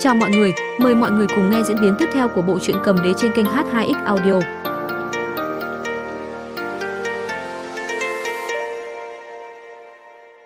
Chào mọi người, mời mọi người cùng nghe diễn biến tiếp theo của bộ truyện cầm đế trên kênh H2X Audio.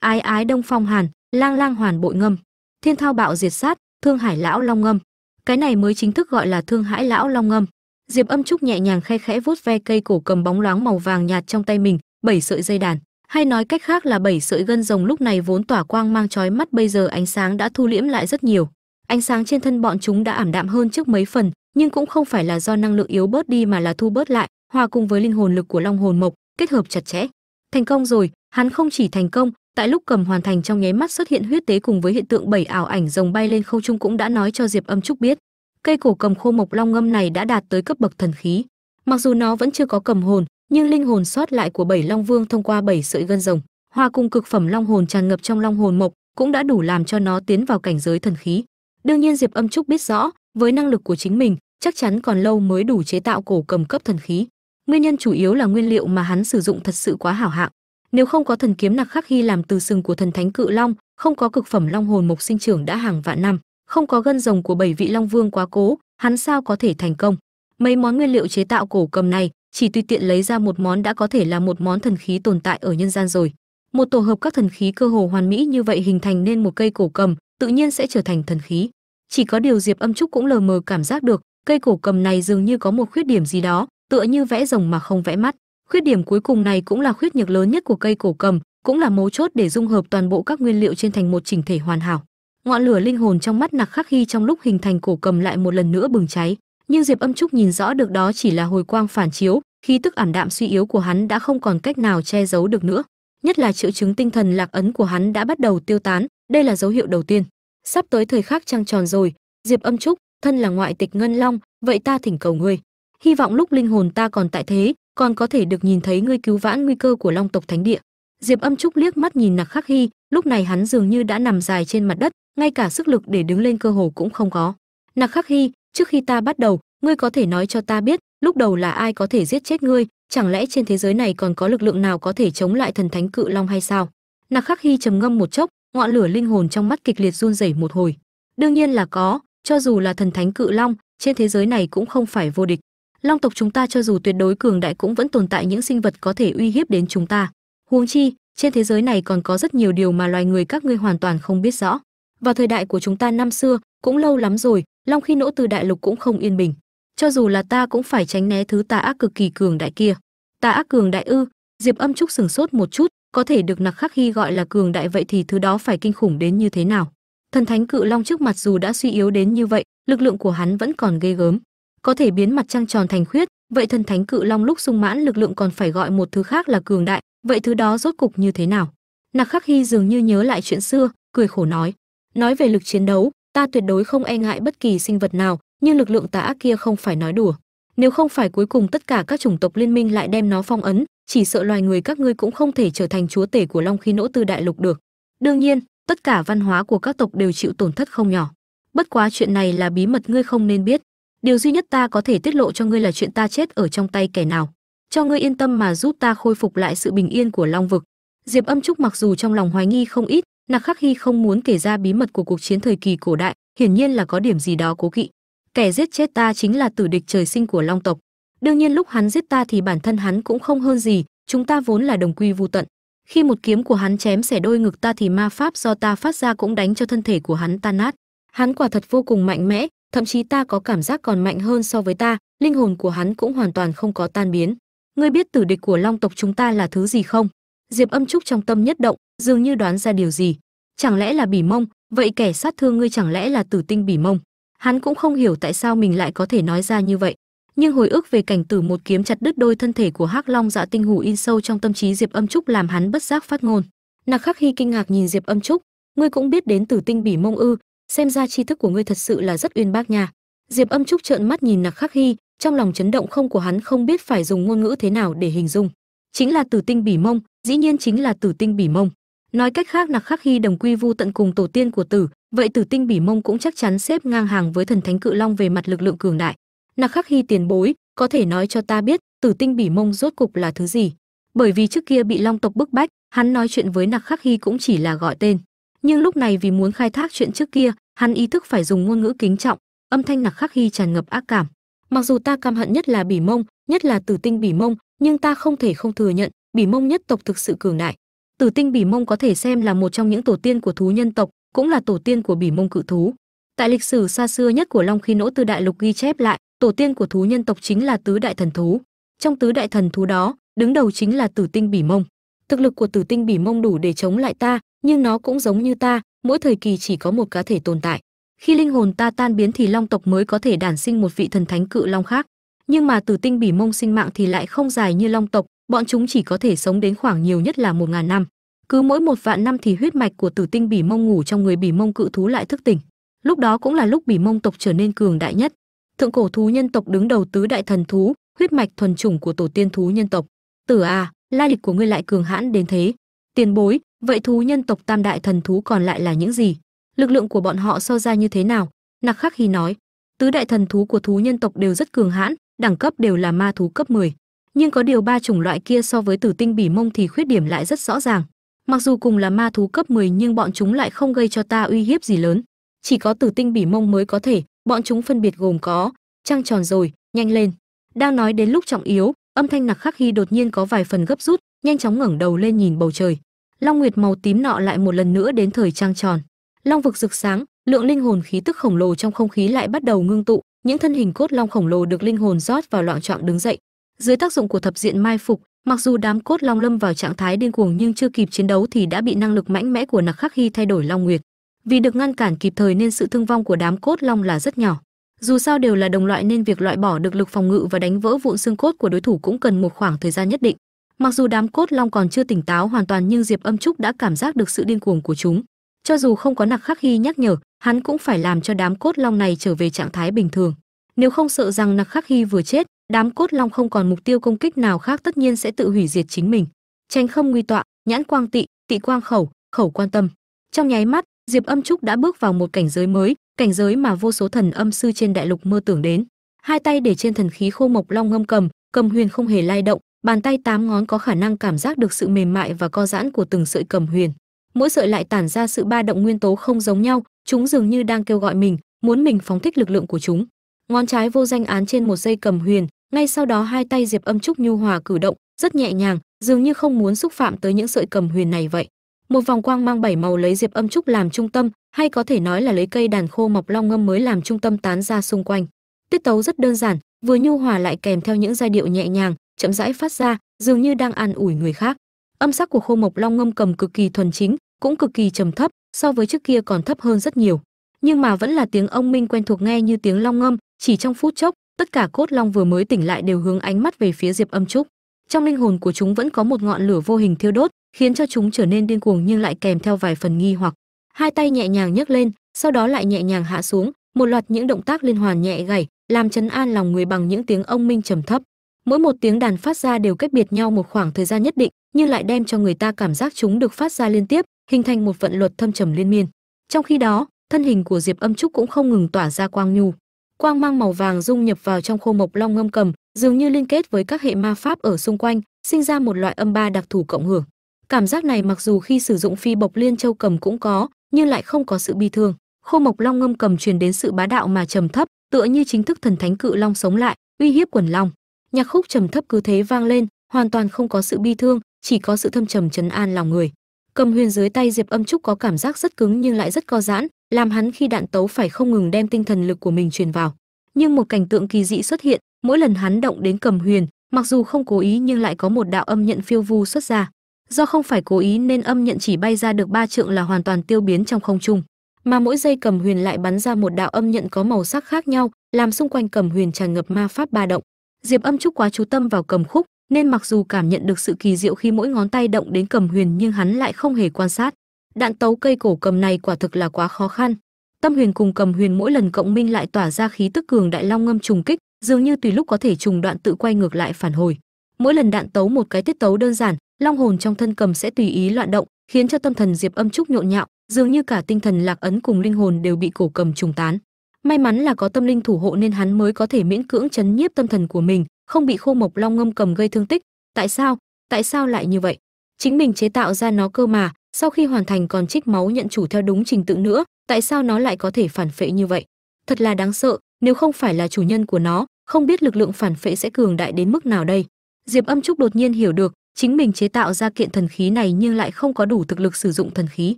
Ái ái Đông Phong Hàn, Lang Lang Hoàn bội ngâm, Thiên Thao bạo diệt sát, Thương Hải lão long ngâm. Cái này mới chính thức gọi là Thương Hải lão long ngâm. Diệp Âm Trúc nhẹ nhàng khe khẽ vuốt ve cây cổ cầm bóng loáng màu vàng nhạt trong tay mình, bảy sợi dây đàn, hay nói cách khác là bảy sợi gân rồng lúc này vốn tỏa quang mang chói mắt bây giờ ánh sáng đã thu liễm lại rất nhiều ánh sáng trên thân bọn chúng đã ảm đạm hơn trước mấy phần, nhưng cũng không phải là do năng lượng yếu bớt đi mà là thu bớt lại, hòa cùng với linh hồn lực của long hồn mộc, kết hợp chặt chẽ. Thành công rồi, hắn không chỉ thành công, tại lúc cầm hoàn thành trong nháy mắt xuất hiện huyết tế cùng với hiện tượng bảy ảo ảnh rồng bay lên không trung cũng đã nói cho diệp âm trúc biết. Cây cổ cầm khô mộc long ngâm này đã đạt tới cấp bậc thần khí. Mặc dù nó vẫn chưa có cầm hồn, nhưng linh hồn sót lại của bảy long vương thông qua bảy sợi gân rồng, hòa cùng cực phẩm long hồn tràn ngập trong long hồn mộc cũng đã đủ làm cho nó tiến vào cảnh giới thần khí đương nhiên diệp âm trúc biết rõ, với năng lực của chính mình, chắc chắn còn lâu mới đủ chế tạo cổ cầm cấp thần khí. Nguyên nhân chủ yếu là nguyên liệu mà hắn sử dụng thật sự quá hảo hạng. Nếu không có thần kiếm nặc khắc hy làm từ sừng của thần thánh cự long, không có cực phẩm long hồn mộc sinh trưởng đã hàng vạn năm, không có gân rồng của bảy vị long vương quá cố, hắn sao có thể thành công? Mấy món nguyên liệu chế tạo cổ cầm này, chỉ tùy tiện lấy ra một món đã có thể là một món thần khí tồn tại ở nhân gian rồi. Một tổ hợp các thần khí cơ hồ hoàn mỹ như vậy hình thành nên một cây cổ cầm tự nhiên sẽ trở thành thần khí. Chỉ có điều diệp âm trúc cũng lờ mờ cảm giác được, cây cổ cầm này dường như có một khuyết điểm gì đó, tựa như vẽ rồng mà không vẽ mắt. Khuyết điểm cuối cùng này cũng là khuyết nhược lớn nhất của cây cổ cầm, cũng là mấu chốt để dung hợp toàn bộ các nguyên liệu trên thành một chỉnh thể hoàn hảo. Ngọn lửa linh hồn trong mắt nặc khắc khi trong lúc hình thành cổ cầm lại một lần nữa bừng cháy. Nhưng diệp âm trúc nhìn rõ được đó chỉ là hồi quang phản chiếu, khí tức ảm đạm suy yếu của hắn đã không còn cách nào che giấu được nữa. Nhất là triệu chứng tinh thần lạc ấn của hắn đã bắt đầu tiêu tán đây là dấu hiệu đầu tiên. Sắp tới thời khắc trăng tròn rồi, diệp âm trúc, thân là ngoại tịch ngân long, vậy ta thỉnh cầu ngươi. Hy vọng lúc linh hồn ta còn tại thế, còn có thể được nhìn thấy ngươi cứu vãn nguy cơ của long tộc thánh địa. Diệp âm trúc liếc mắt nhìn nặc khắc hy, lúc này hắn dường như đã nằm dài trên mặt đất, ngay cả sức lực để đứng lên cơ hồ cũng không có. Nặc khắc hy, trước khi ta bắt đầu, ngươi có thể nói cho ta biết, lúc đầu là ai có thể giết chết ngươi, chẳng lẽ trên thế giới này còn có lực lượng nào có thể chống lại thần thánh cự long hay sao? Nặc khắc hy trầm ngâm một chốc ngọn lửa linh hồn trong mắt kịch liệt run rẩy một hồi. Đương nhiên là có, cho dù là thần thánh cự long, trên thế giới này cũng không phải vô địch. Long tộc chúng ta cho dù tuyệt đối cường đại cũng vẫn tồn tại những sinh vật có thể uy hiếp đến chúng ta. Huống chi, trên thế giới này còn có rất nhiều điều mà loài người các ngươi hoàn toàn không biết rõ. Vào thời đại của chúng ta năm xưa, cũng lâu lắm rồi, long khi nỗ từ đại lục cũng không yên bình. Cho dù là ta cũng phải tránh né thứ tà ác cực kỳ cường đại kia. Tà ác cường đại ư, diệp âm trúc sừng sốt một chút có thể được nặc khắc khi gọi là cường đại vậy thì thứ đó phải kinh khủng đến như thế nào? Thần thánh cự long trước mặt dù đã suy yếu đến như vậy, lực lượng của hắn vẫn còn ghê gớm. Có thể biến mặt trăng tròn thành khuyết, vậy thần thánh cự long lúc sung mãn lực lượng còn phải gọi một thứ khác là cường đại, vậy thứ đó rốt cục như thế nào? Nặc khắc hy dường như nhớ lại chuyện xưa, cười khổ nói. Nói về lực chiến đấu, ta tuyệt đối không e ngại bất kỳ sinh vật nào, nhưng lực lượng tà ác kia không phải nói đùa. Nếu không phải cuối cùng tất cả các chủng tộc liên minh lại đem nó phong ấn chỉ sợ loài người các ngươi cũng không thể trở thành chúa tể của long khí nỗ tư đại lục được. Đương nhiên, tất cả văn hóa của các tộc đều chịu tổn thất không nhỏ. Bất quá chuyện này là bí mật ngươi không nên biết. Điều duy nhất ta có thể tiết lộ cho ngươi là chuyện ta chết ở trong tay kẻ nào. Cho ngươi yên tâm mà giúp ta khôi phục lại sự bình yên của long vực. Diệp âm trúc mặc dù trong lòng hoài nghi không ít, nặc khắc hy không muốn kể ra bí mật của cuộc chiến thời kỳ cổ đại, hiển nhiên là có điểm gì đó cố kỵ. Kẻ giết chết ta chính là tử địch trời sinh của long tộc đương nhiên lúc hắn giết ta thì bản thân hắn cũng không hơn gì, chúng ta vốn là đồng quy vu tận. Khi một kiếm của hắn chém xẻ đôi ngực ta thì ma pháp do ta phát ra cũng đánh cho thân thể của hắn tan nát. Hắn quả thật vô cùng mạnh mẽ, thậm chí ta có cảm giác còn mạnh hơn so với ta, linh hồn của hắn cũng hoàn toàn không có tan biến. Ngươi biết tử địch của long tộc chúng ta là thứ gì không? Diệp âm trúc trong tâm nhất động, dường như đoán ra điều gì. Chẳng lẽ là bỉ mông? Vậy kẻ sát thương ngươi chẳng lẽ là tử tinh bỉ mông? Hắn cũng không hiểu tại sao mình lại có thể nói ra như vậy nhưng hồi ức về cảnh tử một kiếm chặt đứt đôi thân thể của hắc long dạ tinh hủ in sâu trong tâm trí diệp âm trúc làm hắn bất giác phát ngôn. Nặc khắc hy kinh ngạc nhìn diệp âm trúc, ngươi cũng biết đến tử tinh bỉ mông ư, xem ra tri thức của ngươi thật sự là rất uyên bác nha. Diệp âm trúc trợn mắt nhìn nặc khắc hy, trong lòng chấn động không của hắn không biết phải dùng ngôn ngữ thế nào để hình dung. Chính là tử tinh bỉ mông, dĩ nhiên chính là tử tinh bỉ mông. Nói cách khác, nặc khắc hy đồng quy vu tận cùng tổ tiên của tử, vậy tử tinh bỉ mông cũng chắc chắn xếp ngang hàng với thần thánh cự long về mặt lực lượng cường đại nặc khắc hy tiền bối, có thể nói cho ta biết, tử tinh bỉ mông rốt cục là thứ gì? Bởi vì trước kia bị long tộc bức bách, hắn nói chuyện với nặc khắc hy cũng chỉ là gọi tên. Nhưng lúc này vì muốn khai thác chuyện trước kia, hắn ý thức phải dùng ngôn ngữ kính trọng, âm thanh nặc khắc hy tràn ngập ác cảm. Mặc dù ta căm hận nhất là bỉ mông, nhất là tử tinh bỉ mông, nhưng ta không thể không thừa nhận, bỉ mông nhất tộc thực sự cường đại. Tử tinh bỉ mông có thể xem là một trong những tổ tiên của thú nhân tộc, cũng là tổ tiên của bỉ mông cự thú. Tại lịch sử xa xưa nhất của long khi nỗ tư đại lục ghi chép lại tổ tiên của thú nhân tộc chính là tứ đại thần thú. Trong tứ đại thần thú đó, đứng đầu chính là tử tinh bỉ mông. Thực lực của tử tinh bỉ mông đủ để chống lại ta, nhưng nó cũng giống như ta, mỗi thời kỳ chỉ có một cá thể tồn tại. Khi linh hồn ta tan biến thì long tộc mới có thể đản sinh một vị thần thánh cự long khác. Nhưng mà tử tinh bỉ mông sinh mạng thì lại không dài như long tộc, bọn chúng chỉ có thể sống đến khoảng nhiều nhất là một ngàn năm. Cứ mỗi một vạn năm thì huyết mạch của tử tinh bỉ mông ngủ trong người bỉ mông cự thú lại thức tỉnh. Lúc đó cũng là lúc bỉ mông tộc trở nên cường đại nhất thượng cổ thú nhân tộc đứng đầu tứ đại thần thú, huyết mạch thuần chủng của tổ tiên thú nhân tộc. Tử à lai lịch của ngươi lại cường hãn đến thế. Tiền bối, vậy thú nhân tộc tam đại thần thú còn lại là những gì? Lực lượng của bọn họ so ra như thế nào? Nặc khắc hy nói, tứ đại thần thú của thú nhân tộc đều rất cường hãn, đẳng cấp đều là ma thú cấp 10. nhưng có điều ba chủng loại kia so với tử tinh bỉ mông thì khuyết điểm lại rất rõ ràng. Mặc dù cùng là ma thú cấp 10 nhưng bọn chúng lại không gây cho ta uy hiếp gì lớn. Chỉ có tử tinh bỉ mông mới có thể bọn chúng phân biệt gồm có, trăng tròn rồi, nhanh lên. Đang nói đến lúc trọng yếu, âm thanh nặc khắc hy đột nhiên có vài phần gấp rút, nhanh chóng ngẩng đầu lên nhìn bầu trời. Long nguyệt màu tím nọ lại một lần nữa đến thời trăng tròn. Long vực rực sáng, lượng linh hồn khí tức khổng lồ trong không khí lại bắt đầu ngưng tụ, những thân hình cốt long khổng lồ được linh hồn rót vào loạn trọng đứng dậy. Dưới tác dụng của thập diện mai phục, mặc dù đám cốt long lâm vào trạng thái điên cuồng nhưng chưa kịp chiến đấu thì đã bị năng lực mạnh mẽ của nặc khắc hy thay đổi long nguyệt vì được ngăn cản kịp thời nên sự thương vong của đám cốt long là rất nhỏ. Dù sao đều là đồng loại nên việc loại bỏ được lực phòng ngự và đánh vỡ vụn xương cốt của đối thủ cũng cần một khoảng thời gian nhất định. Mặc dù đám cốt long còn chưa tỉnh táo hoàn toàn nhưng diệp âm trúc đã cảm giác được sự điên cuồng của chúng. Cho dù không có nặc khắc hy nhắc nhở, hắn cũng phải làm cho đám cốt long này trở về trạng thái bình thường. Nếu không sợ rằng nặc khắc hy vừa chết, đám cốt long không còn mục tiêu công kích nào khác tất nhiên sẽ tự hủy diệt chính mình. Tranh không nguy tọa, nhãn quang tị tị quang khẩu khẩu quan tâm. Trong nháy mắt diệp âm trúc đã bước vào một cảnh giới mới, cảnh giới mà vô số thần âm sư trên đại lục mơ tưởng đến. Hai tay để trên thần khí khô mộc long ngâm cầm cầm huyền không hề lay động, bàn tay tám ngón có khả năng cảm giác được sự mềm mại và co giãn của từng sợi cầm huyền. Mỗi sợi lại tản ra sự ba động nguyên tố không giống nhau, chúng dường như đang kêu gọi mình, muốn mình phóng thích lực lượng của chúng. Ngón trái vô danh án trên một dây cầm huyền, ngay sau đó hai tay diệp âm trúc nhu hòa cử động, rất nhẹ nhàng, dường như không muốn xúc phạm tới những sợi cầm huyền này vậy một vòng quang mang bảy màu lấy diệp âm trúc làm trung tâm, hay có thể nói là lấy cây đàn khô mọc long ngâm mới làm trung tâm tán ra xung quanh. Tiết tấu rất đơn giản, vừa nhu hòa lại kèm theo những giai điệu nhẹ nhàng, chậm rãi phát ra, dường như đang an ủi người khác. Âm sắc của khô mộc long ngâm cầm cực kỳ thuần chính, cũng cực kỳ trầm thấp, so với trước kia còn thấp hơn rất nhiều. Nhưng mà vẫn là tiếng ông minh quen thuộc nghe như tiếng long ngâm, chỉ trong phút chốc, tất cả cốt long vừa mới tỉnh lại đều hướng ánh mắt về phía diệp âm trúc. Trong linh hồn của chúng vẫn có một ngọn lửa vô hình thiêu đốt khiến cho chúng trở nên điên cuồng nhưng lại kèm theo vài phần nghi hoặc. Hai tay nhẹ nhàng nhấc lên, sau đó lại nhẹ nhàng hạ xuống, một loạt những động tác liên hoàn nhẹ gảy, làm chấn an lòng người bằng những tiếng ông minh trầm thấp. Mỗi một tiếng đàn phát ra đều cách biệt nhau một khoảng thời gian nhất định, nhưng lại đem cho người ta cảm giác chúng được phát ra liên tiếp, hình thành một vận luật thâm trầm liên miên. Trong khi đó, thân hình của diệp âm trúc cũng không ngừng tỏa ra quang nhu. Quang mang màu vàng dung nhập vào trong khô mộc long ngâm cầm, dường như liên kết với các hệ ma pháp ở xung quanh, sinh ra một loại âm ba đặc thù cộng hưởng cảm giác này mặc dù khi sử dụng phi bộc liên châu cầm cũng có, nhưng lại không có sự bi thương. Khô mộc long ngâm cầm truyền đến sự bá đạo mà trầm thấp, tựa như chính thức thần thánh cự long sống lại, uy hiếp quần long. Nhạc khúc trầm thấp cứ thế vang lên, hoàn toàn không có sự bi thương, chỉ có sự thâm trầm chấn an lòng người. Cầm huyền dưới tay diệp âm trúc có cảm giác rất cứng nhưng lại rất co giãn, làm hắn khi đạn tấu phải không ngừng đem tinh thần lực của mình truyền vào. Nhưng một cảnh tượng kỳ dị xuất hiện, mỗi lần hắn động đến cầm huyền, mặc dù không cố ý nhưng lại có một đạo âm nhận phiêu vu xuất ra do không phải cố ý nên âm nhận chỉ bay ra được ba trượng là hoàn toàn tiêu biến trong không trung, mà mỗi giây cầm huyền lại bắn ra một đạo âm nhận có màu sắc khác nhau, làm xung quanh cầm huyền tràn ngập ma pháp ba động. Diệp âm trúc quá chú tâm vào cầm khúc, nên mặc dù cảm nhận được sự kỳ diệu khi mỗi ngón tay động đến cầm huyền nhưng hắn lại không hề quan sát. Đạn tấu cây cổ cầm này quả thực là quá khó khăn. Tâm huyền cùng cầm huyền mỗi lần cộng minh lại tỏa ra khí tức cường đại long ngâm trùng kích, dường như tùy lúc có thể trùng đoạn tự quay ngược lại phản hồi. Mỗi lần đạn tấu một cái tiết tấu đơn giản long hồn trong thân cầm sẽ tùy ý loạn động, khiến cho tâm thần diệp âm trúc nhộn nhạo, dường như cả tinh thần lạc ấn cùng linh hồn đều bị cổ cầm trùng tán. May mắn là có tâm linh thủ hộ nên hắn mới có thể miễn cưỡng chấn nhiếp tâm thần của mình, không bị khô mộc long ngâm cầm gây thương tích. Tại sao? Tại sao lại như vậy? Chính mình chế tạo ra nó cơ mà, sau khi hoàn thành còn trích máu nhận chủ theo đúng trình tự nữa, tại sao nó lại có thể phản phệ như vậy? Thật là đáng sợ, nếu không phải là chủ nhân của nó, không biết lực lượng phản phệ sẽ cường đại đến mức nào đây. Diệp âm trúc đột nhiên hiểu được chính mình chế tạo ra kiện thần khí này nhưng lại không có đủ thực lực sử dụng thần khí.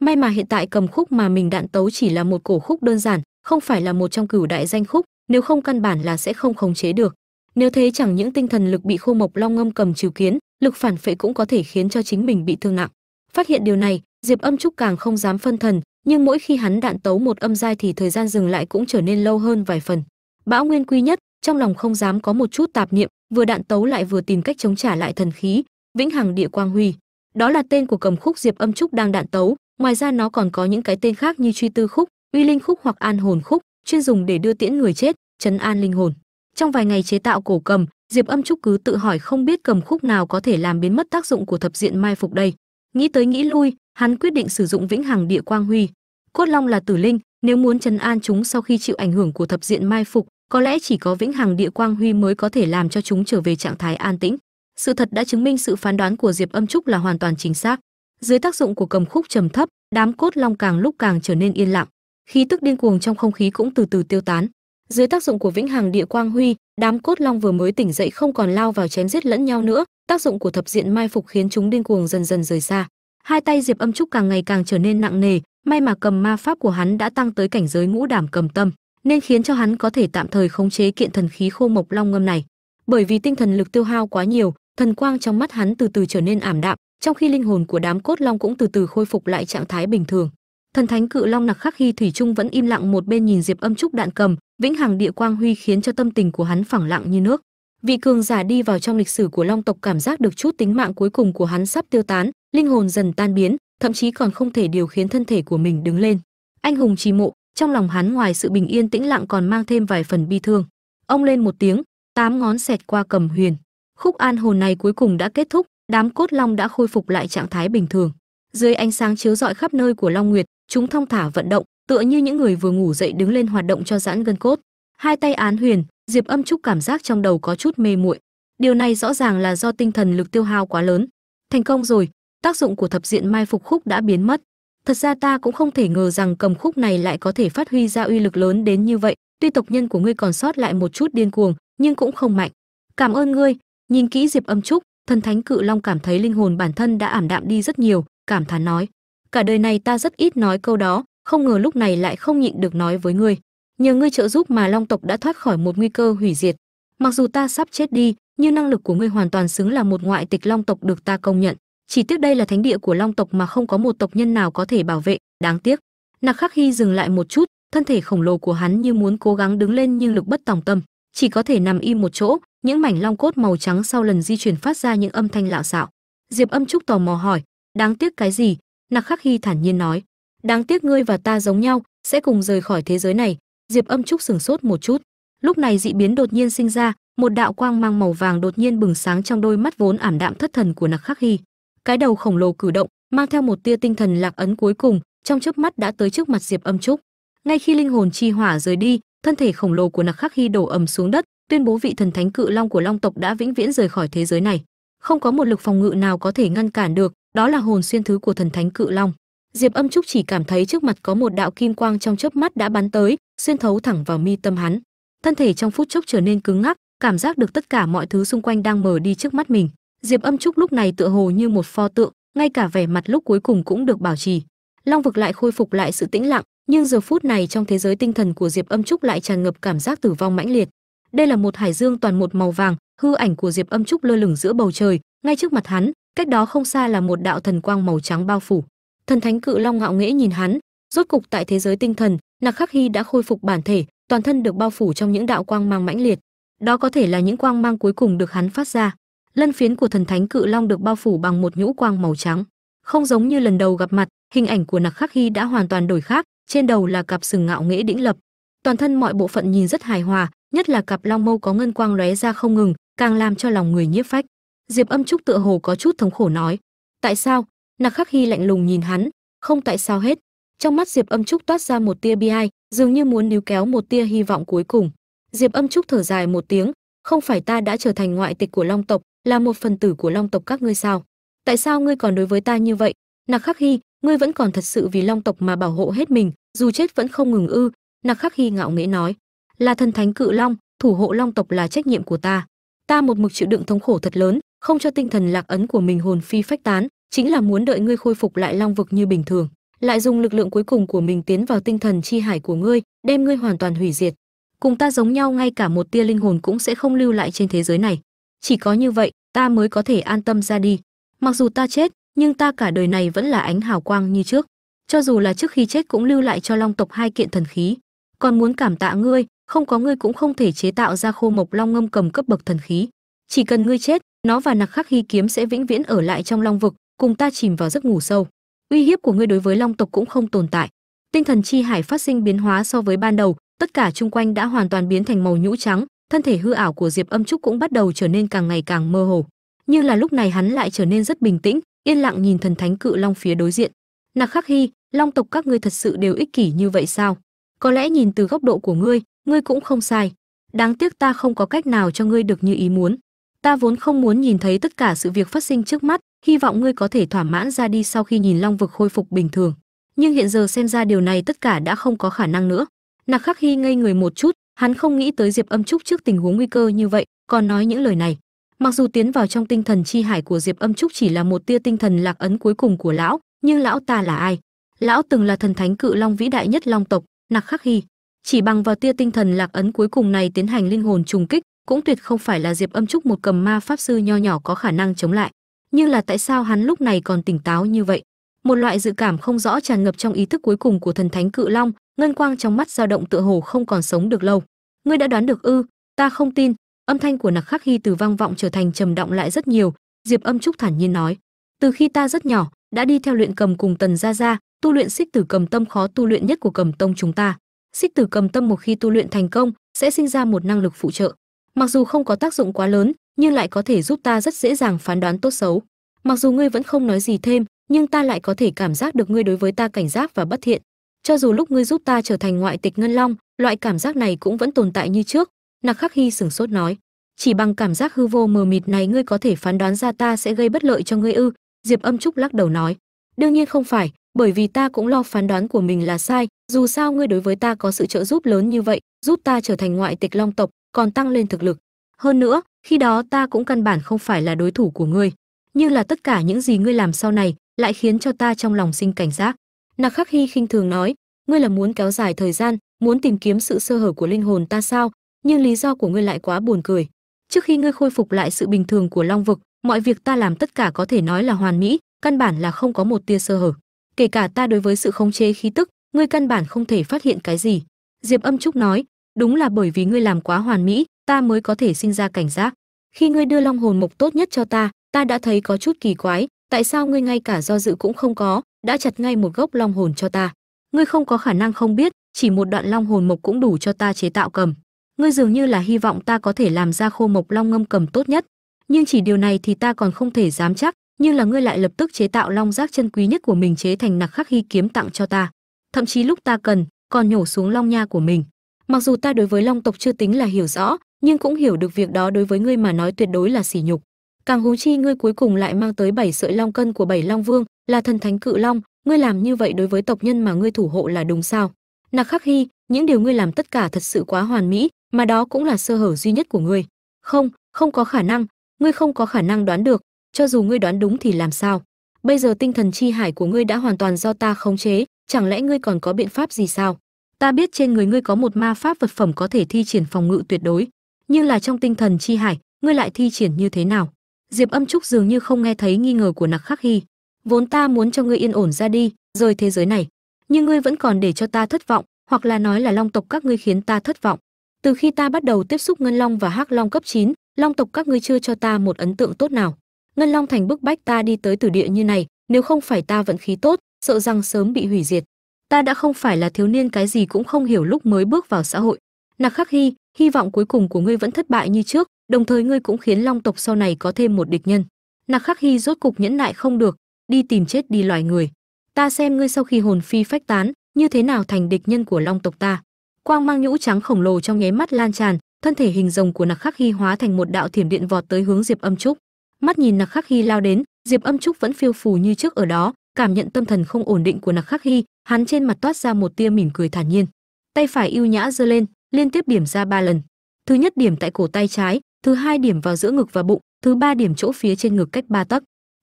May mà hiện tại cầm khúc mà mình đạn tấu chỉ là một cổ khúc đơn giản, không phải là một trong cửu đại danh khúc, nếu không căn bản là sẽ không khống chế được. Nếu thế chẳng những tinh thần lực bị khô mộc long ngâm cầm trừ kiến, lực phản phệ cũng có thể khiến cho chính mình bị thương nặng. Phát hiện điều này, diệp âm trúc càng không dám phân thần, nhưng mỗi khi hắn đạn tấu một âm giai thì thời gian dừng lại cũng trở nên lâu hơn vài phần. Bão nguyên quy nhất, trong lòng không dám có một chút tạp niệm vừa đạn tấu lại vừa tìm cách chống trả lại thần khí, vĩnh hằng địa quang huy. Đó là tên của cầm khúc diệp âm trúc đang đạn tấu. Ngoài ra nó còn có những cái tên khác như truy tư khúc, uy linh khúc hoặc an hồn khúc, chuyên dùng để đưa tiễn người chết chấn an linh hồn. Trong vài ngày chế tạo cổ cầm, diệp âm trúc cứ tự hỏi không biết cầm khúc nào có thể làm biến mất tác dụng của thập diện mai phục đây. Nghĩ tới nghĩ lui, hắn quyết định sử dụng vĩnh hằng địa quang huy. Cốt long là tử linh, nếu muốn chấn an chúng sau khi chịu ảnh hưởng của thập diện mai phục có lẽ chỉ có vĩnh hằng địa quang huy mới có thể làm cho chúng trở về trạng thái an tĩnh. Sự thật đã chứng minh sự phán đoán của diệp âm trúc là hoàn toàn chính xác. Dưới tác dụng của cầm khúc trầm thấp, đám cốt long càng lúc càng trở nên yên lặng. Khí tức điên cuồng trong không khí cũng từ từ tiêu tán. Dưới tác dụng của vĩnh hằng địa quang huy, đám cốt long vừa mới tỉnh dậy không còn lao vào chém giết lẫn nhau nữa. Tác dụng của thập diện mai phục khiến chúng điên cuồng dần dần rời xa. Hai tay diệp âm trúc càng ngày càng trở nên nặng nề, may mà cầm ma pháp của hắn đã tăng tới cảnh giới ngũ đảm cầm tâm nên khiến cho hắn có thể tạm thời khống chế kiện thần khí khô mộc long ngâm này. Bởi vì tinh thần lực tiêu hao quá nhiều, thần quang trong mắt hắn từ từ trở nên ảm đạm, trong khi linh hồn của đám cốt long cũng từ từ khôi phục lại trạng thái bình thường. Thần thánh cự long nặc khắc khi thủy trung vẫn im lặng một bên nhìn diệp âm trúc đạn cầm, vĩnh hằng địa quang huy khiến cho tâm tình của hắn phẳng lặng như nước. Vị cường giả đi vào trong lịch sử của long tộc cảm giác được chút tính mạng cuối cùng của hắn sắp tiêu tán, linh hồn dần tan biến, thậm chí còn không thể điều khiến thân thể của mình đứng lên. Anh hùng trì mộ trong lòng hắn ngoài sự bình yên tĩnh lặng còn mang thêm vài phần bi thương. Ông lên một tiếng, tám ngón xẹt qua cầm huyền. Khúc an hồn này cuối cùng đã kết thúc, đám cốt long đã khôi phục lại trạng thái bình thường. Dưới ánh sáng chiếu rọi khắp nơi của long nguyệt, chúng thong thả vận động, tựa như những người vừa ngủ dậy đứng lên hoạt động cho giãn gân cốt. Hai tay án huyền, diệp âm trúc cảm giác trong đầu có chút mê muội. Điều này rõ ràng là do tinh thần lực tiêu hao quá lớn. Thành công rồi, tác dụng của thập diện mai phục khúc đã biến mất thật ra ta cũng không thể ngờ rằng cầm khúc này lại có thể phát huy ra uy lực lớn đến như vậy. Tuy tộc nhân của ngươi còn sót lại một chút điên cuồng, nhưng cũng không mạnh. Cảm ơn ngươi. Nhìn kỹ diệp âm trúc thần thánh cự long cảm thấy linh hồn bản thân đã ảm đạm đi rất nhiều, cảm thán nói. Cả đời này ta rất ít nói câu đó, không ngờ lúc này lại không nhịn được nói với ngươi. Nhờ ngươi trợ giúp mà long tộc đã thoát khỏi một nguy cơ hủy diệt. Mặc dù ta sắp chết đi, nhưng năng lực của ngươi hoàn toàn xứng là một ngoại tịch long tộc được ta công nhận chỉ tiếc đây là thánh địa của long tộc mà không có một tộc nhân nào có thể bảo vệ. Đáng tiếc nặc khắc hy dừng lại một chút, thân thể khổng lồ của hắn như muốn cố gắng đứng lên nhưng lực bất tòng tâm, chỉ có thể nằm im một chỗ, những mảnh long cốt màu trắng sau lần di chuyển phát ra những âm thanh lạo xạo. Diệp âm trúc tò mò hỏi, đáng tiếc cái gì? Nặc khắc hy thản nhiên nói, đáng tiếc ngươi và ta giống nhau, sẽ cùng rời khỏi thế giới này. Diệp âm trúc sửng sốt một chút. Lúc này dị biến đột nhiên sinh ra, một đạo quang mang màu vàng đột nhiên bừng sáng trong đôi mắt vốn ảm đạm thất thần của nặc khắc hy cái đầu khổng lồ cử động, mang theo một tia tinh thần lạc ấn cuối cùng, trong chớp mắt đã tới trước mặt diệp âm trúc. Ngay khi linh hồn chi hỏa rời đi, thân thể khổng lồ của nặc khắc hy đổ ầm xuống đất, tuyên bố vị thần thánh cự long của long tộc đã vĩnh viễn rời khỏi thế giới này. Không có một lực phòng ngự nào có thể ngăn cản được, đó là hồn xuyên thứ của thần thánh cự long. Diệp âm trúc chỉ cảm thấy trước mặt có một đạo kim quang trong chớp mắt đã bắn tới, xuyên thấu thẳng vào mi tâm hắn. Thân thể trong phút chốc trở nên cứng ngắc, cảm giác được tất cả mọi thứ xung quanh đang mở đi trước mắt mình diệp âm trúc lúc này tựa hồ như một pho tượng, ngay cả vẻ mặt lúc cuối cùng cũng được bảo trì. Long vực lại khôi phục lại sự tĩnh lặng, nhưng giờ phút này trong thế giới tinh thần của diệp âm trúc lại tràn ngập cảm giác tử vong mãnh liệt. Đây là một hải dương toàn một màu vàng, hư ảnh của diệp âm trúc lơ lửng giữa bầu trời, ngay trước mặt hắn, cách đó không xa là một đạo thần quang màu trắng bao phủ. Thần thánh cự long ngạo nghễ nhìn hắn, rốt cục tại thế giới tinh thần, nặc khắc hy đã khôi phục bản thể, toàn thân được bao phủ trong những đạo quang mang mãnh liệt. Đó có thể là những quang mang cuối cùng được hắn phát ra lân phiến của thần thánh cự long được bao phủ bằng một nhũ quang màu trắng. Không giống như lần đầu gặp mặt, hình ảnh của nặc khắc hy đã hoàn toàn đổi khác, trên đầu là cặp sừng ngạo nghễ đĩnh lập. Toàn thân mọi bộ phận nhìn rất hài hòa, nhất là cặp long mâu có ngân quang lóe ra không ngừng, càng làm cho lòng người nhiếp phách. Diệp âm trúc tựa hồ có chút thống khổ nói, tại sao? Nặc khắc hy lạnh lùng nhìn hắn, không tại sao hết. Trong mắt diệp âm trúc toát ra một tia bi ai, dường như muốn níu kéo một tia hy vọng cuối cùng. Diệp âm trúc thở dài một tiếng, không phải ta đã trở thành ngoại tịch của long tộc là một phần tử của long tộc các ngươi sao? Tại sao ngươi còn đối với ta như vậy? Nặc khắc hy ngươi vẫn còn thật sự vì long tộc mà bảo hộ hết mình, dù chết vẫn không ngừng ư? Nặc khắc hy ngạo nghễ nói, là thần thánh cự long, thủ hộ long tộc là trách nhiệm của ta. Ta một mực chịu đựng thống khổ thật lớn, không cho tinh thần lạc ấn của mình hồn phi phách tán, chính là muốn đợi ngươi khôi phục lại long vực như bình thường. Lại dùng lực lượng cuối cùng của mình tiến vào tinh thần chi hải của ngươi, đem ngươi hoàn toàn hủy diệt. Cùng ta giống nhau, ngay cả một tia linh hồn cũng sẽ không lưu lại trên thế giới này. Chỉ có như vậy ta mới có thể an tâm ra đi. Mặc dù ta chết, nhưng ta cả đời này vẫn là ánh hào quang như trước. Cho dù là trước khi chết cũng lưu lại cho long tộc hai kiện thần khí. Còn muốn cảm tạ ngươi, không có ngươi cũng không thể chế tạo ra khô mộc long ngâm cầm cấp bậc thần khí. Chỉ cần ngươi chết, nó và nặc khắc hy kiếm sẽ vĩnh viễn ở lại trong long vực, cùng ta chìm vào giấc ngủ sâu. Uy hiếp của ngươi đối với long tộc cũng không tồn tại. Tinh thần chi hải phát sinh biến hóa so với ban đầu, tất cả chung quanh đã hoàn toàn biến thành màu nhũ trắng thân thể hư ảo của diệp âm trúc cũng bắt đầu trở nên càng ngày càng mơ hồ. Nhưng là lúc này hắn lại trở nên rất bình tĩnh, yên lặng nhìn thần thánh cự long phía đối diện. Nặc khắc hy, long tộc các ngươi thật sự đều ích kỷ như vậy sao? Có lẽ nhìn từ góc độ của ngươi ngươi cũng không sai. Đáng tiếc ta không có cách nào cho ngươi được như ý muốn. Ta vốn không muốn nhìn thấy tất cả sự việc phát sinh trước mắt, hy vọng ngươi có thể thỏa mãn ra đi sau khi nhìn long vực khôi phục bình thường. Nhưng hiện giờ xem ra điều này tất cả đã không có khả năng nữa. Nặc khắc hy ngây người một chút hắn không nghĩ tới diệp âm trúc trước tình huống nguy cơ như vậy, còn nói những lời này. Mặc dù tiến vào trong tinh thần chi hải của diệp âm trúc chỉ là một tia tinh thần lạc ấn cuối cùng của lão, nhưng lão ta là ai? Lão từng là thần thánh cự long vĩ đại nhất long tộc, nặc khắc hy. Chỉ bằng vào tia tinh thần lạc ấn cuối cùng này tiến hành linh hồn trùng kích, cũng tuyệt không phải là diệp âm trúc một cầm ma pháp sư nho nhỏ có khả năng chống lại. Nhưng là tại sao hắn lúc này còn tỉnh táo như vậy? Một loại dự cảm không rõ tràn ngập trong ý thức cuối cùng của thần thánh cự long ngân quang trong mắt dao động tựa hồ không còn sống được lâu. Ngươi đã đoán được ư? Ta không tin. Âm thanh của nặc khắc hy từ vang vọng trở thành trầm động lại rất nhiều. Diệp âm trúc thản nhiên nói, từ khi ta rất nhỏ, đã đi theo luyện cầm cùng tần gia gia, tu luyện xích tử cầm tâm khó tu luyện nhất của cầm tông chúng ta. Xích tử cầm tâm một khi tu luyện thành công, sẽ sinh ra một năng lực phụ trợ. Mặc dù không có tác dụng quá lớn, nhưng lại có thể giúp ta rất dễ dàng phán đoán tốt xấu. Mặc dù ngươi vẫn không nói gì thêm, nhưng ta lại có thể cảm giác được ngươi đối với ta cảnh giác và bất thiện cho dù lúc ngươi giúp ta trở thành ngoại tịch ngân long, loại cảm giác này cũng vẫn tồn tại như trước, nặc khắc hy sửng sốt nói. Chỉ bằng cảm giác hư vô mờ mịt này ngươi có thể phán đoán ra ta sẽ gây bất lợi cho ngươi ư, diệp âm trúc lắc đầu nói. Đương nhiên không phải, bởi vì ta cũng lo phán đoán của mình là sai, dù sao ngươi đối với ta có sự trợ giúp lớn như vậy, giúp ta trở thành ngoại tịch long tộc còn tăng lên thực lực. Hơn nữa, khi đó ta cũng căn bản không phải là đối thủ của ngươi. Như là tất cả những gì ngươi làm sau này, lại khiến cho ta trong lòng sinh cảnh giác nặc khắc hy khinh thường nói, ngươi là muốn kéo dài thời gian, muốn tìm kiếm sự sơ hở của linh hồn ta sao? Nhưng lý do của ngươi lại quá buồn cười. Trước khi ngươi khôi phục lại sự bình thường của long vực, mọi việc ta làm tất cả có thể nói là hoàn mỹ, căn bản là không có một tia sơ hở. Kể cả ta đối với sự khống chế khí tức, ngươi căn bản không thể phát hiện cái gì. Diệp âm trúc nói, đúng là bởi vì ngươi làm quá hoàn mỹ, ta mới có thể sinh ra cảnh giác. Khi ngươi đưa long hồn mộc tốt nhất cho ta ta đã thấy có chút kỳ quái, tại sao ngươi ngay cả do dự cũng không có? Đã chặt ngay một gốc long hồn cho ta. Ngươi không có khả năng không biết, chỉ một đoạn long hồn mộc cũng đủ cho ta chế tạo cầm. Ngươi dường như là hy vọng ta có thể làm ra khô mộc long ngâm cầm tốt nhất. Nhưng chỉ điều này thì ta còn không thể dám chắc, nhưng là ngươi lại lập tức chế tạo long giác chân quý nhất của mình chế thành nặc khắc hy kiếm tặng cho ta. Thậm chí lúc ta cần, còn nhổ xuống long nha của mình. Mặc dù ta đối với long tộc chưa tính là hiểu rõ, nhưng cũng hiểu được việc đó đối với ngươi mà nói tuyệt đối là sỉ nhục. Càng huống chi ngươi cuối cùng lại mang tới bảy sợi long cân của bảy long vương là thần thánh cự long, ngươi làm như vậy đối với tộc nhân mà ngươi thủ hộ là đúng sao? Nặc khắc hy, những điều ngươi làm tất cả thật sự quá hoàn mỹ, mà đó cũng là sơ hở duy nhất của ngươi. Không không có khả năng, ngươi không có khả năng đoán được, cho dù ngươi đoán đúng thì làm sao? Bây giờ tinh thần chi hải của ngươi đã hoàn toàn do ta khống chế, chẳng lẽ ngươi còn có biện pháp gì sao? Ta biết trên người ngươi có một ma pháp vật phẩm có thể thi triển phòng ngự tuyệt đối, nhưng là trong tinh thần chi hải, ngươi lại thi triển như thế nào? Diệp âm trúc dường như không nghe thấy nghi ngờ của nặc khắc hy vốn ta muốn cho ngươi yên ổn ra đi rời thế giới này. Nhưng ngươi vẫn còn để cho ta thất vọng hoặc là nói là long tộc các ngươi khiến ta thất vọng. Từ khi ta bắt đầu tiếp xúc ngân long và hắc long cấp 9, long tộc các ngươi chưa cho ta một ấn tượng tốt nào. Ngân long thành bức bách ta đi tới tử địa như này nếu không phải ta vận khí tốt sợ rằng sớm bị hủy diệt. Ta đã không phải là thiếu niên cái gì cũng không hiểu lúc mới bước vào xã hội. Nặc khắc hy hy vọng cuối cùng của ngươi vẫn thất bại như trước đồng thời ngươi cũng khiến long tộc sau này có thêm một địch nhân. Nặc khắc hy rốt cục nhẫn nại không được đi tìm chết đi loài người. Ta xem ngươi sau khi hồn phi phách tán, như thế nào thành địch nhân của long tộc ta. Quang mang nhũ trắng khổng lồ trong nháy mắt lan tràn, thân thể hình rồng của nặc khắc hy hóa thành một đạo thiểm điện vọt tới hướng diệp âm trúc. Mắt nhìn nặc khắc hy lao đến, diệp âm trúc vẫn phiêu phù như trước ở đó, cảm nhận tâm thần không ổn định của nặc khắc hy, hắn trên mặt toát ra một tia mỉm cười thản nhiên. Tay phải ưu nhã giơ lên, liên tiếp điểm ra ba lần. Thứ nhất điểm tại cổ tay trái, thứ hai điểm vào giữa ngực và bụng, thứ ba điểm chỗ phía trên ngực cách ba tấc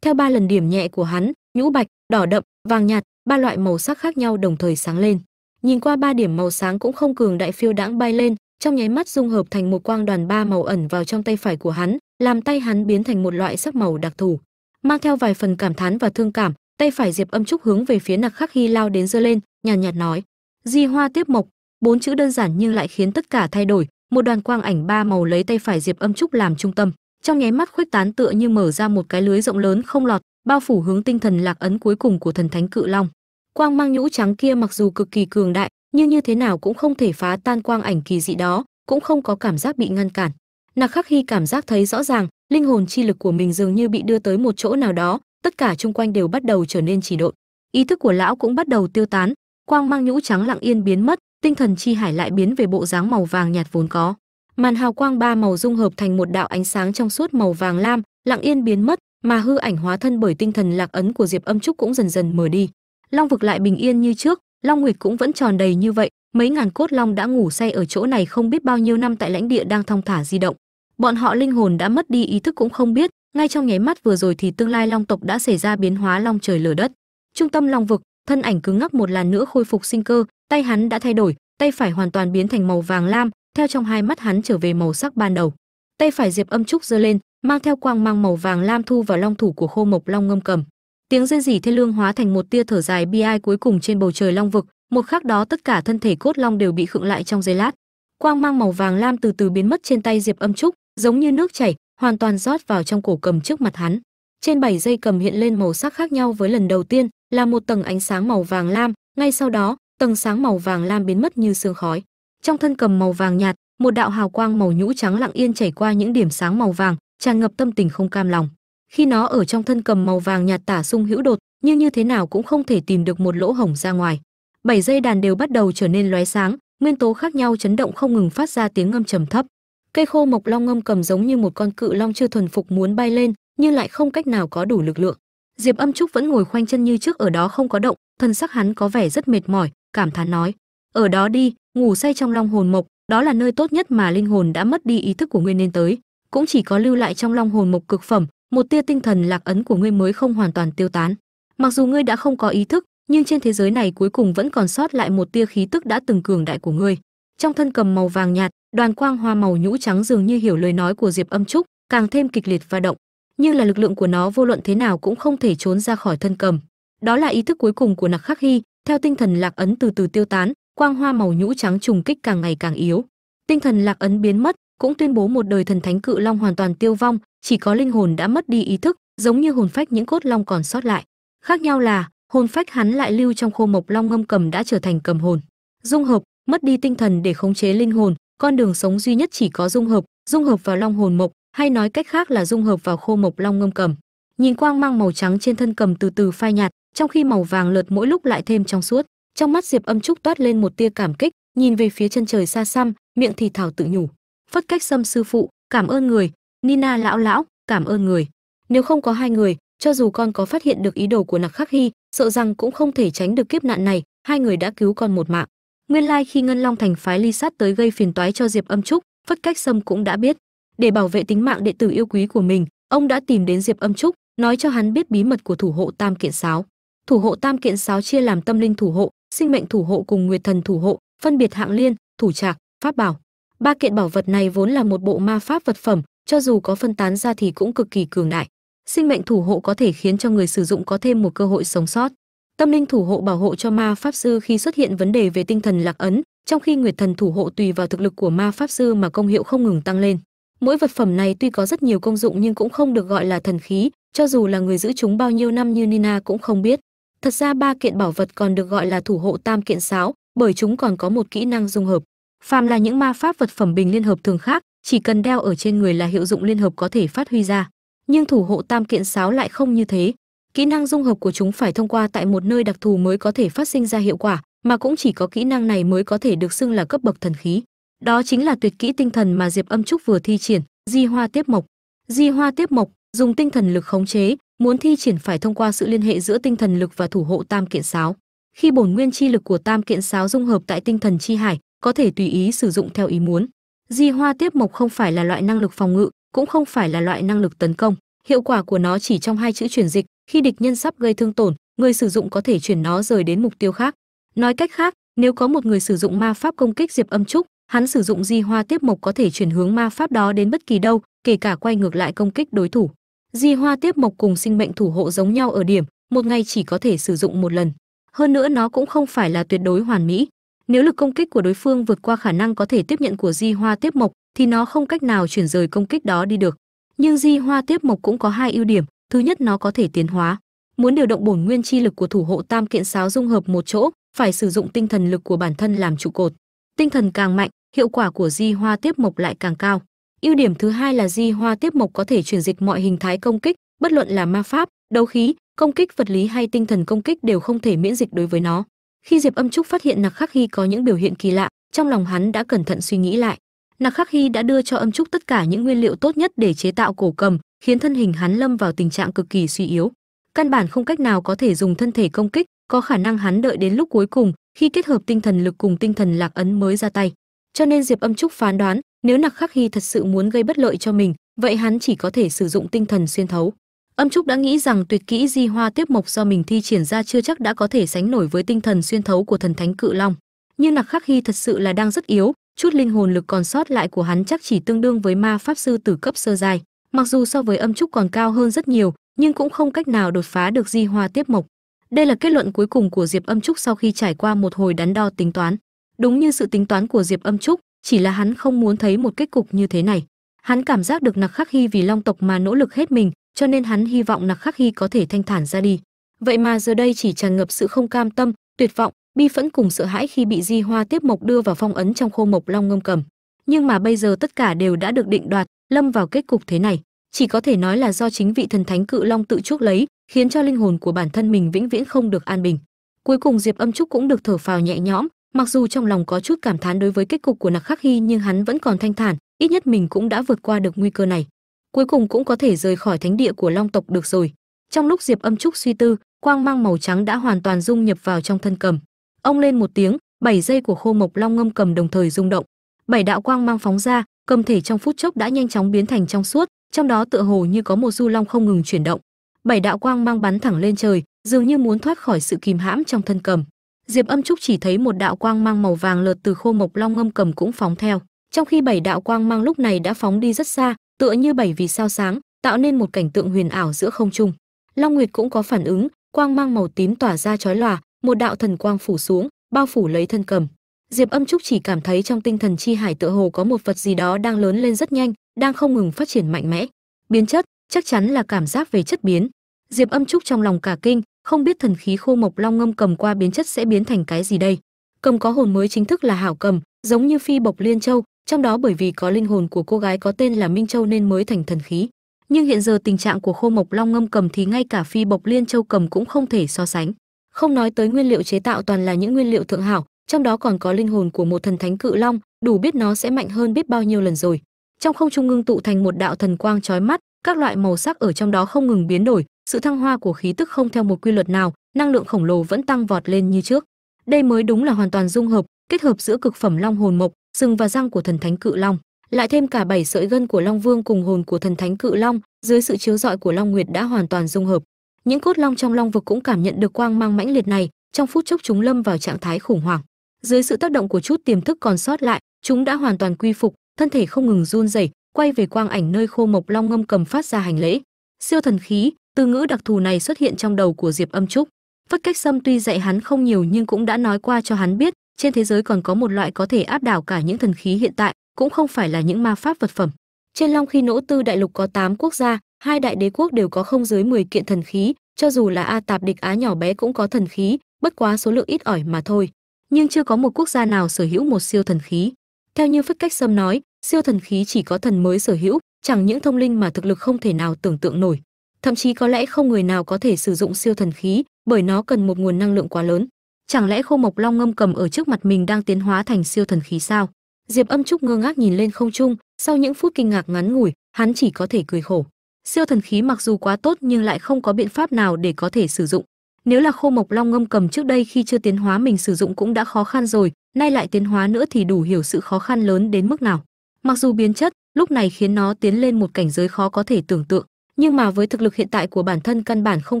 theo ba lần điểm nhẹ của hắn nhũ bạch đỏ đậm vàng nhạt ba loại màu sắc khác nhau đồng thời sáng lên. Nhìn qua ba điểm màu sáng cũng không cường đại phiêu đãng bay lên trong nháy mắt dung hợp thành một quang đoàn ba màu ẩn vào trong tay phải của hắn làm tay hắn biến thành một loại sắc màu đặc thù mang theo vài phần cảm thán và thương cảm. Tay phải diệp âm trúc hướng về phía nặc khắc hy lao đến giơ lên nhàn nhạt, nhạt nói di hoa tiếp mộc bốn chữ đơn giản nhưng lại khiến tất cả thay đổi. Một đoàn quang ảnh ba màu lấy tay phải diệp âm trúc làm trung tâm trong nháy mắt khuếch tán tựa như mở ra một cái lưới rộng lớn không lọt, bao phủ hướng tinh thần lạc ấn cuối cùng của thần thánh cự long. Quang mang nhũ trắng kia mặc dù cực kỳ cường đại, nhưng như thế nào cũng không thể phá tan quang ảnh kỳ dị đó, cũng không có cảm giác bị ngăn cản. Nặc khắc hy cảm giác thấy rõ ràng, linh hồn chi lực của mình dường như bị đưa tới một chỗ nào đó, tất cả chung quanh đều bắt đầu trở nên chỉ độn ý thức của lão cũng bắt đầu tiêu tán, quang mang nhũ trắng lặng yên biến mất, tinh thần chi hải lại biến về bộ dáng màu vàng nhạt vốn có màn hào quang ba màu dung hợp thành một đạo ánh sáng trong suốt màu vàng lam, lặng yên biến mất, mà hư ảnh hóa thân bởi tinh thần lạc ấn của diệp âm trúc cũng dần dần mở đi. Long vực lại bình yên như trước, long nguyệt cũng vẫn tròn đầy như vậy, mấy ngàn cốt long đã ngủ say ở chỗ này không biết bao nhiêu năm tại lãnh địa đang thong thả di động. Bọn họ linh hồn đã mất đi ý thức cũng không biết, ngay trong nháy mắt vừa rồi thì tương lai long tộc đã xảy ra biến hóa long trời lở đất. Trung tâm long vực, thân ảnh cứng ngắc một lần nữa khôi phục sinh cơ, tay hắn đã thay đổi, tay phải hoàn toàn biến thành màu vàng lam theo trong hai mắt hắn trở về màu sắc ban đầu. Tay phải diệp âm trúc giơ lên, mang theo quang mang màu vàng lam thu vào long thủ của khô mộc long ngâm cầm. Tiếng rên rỉ thê lương hóa thành một tia thở dài bi ai cuối cùng trên bầu trời long vực, một khắc đó tất cả thân thể cốt long đều bị khựng lại trong giây lát. Quang mang màu vàng lam từ từ biến mất trên tay diệp âm trúc, giống như nước chảy, hoàn toàn rót vào trong cổ cầm trước mặt hắn. Trên bảy dây cầm hiện lên màu sắc khác nhau với lần đầu tiên, là một tầng ánh sáng màu vàng lam, ngay sau đó, tầng sáng màu vàng lam biến mất như sương khói trong thân cầm màu vàng nhạt, một đạo hào quang màu nhũ trắng lặng yên chảy qua những điểm sáng màu vàng, tràn ngập tâm tình không cam lòng. Khi nó ở trong thân cầm màu vàng nhạt tả sung hữu đột, nhưng như thế nào cũng không thể tìm được một lỗ hổng ra ngoài. Bảy dây đàn đều bắt đầu trở nên lóe sáng, nguyên tố khác nhau chấn động không ngừng phát ra tiếng ngâm trầm thấp. Cây khô mộc long ngâm cầm giống như một con cự long chưa thuần phục muốn bay lên, nhưng lại không cách nào có đủ lực lượng. Diệp âm trúc vẫn ngồi khoanh chân như trước ở đó không có động thân sắc hắn có vẻ rất mệt mỏi, cảm thán nói, ở đó đi ngủ say trong long hồn mộc, đó là nơi tốt nhất mà linh hồn đã mất đi ý thức của ngươi nên tới. Cũng chỉ có lưu lại trong long hồn mộc cực phẩm, một tia tinh thần lạc ấn của ngươi mới không hoàn toàn tiêu tán. Mặc dù ngươi đã không có ý thức, nhưng trên thế giới này cuối cùng vẫn còn sót lại một tia khí tức đã từng cường đại của ngươi. Trong thân cầm màu vàng nhạt, đoàn quang hoa màu nhũ trắng dường như hiểu lời nói của diệp âm trúc, càng thêm kịch liệt và động. Nhưng là lực lượng của nó vô luận thế nào cũng không thể trốn ra khỏi thân cầm. Đó là ý thức cuối cùng của nặc khắc hy, theo tinh thần lạc ấn từ từ tiêu tán quang hoa màu nhũ trắng trùng kích càng ngày càng yếu. Tinh thần lạc ấn biến mất, cũng tuyên bố một đời thần thánh cự long hoàn toàn tiêu vong, chỉ có linh hồn đã mất đi ý thức, giống như hồn phách những cốt long còn sót lại. Khác nhau là, hồn phách hắn lại lưu trong khô mộc long ngâm cầm đã trở thành cầm hồn. Dung hợp, mất đi tinh thần để khống chế linh hồn, con đường sống duy nhất chỉ có dung hợp dung hợp vào long hồn mộc, hay nói cách khác là dung hợp vào khô mộc long ngâm cầm. Nhìn quang mang màu trắng trên thân cầm từ từ phai nhạt, trong khi màu vàng lợt mỗi lúc lại thêm trong suốt trong mắt diệp âm trúc toát lên một tia cảm kích, nhìn về phía chân trời xa xăm, miệng thì thảo tự nhủ. Phất cách xâm sư phụ, cảm ơn người. Nina lão lão, cảm ơn người. Nếu không có hai người, cho dù con có phát hiện được ý đồ của nặc khắc hy, sợ rằng cũng không thể tránh được kiếp nạn này, hai người đã cứu con một mạng. Nguyên lai like khi ngân long thành phái ly sát tới gây phiền toái cho diệp âm trúc, phất cách sâm cũng đã biết. Để bảo vệ tính mạng đệ tử yêu quý của mình, ông đã tìm đến diệp âm trúc, nói cho hắn biết bí mật của thủ hộ tam kiện sáo. Thủ hộ tam kiện sáo chia làm tâm linh thủ hộ sinh mệnh thủ hộ cùng nguyệt thần thủ hộ, phân biệt hạng liên, thủ trạc, pháp bảo. Ba kiện bảo vật này vốn là một bộ ma pháp vật phẩm, cho dù có phân tán ra thì cũng cực kỳ cường đại. Sinh mệnh thủ hộ có thể khiến cho người sử dụng có thêm một cơ hội sống sót. Tâm linh thủ hộ bảo hộ cho ma pháp sư khi xuất hiện vấn đề về tinh thần lạc ấn, trong khi nguyệt thần thủ hộ tùy vào thực lực của ma pháp sư mà công hiệu không ngừng tăng lên. Mỗi vật phẩm này tuy có rất nhiều công dụng nhưng cũng không được gọi là thần khí, cho dù là người giữ chúng bao nhiêu năm như nina cũng không biết thật ra ba kiện bảo vật còn được gọi là thủ hộ tam kiện sáo, bởi chúng còn có một kỹ năng dung hợp. Phàm là những ma pháp vật phẩm bình liên hợp thường khác, chỉ cần đeo ở trên người là hiệu dụng liên hợp có thể phát huy ra. Nhưng thủ hộ tam kiện sáo lại không như thế. Kỹ năng dung hợp của chúng phải thông qua tại một nơi đặc thù mới có thể phát sinh ra hiệu quả, mà cũng chỉ có kỹ năng này mới có thể được xưng là cấp bậc thần khí. Đó chính là tuyệt kỹ tinh thần mà diệp âm trúc vừa thi triển, di hoa tiếp mộc. Di hoa tiếp mộc dùng tinh thần lực khống chế muốn thi triển phải thông qua sự liên hệ giữa tinh thần lực và thủ hộ tam kiện sáo. Khi bổn nguyên chi lực của tam kiện sáo dung hợp tại tinh thần chi hải, có thể tùy ý sử dụng theo ý muốn. Di hoa tiếp mộc không phải là loại năng lực phòng ngự, cũng không phải là loại năng lực tấn công. Hiệu quả của nó chỉ trong hai chữ chuyển dịch, khi địch nhân sắp gây thương tổn, người sử dụng có thể chuyển nó rời đến mục tiêu khác. Nói cách khác, nếu có một người sử dụng ma pháp công kích diệp âm trúc, hắn sử dụng di hoa tiếp mộc có thể chuyển hướng ma pháp đó đến bất kỳ đâu, kể cả quay ngược lại công kích đối thủ di hoa tiếp mộc cùng sinh mệnh thủ hộ giống nhau ở điểm, một ngày chỉ có thể sử dụng một lần. Hơn nữa nó cũng không phải là tuyệt đối hoàn mỹ. Nếu lực công kích của đối phương vượt qua khả năng có thể tiếp nhận của di hoa tiếp mộc, thì nó không cách nào chuyển rời công kích đó đi được. Nhưng di hoa tiếp mộc cũng có hai ưu điểm. Thứ nhất, nó có thể tiến hóa. Muốn điều động bổn nguyên chi lực của thủ hộ tam kiện sáo dung hợp một chỗ, phải sử dụng tinh thần lực của bản thân làm trụ cột. Tinh thần càng mạnh, hiệu quả của di hoa tiếp mộc lại càng cao ưu điểm thứ hai là di hoa tiếp mộc có thể chuyển dịch mọi hình thái công kích, bất luận là ma pháp, đấu khí, công kích, vật lý hay tinh thần công kích đều không thể miễn dịch đối với nó. Khi diệp âm trúc phát hiện nặc khắc hy có những biểu hiện kỳ lạ, trong lòng hắn đã cẩn thận suy nghĩ lại. Nặc khắc hy đã đưa cho âm trúc tất cả những nguyên liệu tốt nhất để chế tạo cổ cầm, khiến thân hình hắn lâm vào tình trạng cực kỳ suy yếu. Căn bản không cách nào có thể dùng thân thể công kích, có khả năng hắn đợi đến lúc cuối cùng, khi kết hợp tinh thần lực cùng tinh thần lạc ấn mới ra tay. Cho nên diệp âm trúc phán đoán nếu nặc khắc hy thật sự muốn gây bất lợi cho mình, vậy hắn chỉ có thể sử dụng tinh thần xuyên thấu. Âm trúc đã nghĩ rằng tuyệt kỹ di hoa tiếp mộc do mình thi triển ra chưa chắc đã có thể sánh nổi với tinh thần xuyên thấu của thần thánh cự long. Nhưng nặc khắc hy thật sự là đang rất yếu, chút linh hồn lực còn sót lại của hắn chắc chỉ tương đương với ma pháp sư tử cấp sơ giai. Mặc dù so với âm trúc còn cao hơn rất nhiều, nhưng cũng không cách nào đột phá được di hoa tiếp mộc. Đây là kết luận cuối cùng của diệp âm trúc sau khi trải qua một hồi đắn đo tính toán. Đúng như sự tính toán của diệp âm trúc chỉ là hắn không muốn thấy một kết cục như thế này. Hắn cảm giác được nặc khắc hy vì long tộc mà nỗ lực hết mình, cho nên hắn hy vọng nặc khắc hy có thể thanh thản ra đi. Vậy mà giờ đây chỉ tràn ngập sự không cam tâm, tuyệt vọng, bi phẫn cùng sợ hãi khi bị di hoa tiếp mộc đưa vào phong ấn trong khô mộc long ngâm cầm. Nhưng mà bây giờ tất cả đều đã được định đoạt, lâm vào kết cục thế này. Chỉ có thể nói là do chính vị thần thánh cự long tự chuốc lấy, khiến cho linh hồn của bản thân mình vĩnh viễn không được an bình. Cuối cùng diệp âm trúc cũng được thở phào nhẹ nhõm mặc dù trong lòng có chút cảm thán đối với kết cục của nặc khắc hy nhưng hắn vẫn còn thanh thản, ít nhất mình cũng đã vượt qua được nguy cơ này. Cuối cùng cũng có thể rời khỏi thánh địa của long tộc được rồi. Trong lúc diệp âm trúc suy tư, quang mang màu trắng đã hoàn toàn dung nhập vào trong thân cầm. Ông lên một tiếng, bảy dây của khô mộc long ngâm cầm đồng thời rung động. Bảy đạo quang mang phóng ra, cầm thể trong phút chốc đã nhanh chóng biến thành trong suốt, trong đó tựa hồ như có một du long không ngừng chuyển động. Bảy đạo quang mang bắn thẳng lên trời, dường như muốn thoát khỏi sự kìm hãm trong thân cầm diệp âm trúc chỉ thấy một đạo quang mang màu vàng lợt từ khô mộc long ngâm cầm cũng phóng theo. Trong khi bảy đạo quang mang lúc này đã phóng đi rất xa, tựa như bảy vì sao sáng, tạo nên một cảnh tượng huyền ảo giữa không trung. Long nguyệt cũng có phản ứng, quang mang màu tím tỏa ra chói lòa, một đạo thần quang phủ xuống, bao phủ lấy thân cầm. Diệp âm trúc chỉ cảm thấy trong tinh thần chi hải tựa hồ có một vật gì đó đang lớn lên rất nhanh, đang không ngừng phát triển mạnh mẽ. Biến chất, chắc chắn là cảm giác về chất biến. Diệp âm trúc trong lòng cả kinh không biết thần khí khô mộc long ngâm cầm qua biến chất sẽ biến thành cái gì đây? Cầm có hồn mới chính thức là hảo cầm, giống như phi bộc liên châu, trong đó bởi vì có linh hồn của cô gái có tên là minh châu nên mới thành thần khí. Nhưng hiện giờ tình trạng của khô mộc long ngâm cầm thì ngay cả phi bộc liên châu cầm cũng không thể so sánh. Không nói tới nguyên liệu chế tạo toàn là những nguyên liệu thượng hảo, trong đó còn có linh hồn của một thần thánh cự long, đủ biết nó sẽ mạnh hơn biết bao nhiêu lần rồi. Trong không trung ngưng tụ thành một đạo thần quang chói mắt, các loại màu sắc ở trong đó không ngừng biến đổi sự thăng hoa của khí tức không theo một quy luật nào, năng lượng khổng lồ vẫn tăng vọt lên như trước. Đây mới đúng là hoàn toàn dung hợp, kết hợp giữa cực phẩm long hồn mộc, sừng và răng của thần thánh cự long. Lại thêm cả bảy sợi gân của long vương cùng hồn của thần thánh cự long, dưới sự chiếu rọi của long nguyệt đã hoàn toàn dung hợp. Những cốt long trong long vực cũng cảm nhận được quang mang mãnh liệt này, trong phút chốc chúng lâm vào trạng thái khủng hoảng. Dưới sự tác động của chút tiềm thức còn sót lại, chúng đã hoàn toàn quy phục, thân thể không ngừng run rẩy, quay về quang ảnh nơi khô mộc long ngâm cầm phát ra hành lễ. Siêu thần khí từ ngữ đặc thù này xuất hiện trong đầu của diệp âm trúc. Phất cách sâm tuy dạy hắn không nhiều nhưng cũng đã nói qua cho hắn biết, trên thế giới còn có một loại có thể áp đảo cả những thần khí hiện tại, cũng không phải là những ma pháp vật phẩm. Trên long khi nỗ tư đại lục có 8 quốc gia, hai đại đế quốc đều có không dưới 10 kiện thần khí, cho dù là a tạp địch á nhỏ bé cũng có thần khí, bất quá số lượng ít ỏi mà thôi. Nhưng chưa có một quốc gia nào sở hữu một siêu thần khí. Theo như phất cách sâm nói, siêu thần khí chỉ có thần mới sở hữu, chẳng những thông linh mà thực lực không thể nào tưởng tượng nổi thậm chí có lẽ không người nào có thể sử dụng siêu thần khí, bởi nó cần một nguồn năng lượng quá lớn. Chẳng lẽ khô mộc long ngâm cầm ở trước mặt mình đang tiến hóa thành siêu thần khí sao? Diệp âm trúc ngơ ngác nhìn lên không trung, sau những phút kinh ngạc ngắn ngủi, hắn chỉ có thể cười khổ. Siêu thần khí mặc dù quá tốt nhưng lại không có biện pháp nào để có thể sử dụng. Nếu là khô mộc long ngâm cầm trước đây khi chưa tiến hóa mình sử dụng cũng đã khó khăn rồi, nay lại tiến hóa nữa thì đủ hiểu sự khó khăn lớn đến mức nào. Mặc dù biến chất, lúc này khiến nó tiến lên một cảnh giới khó có thể tưởng tượng nhưng mà với thực lực hiện tại của bản thân căn bản không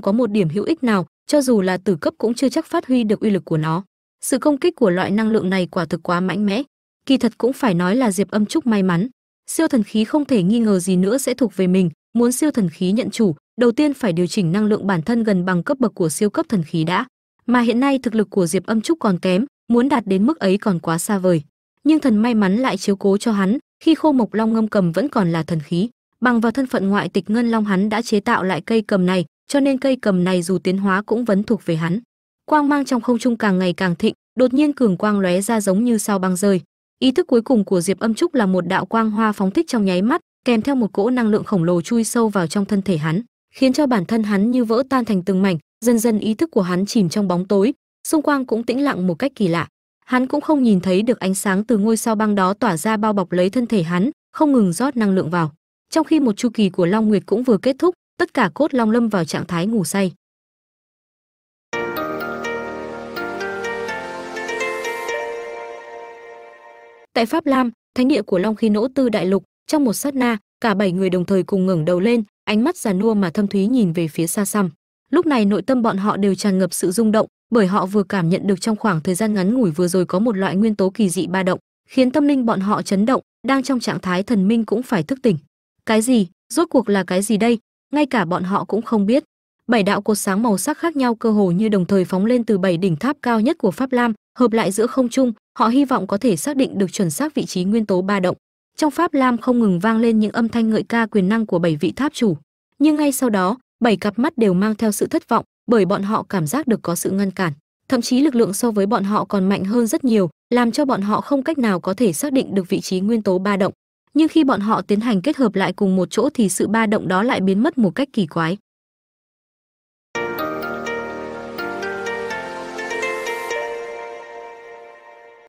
có một điểm hữu ích nào, cho dù là tử cấp cũng chưa chắc phát huy được uy lực của nó. Sự công kích của loại năng lượng này quả thực quá mạnh mẽ. Kỳ thật cũng phải nói là diệp âm trúc may mắn. Siêu thần khí không thể nghi ngờ gì nữa sẽ thuộc về mình, muốn siêu thần khí nhận chủ, đầu tiên phải điều chỉnh năng lượng bản thân gần bằng cấp bậc của siêu cấp thần khí đã. Mà hiện nay thực lực của diệp âm trúc còn kém, muốn đạt đến mức ấy còn quá xa vời. Nhưng thần may mắn lại chiếu cố cho hắn, khi khô mộc long ngâm cầm vẫn còn là thần khí bằng vào thân phận ngoại tịch ngân long hắn đã chế tạo lại cây cầm này, cho nên cây cầm này dù tiến hóa cũng vẫn thuộc về hắn. Quang mang trong không trung càng ngày càng thịnh, đột nhiên cường quang lóe ra giống như sao băng rơi. Ý thức cuối cùng của diệp âm trúc là một đạo quang hoa phóng thích trong nháy mắt, kèm theo một cỗ năng lượng khổng lồ chui sâu vào trong thân thể hắn, khiến cho bản thân hắn như vỡ tan thành từng mảnh, dần dần ý thức của hắn chìm trong bóng tối, xung quanh cũng tĩnh lặng một cách kỳ lạ. Hắn cũng không nhìn thấy được ánh sáng từ ngôi sao băng đó tỏa ra bao bọc lấy thân thể hắn, không ngừng rót năng lượng vào trong khi một chu kỳ của long nguyệt cũng vừa kết thúc, tất cả cốt long lâm vào trạng thái ngủ say. Tại pháp lam, thánh địa của long khí nỗ tư đại lục, trong một sát na, cả bảy người đồng thời cùng ngẩng đầu lên, ánh mắt già nua mà thâm thúy nhìn về phía xa xăm. Lúc này nội tâm bọn họ đều tràn ngập sự rung động, bởi họ vừa cảm nhận được trong khoảng thời gian ngắn ngủi vừa rồi có một loại nguyên tố kỳ dị ba động, khiến tâm linh bọn họ chấn động, đang trong trạng thái thần minh cũng phải thức tỉnh cái gì? Rốt cuộc là cái gì đây? Ngay cả bọn họ cũng không biết. Bảy đạo cột sáng màu sắc khác nhau cơ hồ như đồng thời phóng lên từ bảy đỉnh tháp cao nhất của pháp lam, hợp lại giữa không trung, họ hy vọng có thể xác định được chuẩn xác vị trí nguyên tố ba động. Trong pháp lam không ngừng vang lên những âm thanh ngợi ca quyền năng của bảy vị tháp chủ. Nhưng ngay sau đó, bảy cặp mắt đều mang theo sự thất vọng, bởi bọn họ cảm giác được có sự ngăn cản. Thậm chí lực lượng so với bọn họ còn mạnh hơn rất nhiều, làm cho bọn họ không cách nào có thể xác định được vị trí nguyên tố ba động nhưng khi bọn họ tiến hành kết hợp lại cùng một chỗ thì sự ba động đó lại biến mất một cách kỳ quái.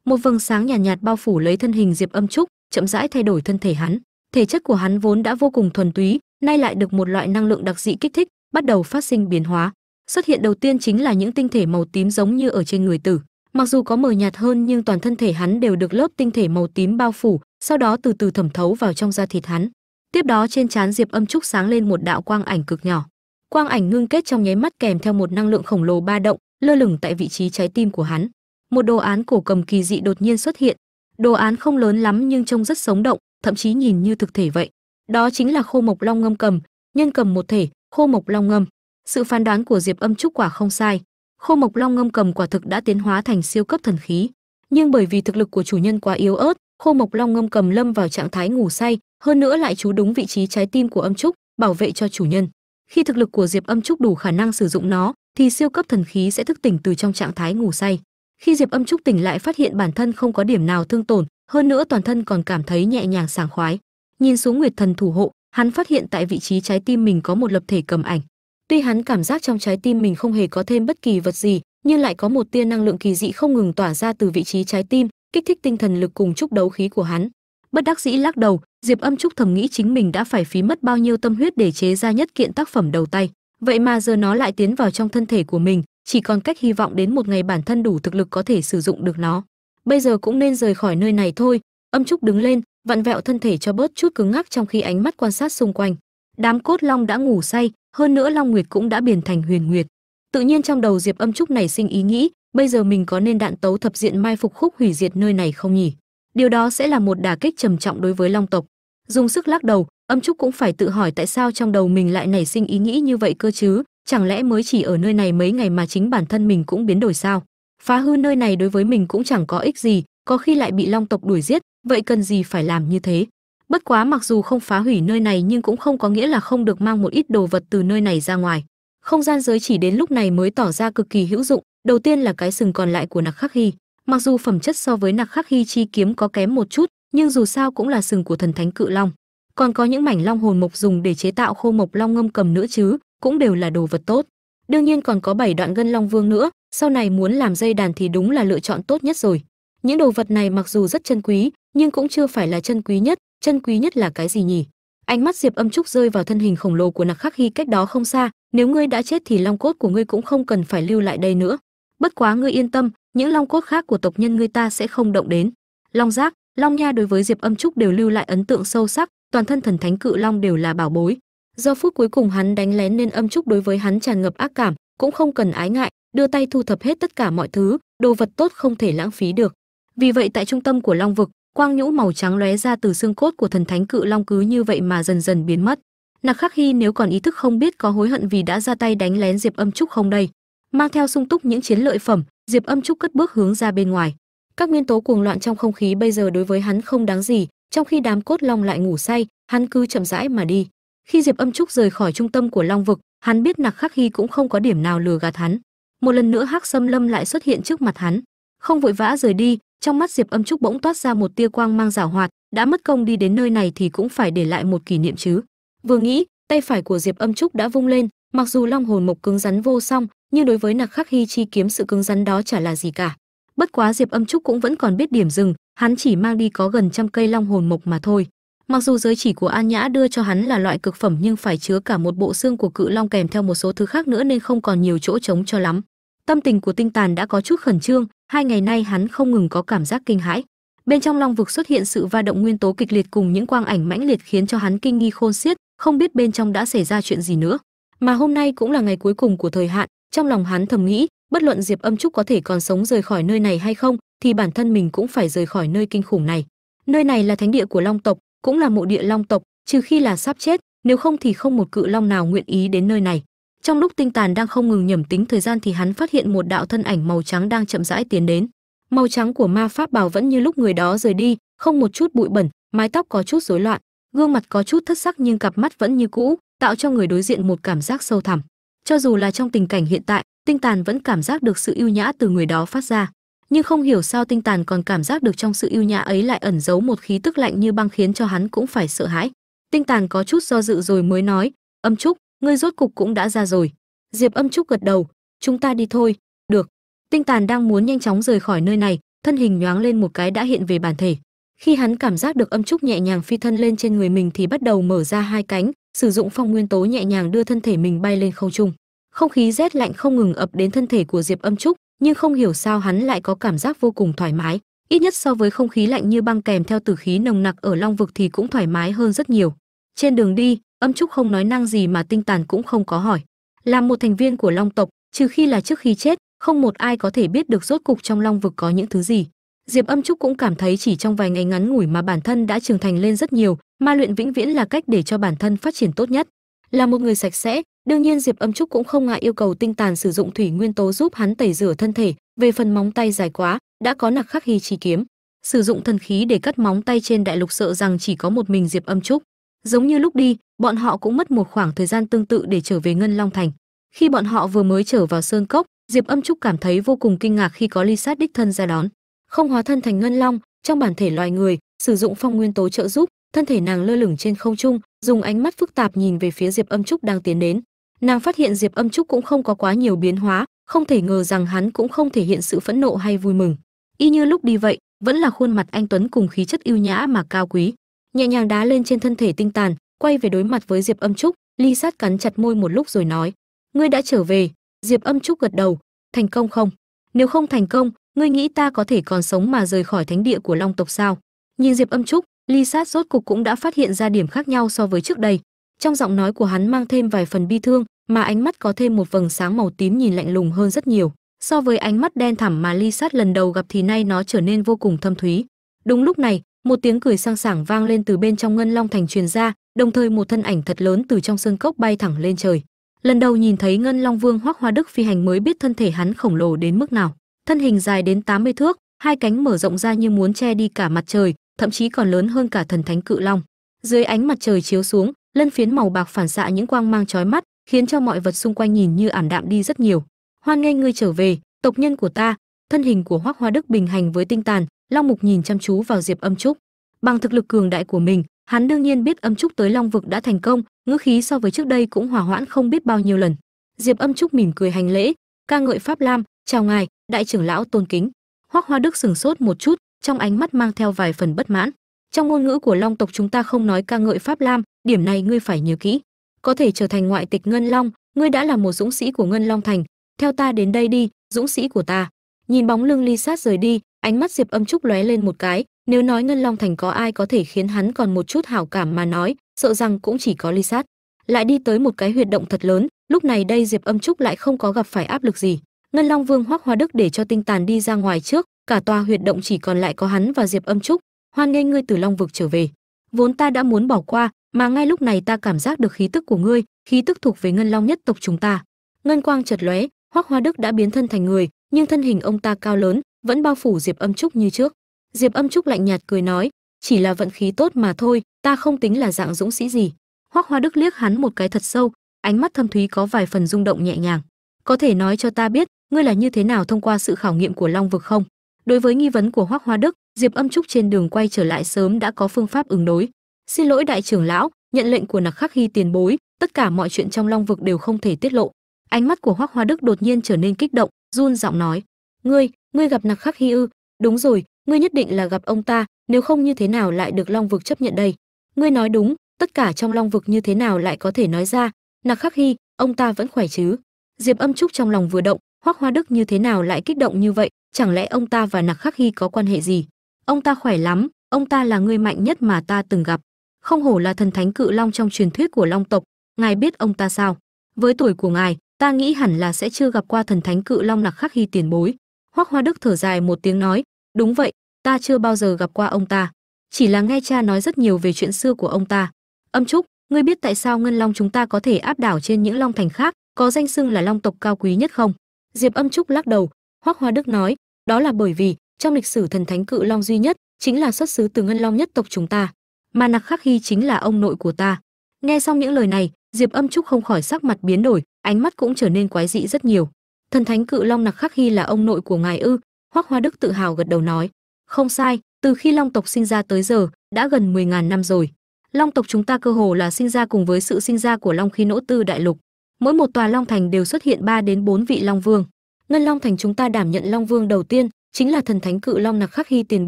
Một vầng sáng nhàn nhạt, nhạt bao phủ lấy thân hình diệp âm trúc chậm rãi thay đổi thân thể hắn. Thể chất của hắn vốn đã vô cùng thuần túy nay lại được một loại năng lượng đặc dị kích thích bắt đầu phát sinh biến hóa. Xuất hiện đầu tiên chính là những tinh thể màu tím giống như ở trên người tử mặc dù có mờ nhạt hơn, nhưng toàn thân thể hắn đều được lớp tinh thể màu tím bao phủ, sau đó từ từ thẩm thấu vào trong da thịt hắn. Tiếp đó trên trán diệp âm trúc sáng lên một đạo quang ảnh cực nhỏ. Quang ảnh ngưng kết trong nháy mắt kèm theo một năng lượng khổng lồ ba động, lơ lửng tại vị trí trái tim của hắn. Một đồ án cổ cầm kỳ dị đột nhiên xuất hiện. Đồ án không lớn lắm nhưng trông rất sống động, thậm chí nhìn như thực thể vậy. Đó chính là khô mộc long ngâm cầm. Nhân cầm một thể, khô mộc long ngâm. Sự phán đoán của diệp âm trúc quả không sai khô mộc long ngâm cầm quả thực đã tiến hóa thành siêu cấp thần khí. Nhưng bởi vì thực lực của chủ nhân quá yếu ớt khô mộc long ngâm cầm lâm vào trạng thái ngủ say, hơn nữa lại chú đúng vị trí trái tim của âm trúc, bảo vệ cho chủ nhân. Khi thực lực của diệp âm trúc đủ khả năng sử dụng nó, thì siêu cấp thần khí sẽ thức tỉnh từ trong trạng thái ngủ say. Khi diệp âm trúc tỉnh lại phát hiện bản thân không có điểm nào thương tổn, hơn nữa toàn thân còn cảm thấy nhẹ nhàng sảng khoái. Nhìn xuống nguyệt thần thủ hộ, hắn phát hiện tại vị trí trái tim mình có một lập thể cầm ảnh tuy hắn cảm giác trong trái tim mình không hề có thêm bất kỳ vật gì, nhưng lại có một tia năng lượng kỳ dị không ngừng tỏa ra từ vị trí trái tim, kích thích tinh thần lực cùng chúc đấu khí của hắn. Bất đắc dĩ lắc đầu, diệp âm trúc thầm nghĩ chính mình đã phải phí mất bao nhiêu tâm huyết để chế ra nhất kiện tác phẩm đầu tay. Vậy mà giờ nó lại tiến vào trong thân thể của mình, chỉ còn cách hy vọng đến một ngày bản thân đủ thực lực có thể sử dụng được nó. Bây giờ cũng nên rời khỏi nơi này thôi. Âm trúc đứng lên, vặn vẹo thân thể cho bớt chút cứng ngắc trong khi ánh mắt quan sát xung quanh đám cốt long đã ngủ say, hơn nữa long nguyệt cũng đã biển thành huyền nguyệt. Tự nhiên trong đầu diệp âm trúc này sinh ý nghĩ, bây giờ mình có nên đạn tấu thập diện mai phục khúc hủy diệt nơi này không nhỉ? Điều đó sẽ là một đả kích trầm trọng đối với long tộc. Dùng sức lắc đầu, âm trúc cũng phải tự hỏi tại sao trong đầu mình lại nảy sinh ý nghĩ như vậy cơ chứ? Chẳng lẽ mới chỉ ở nơi này mấy ngày mà chính bản thân mình cũng biến đổi sao? Phá hư nơi này đối với mình cũng chẳng có ích gì, có khi lại bị long tộc đuổi giết, vậy cần gì phải làm như thế? Bất quá mặc dù không phá hủy nơi này nhưng cũng không có nghĩa là không được mang một ít đồ vật từ nơi này ra ngoài. Không gian giới chỉ đến lúc này mới tỏ ra cực kỳ hữu dụng, đầu tiên là cái sừng còn lại của nặc khắc hy. Mặc dù phẩm chất so với nặc khắc hy chi kiếm có kém một chút, nhưng dù sao cũng là sừng của thần thánh cự long. Còn có những mảnh long hồn mộc dùng để chế tạo khô mộc long ngâm cầm nữa chứ, cũng đều là đồ vật tốt. Đương nhiên còn có bảy đoạn gân long vương nữa, sau này muốn làm dây đàn thì đúng là lựa chọn tốt nhất rồi. Những đồ vật này mặc dù rất chân quý, nhưng cũng chưa phải là chân quý nhất chân quý nhất là cái gì nhỉ? Ánh mắt diệp âm trúc rơi vào thân hình khổng lồ của nặc khắc hy cách đó không xa, nếu ngươi đã chết thì long cốt của ngươi cũng không cần phải lưu lại đây nữa. Bất quá ngươi yên tâm, những long cốt khác của tộc nhân ngươi ta sẽ không động đến. Long giác, long nha đối với diệp âm trúc đều lưu lại ấn tượng sâu sắc, toàn thân thần thánh cự long đều là bảo bối. Do phút cuối cùng hắn đánh lén nên âm trúc đối với hắn tràn ngập ác cảm, cũng không cần ái ngại, đưa tay thu thập hết tất cả mọi thứ, đồ vật tốt không thể lãng phí được. Vì vậy tại trung tâm của long vực quang nhũ màu trắng lóe ra từ xương cốt của thần thánh cự long cứ như vậy mà dần dần biến mất. Nặc khắc hy nếu còn ý thức không biết có hối hận vì đã ra tay đánh lén diệp âm trúc không đây, mang theo sung túc những chiến lợi phẩm, diệp âm trúc cất bước hướng ra bên ngoài. Các nguyên tố cuồng loạn trong không khí bây giờ đối với hắn không đáng gì, trong khi đám cốt long lại ngủ say, hắn cứ chậm rãi mà đi. Khi diệp âm trúc rời khỏi trung tâm của long vực, hắn biết nặc khắc hy cũng không có điểm nào lừa gạt hắn. Một lần nữa hắc xâm lâm lại xuất hiện trước mặt hắn, không vội vã rời đi trong mắt diệp âm trúc bỗng toát ra một tia quang mang giảo hoạt, đã mất công đi đến nơi này thì cũng phải để lại một kỷ niệm chứ. Vừa nghĩ, tay phải của diệp âm trúc đã vung lên, mặc dù long hồn mộc cứng rắn vô song, nhưng đối với nặc khắc hy chi kiếm sự cứng rắn đó chả là gì cả. Bất quá diệp âm trúc cũng vẫn còn biết điểm dừng, hắn chỉ mang đi có gần trăm cây long hồn mộc mà thôi. Mặc dù giới chỉ của an nhã đưa cho hắn là loại cực phẩm nhưng phải chứa cả một bộ xương của cự long kèm theo một số thứ khác nữa nên không còn nhiều chỗ trống cho lắm tâm tình của tinh tàn đã có chút khẩn trương, hai ngày nay hắn không ngừng có cảm giác kinh hãi. Bên trong long vực xuất hiện sự va động nguyên tố kịch liệt cùng những quang ảnh mãnh liệt khiến cho hắn kinh nghi khôn xiết, không biết bên trong đã xảy ra chuyện gì nữa. Mà hôm nay cũng là ngày cuối cùng của thời hạn, trong lòng hắn thầm nghĩ, bất luận diệp âm trúc có thể còn sống rời khỏi nơi này hay không, thì bản thân mình cũng phải rời khỏi nơi kinh khủng này. Nơi này là thánh địa của long tộc, cũng là mộ địa long tộc, trừ khi là sắp chết, nếu không thì không một cự long nào nguyện ý đến nơi này trong lúc tinh tàn đang không ngừng nhẩm tính thời gian thì hắn phát hiện một đạo thân ảnh màu trắng đang chậm rãi tiến đến. Màu trắng của ma pháp bảo vẫn như lúc người đó rời đi, không một chút bụi bẩn, mái tóc có chút rối loạn, gương mặt có chút thất sắc nhưng cặp mắt vẫn như cũ, tạo cho người đối diện một cảm giác sâu thẳm. Cho dù là trong tình cảnh hiện tại, tinh tàn vẫn cảm giác được sự yêu nhã từ người đó phát ra. Nhưng không hiểu sao tinh tàn còn cảm giác được trong sự yêu nhã ấy lại ẩn giấu một khí tức lạnh như băng khiến cho hắn cũng phải sợ hãi. Tinh tàn có chút do dự rồi mới nói, âm trúc ngươi rốt cục cũng đã ra rồi. Diệp âm trúc gật đầu, chúng ta đi thôi, được. Tinh tàn đang muốn nhanh chóng rời khỏi nơi này, thân hình nhoáng lên một cái đã hiện về bản thể. Khi hắn cảm giác được âm trúc nhẹ nhàng phi thân lên trên người mình thì bắt đầu mở ra hai cánh, sử dụng phong nguyên tố nhẹ nhàng đưa thân thể mình bay lên không trung. Không khí rét lạnh không ngừng ập đến thân thể của diệp âm trúc, nhưng không hiểu sao hắn lại có cảm giác vô cùng thoải mái. Ít nhất so với không khí lạnh như băng kèm theo tử khí nồng nặc ở long vực thì cũng thoải mái hơn rất nhiều. Trên đường đi âm trúc không nói năng gì mà tinh tàn cũng không có hỏi. Là một thành viên của long tộc, trừ khi là trước khi chết, không một ai có thể biết được rốt cục trong long vực có những thứ gì. Diệp âm trúc cũng cảm thấy chỉ trong vài ngày ngắn ngủi mà bản thân đã trưởng thành lên rất nhiều, ma luyện vĩnh viễn là cách để cho bản thân phát triển tốt nhất. Là một người sạch sẽ, đương nhiên diệp âm trúc cũng không ngại yêu cầu tinh tàn sử dụng thủy nguyên tố giúp hắn tẩy rửa thân thể, về phần móng tay dài quá, đã có nặc khắc hy chi kiếm. Sử dụng thần khí để cắt móng tay trên đại lục sợ rằng chỉ có một mình diệp âm trúc giống như lúc đi, bọn họ cũng mất một khoảng thời gian tương tự để trở về ngân long thành. Khi bọn họ vừa mới trở vào sơn cốc, diệp âm trúc cảm thấy vô cùng kinh ngạc khi có ly sát đích thân ra đón. Không hóa thân thành ngân long, trong bản thể loài người, sử dụng phong nguyên tố trợ giúp, thân thể nàng lơ lửng trên không trung, dùng ánh mắt phức tạp nhìn về phía diệp âm trúc đang tiến đến. Nàng phát hiện diệp âm trúc cũng không có quá nhiều biến hóa, không thể ngờ rằng hắn cũng không thể hiện sự phẫn nộ hay vui mừng. Y như lúc đi vậy, vẫn là khuôn mặt anh tuấn cùng khí chất yêu nhã mà cao quý nhẹ nhàng đá lên trên thân thể tinh tàn, quay về đối mặt với diệp âm trúc, ly sát cắn chặt môi một lúc rồi nói, ngươi đã trở về. Diệp âm trúc gật đầu, thành công không? Nếu không thành công, ngươi nghĩ ta có thể còn sống mà rời khỏi thánh địa của long tộc sao? Nhìn diệp âm trúc, ly sát rốt cục cũng đã phát hiện ra điểm khác nhau so với trước đây. Trong giọng nói của hắn mang thêm vài phần bi thương, mà ánh mắt có thêm một vầng sáng màu tím nhìn lạnh lùng hơn rất nhiều. So với ánh mắt đen thẳm mà ly sát lần đầu gặp thì nay nó trở nên vô cùng thâm thúy. Đúng lúc này một tiếng cười sang sảng vang lên từ bên trong ngân long thành truyền ra, đồng thời một thân ảnh thật lớn từ trong sơn cốc bay thẳng lên trời. Lần đầu nhìn thấy ngân long vương hoắc hoa đức phi hành mới biết thân thể hắn khổng lồ đến mức nào. Thân hình dài đến 80 thước, hai cánh mở rộng ra như muốn che đi cả mặt trời, thậm chí còn lớn hơn cả thần thánh cự long. Dưới ánh mặt trời chiếu xuống, lân phiến màu bạc phản xạ những quang mang chói mắt, khiến cho mọi vật xung quanh nhìn như ảm đạm đi rất nhiều. Hoan nghênh ngươi trở về, tộc nhân của ta. Thân hình của hoắc hoa đức bình hành với tinh tàn long mục nhìn chăm chú vào diệp âm trúc. Bằng thực lực cường đại của mình, hắn đương nhiên biết âm trúc tới long vực đã thành công, ngữ khí so với trước đây cũng hòa hoãn không biết bao nhiêu lần. Diệp âm trúc mỉm cười hành lễ, ca ngợi pháp lam, chào ngài, đại trưởng lão tôn kính. Hoắc hoa đức sừng sốt một chút, trong ánh mắt mang theo vài phần bất mãn. Trong ngôn ngữ của long tộc chúng ta không nói ca ngợi pháp lam, điểm này ngươi phải nhớ kỹ. Có thể trở thành ngoại tịch ngân long, ngươi đã là một dũng sĩ của ngân long thành, theo ta đến đây đi, dũng sĩ của ta. Nhìn bóng lưng ly sát rời đi ánh mắt diệp âm trúc lóe lên một cái, nếu nói ngân long thành có ai có thể khiến hắn còn một chút hảo cảm mà nói, sợ rằng cũng chỉ có ly sát. Lại đi tới một cái huyệt động thật lớn, lúc này đây diệp âm trúc lại không có gặp phải áp lực gì. Ngân long vương hoắc hoa đức để cho tinh tàn đi ra ngoài trước, cả tòa huyệt động chỉ còn lại có hắn và diệp âm trúc. Hoan nghênh ngươi từ long vực trở về. Vốn ta đã muốn bỏ qua, mà ngay lúc này ta cảm giác được khí tức của ngươi, khí tức thuộc về ngân long nhất tộc chúng ta. Ngân quang chợt lóe, hoắc hoa đức đã biến thân thành người, nhưng thân hình ông ta cao lớn vẫn bao phủ diệp âm trúc như trước. Diệp âm trúc lạnh nhạt cười nói, chỉ là vận khí tốt mà thôi, ta không tính là dạng dũng sĩ gì. Hoắc hoa đức liếc hắn một cái thật sâu, ánh mắt thâm thúy có vài phần rung động nhẹ nhàng. Có thể nói cho ta biết, ngươi là như thế nào thông qua sự khảo nghiệm của long vực không? Đối với nghi vấn của hoắc hoa đức, diệp âm trúc trên đường quay trở lại sớm đã có phương pháp ứng đối. Xin lỗi đại trưởng lão, nhận lệnh của nặc khắc hy tiền bối, tất cả mọi chuyện trong long vực đều không thể tiết lộ. Ánh mắt của hoắc hoa đức đột nhiên trở nên kích động, run giọng nói, ngươi ngươi gặp nặc khắc hy ư? Đúng rồi, ngươi nhất định là gặp ông ta, nếu không như thế nào lại được long vực chấp nhận đây? Ngươi nói đúng, tất cả trong long vực như thế nào lại có thể nói ra? Nặc khắc hy, ông ta vẫn khỏe chứ? Diệp âm trúc trong lòng vừa động, hoắc hoa đức như thế nào lại kích động như vậy? Chẳng lẽ ông ta và nặc khắc hy có quan hệ gì? Ông ta khỏe lắm, ông ta là người mạnh nhất mà ta từng gặp. Không hổ là thần thánh cự long trong truyền thuyết của long tộc, ngài biết ông ta sao? Với tuổi của ngài, ta nghĩ hẳn là sẽ chưa gặp qua thần thánh cự long nặc khắc hy tiền bối hoắc hoa đức thở dài một tiếng nói, đúng vậy, ta chưa bao giờ gặp qua ông ta. Chỉ là nghe cha nói rất nhiều về chuyện xưa của ông ta. Âm trúc, ngươi biết tại sao ngân long chúng ta có thể áp đảo trên những long thành khác, có danh xưng là long tộc cao quý nhất không? Diệp âm trúc lắc đầu. Hoắc hoa đức nói, đó là bởi vì, trong lịch sử thần thánh cự long duy nhất, chính là xuất xứ từ ngân long nhất tộc chúng ta, mà nặc khắc hy chính là ông nội của ta. Nghe xong những lời này, diệp âm trúc không khỏi sắc mặt biến đổi, ánh mắt cũng trở nên quái dị rất nhiều thần thánh cự long nặc khắc hy là ông nội của ngài ư? Hoắc hoa đức tự hào gật đầu nói. Không sai, từ khi long tộc sinh ra tới giờ, đã gần 10.000 năm rồi. Long tộc chúng ta cơ hồ là sinh ra cùng với sự sinh ra của long khí nỗ tư đại lục. Mỗi một tòa long thành đều xuất hiện 3 đến 4 vị long vương. Ngân long thành chúng ta đảm nhận long vương đầu tiên, chính là thần thánh cự long nặc khắc hy tiền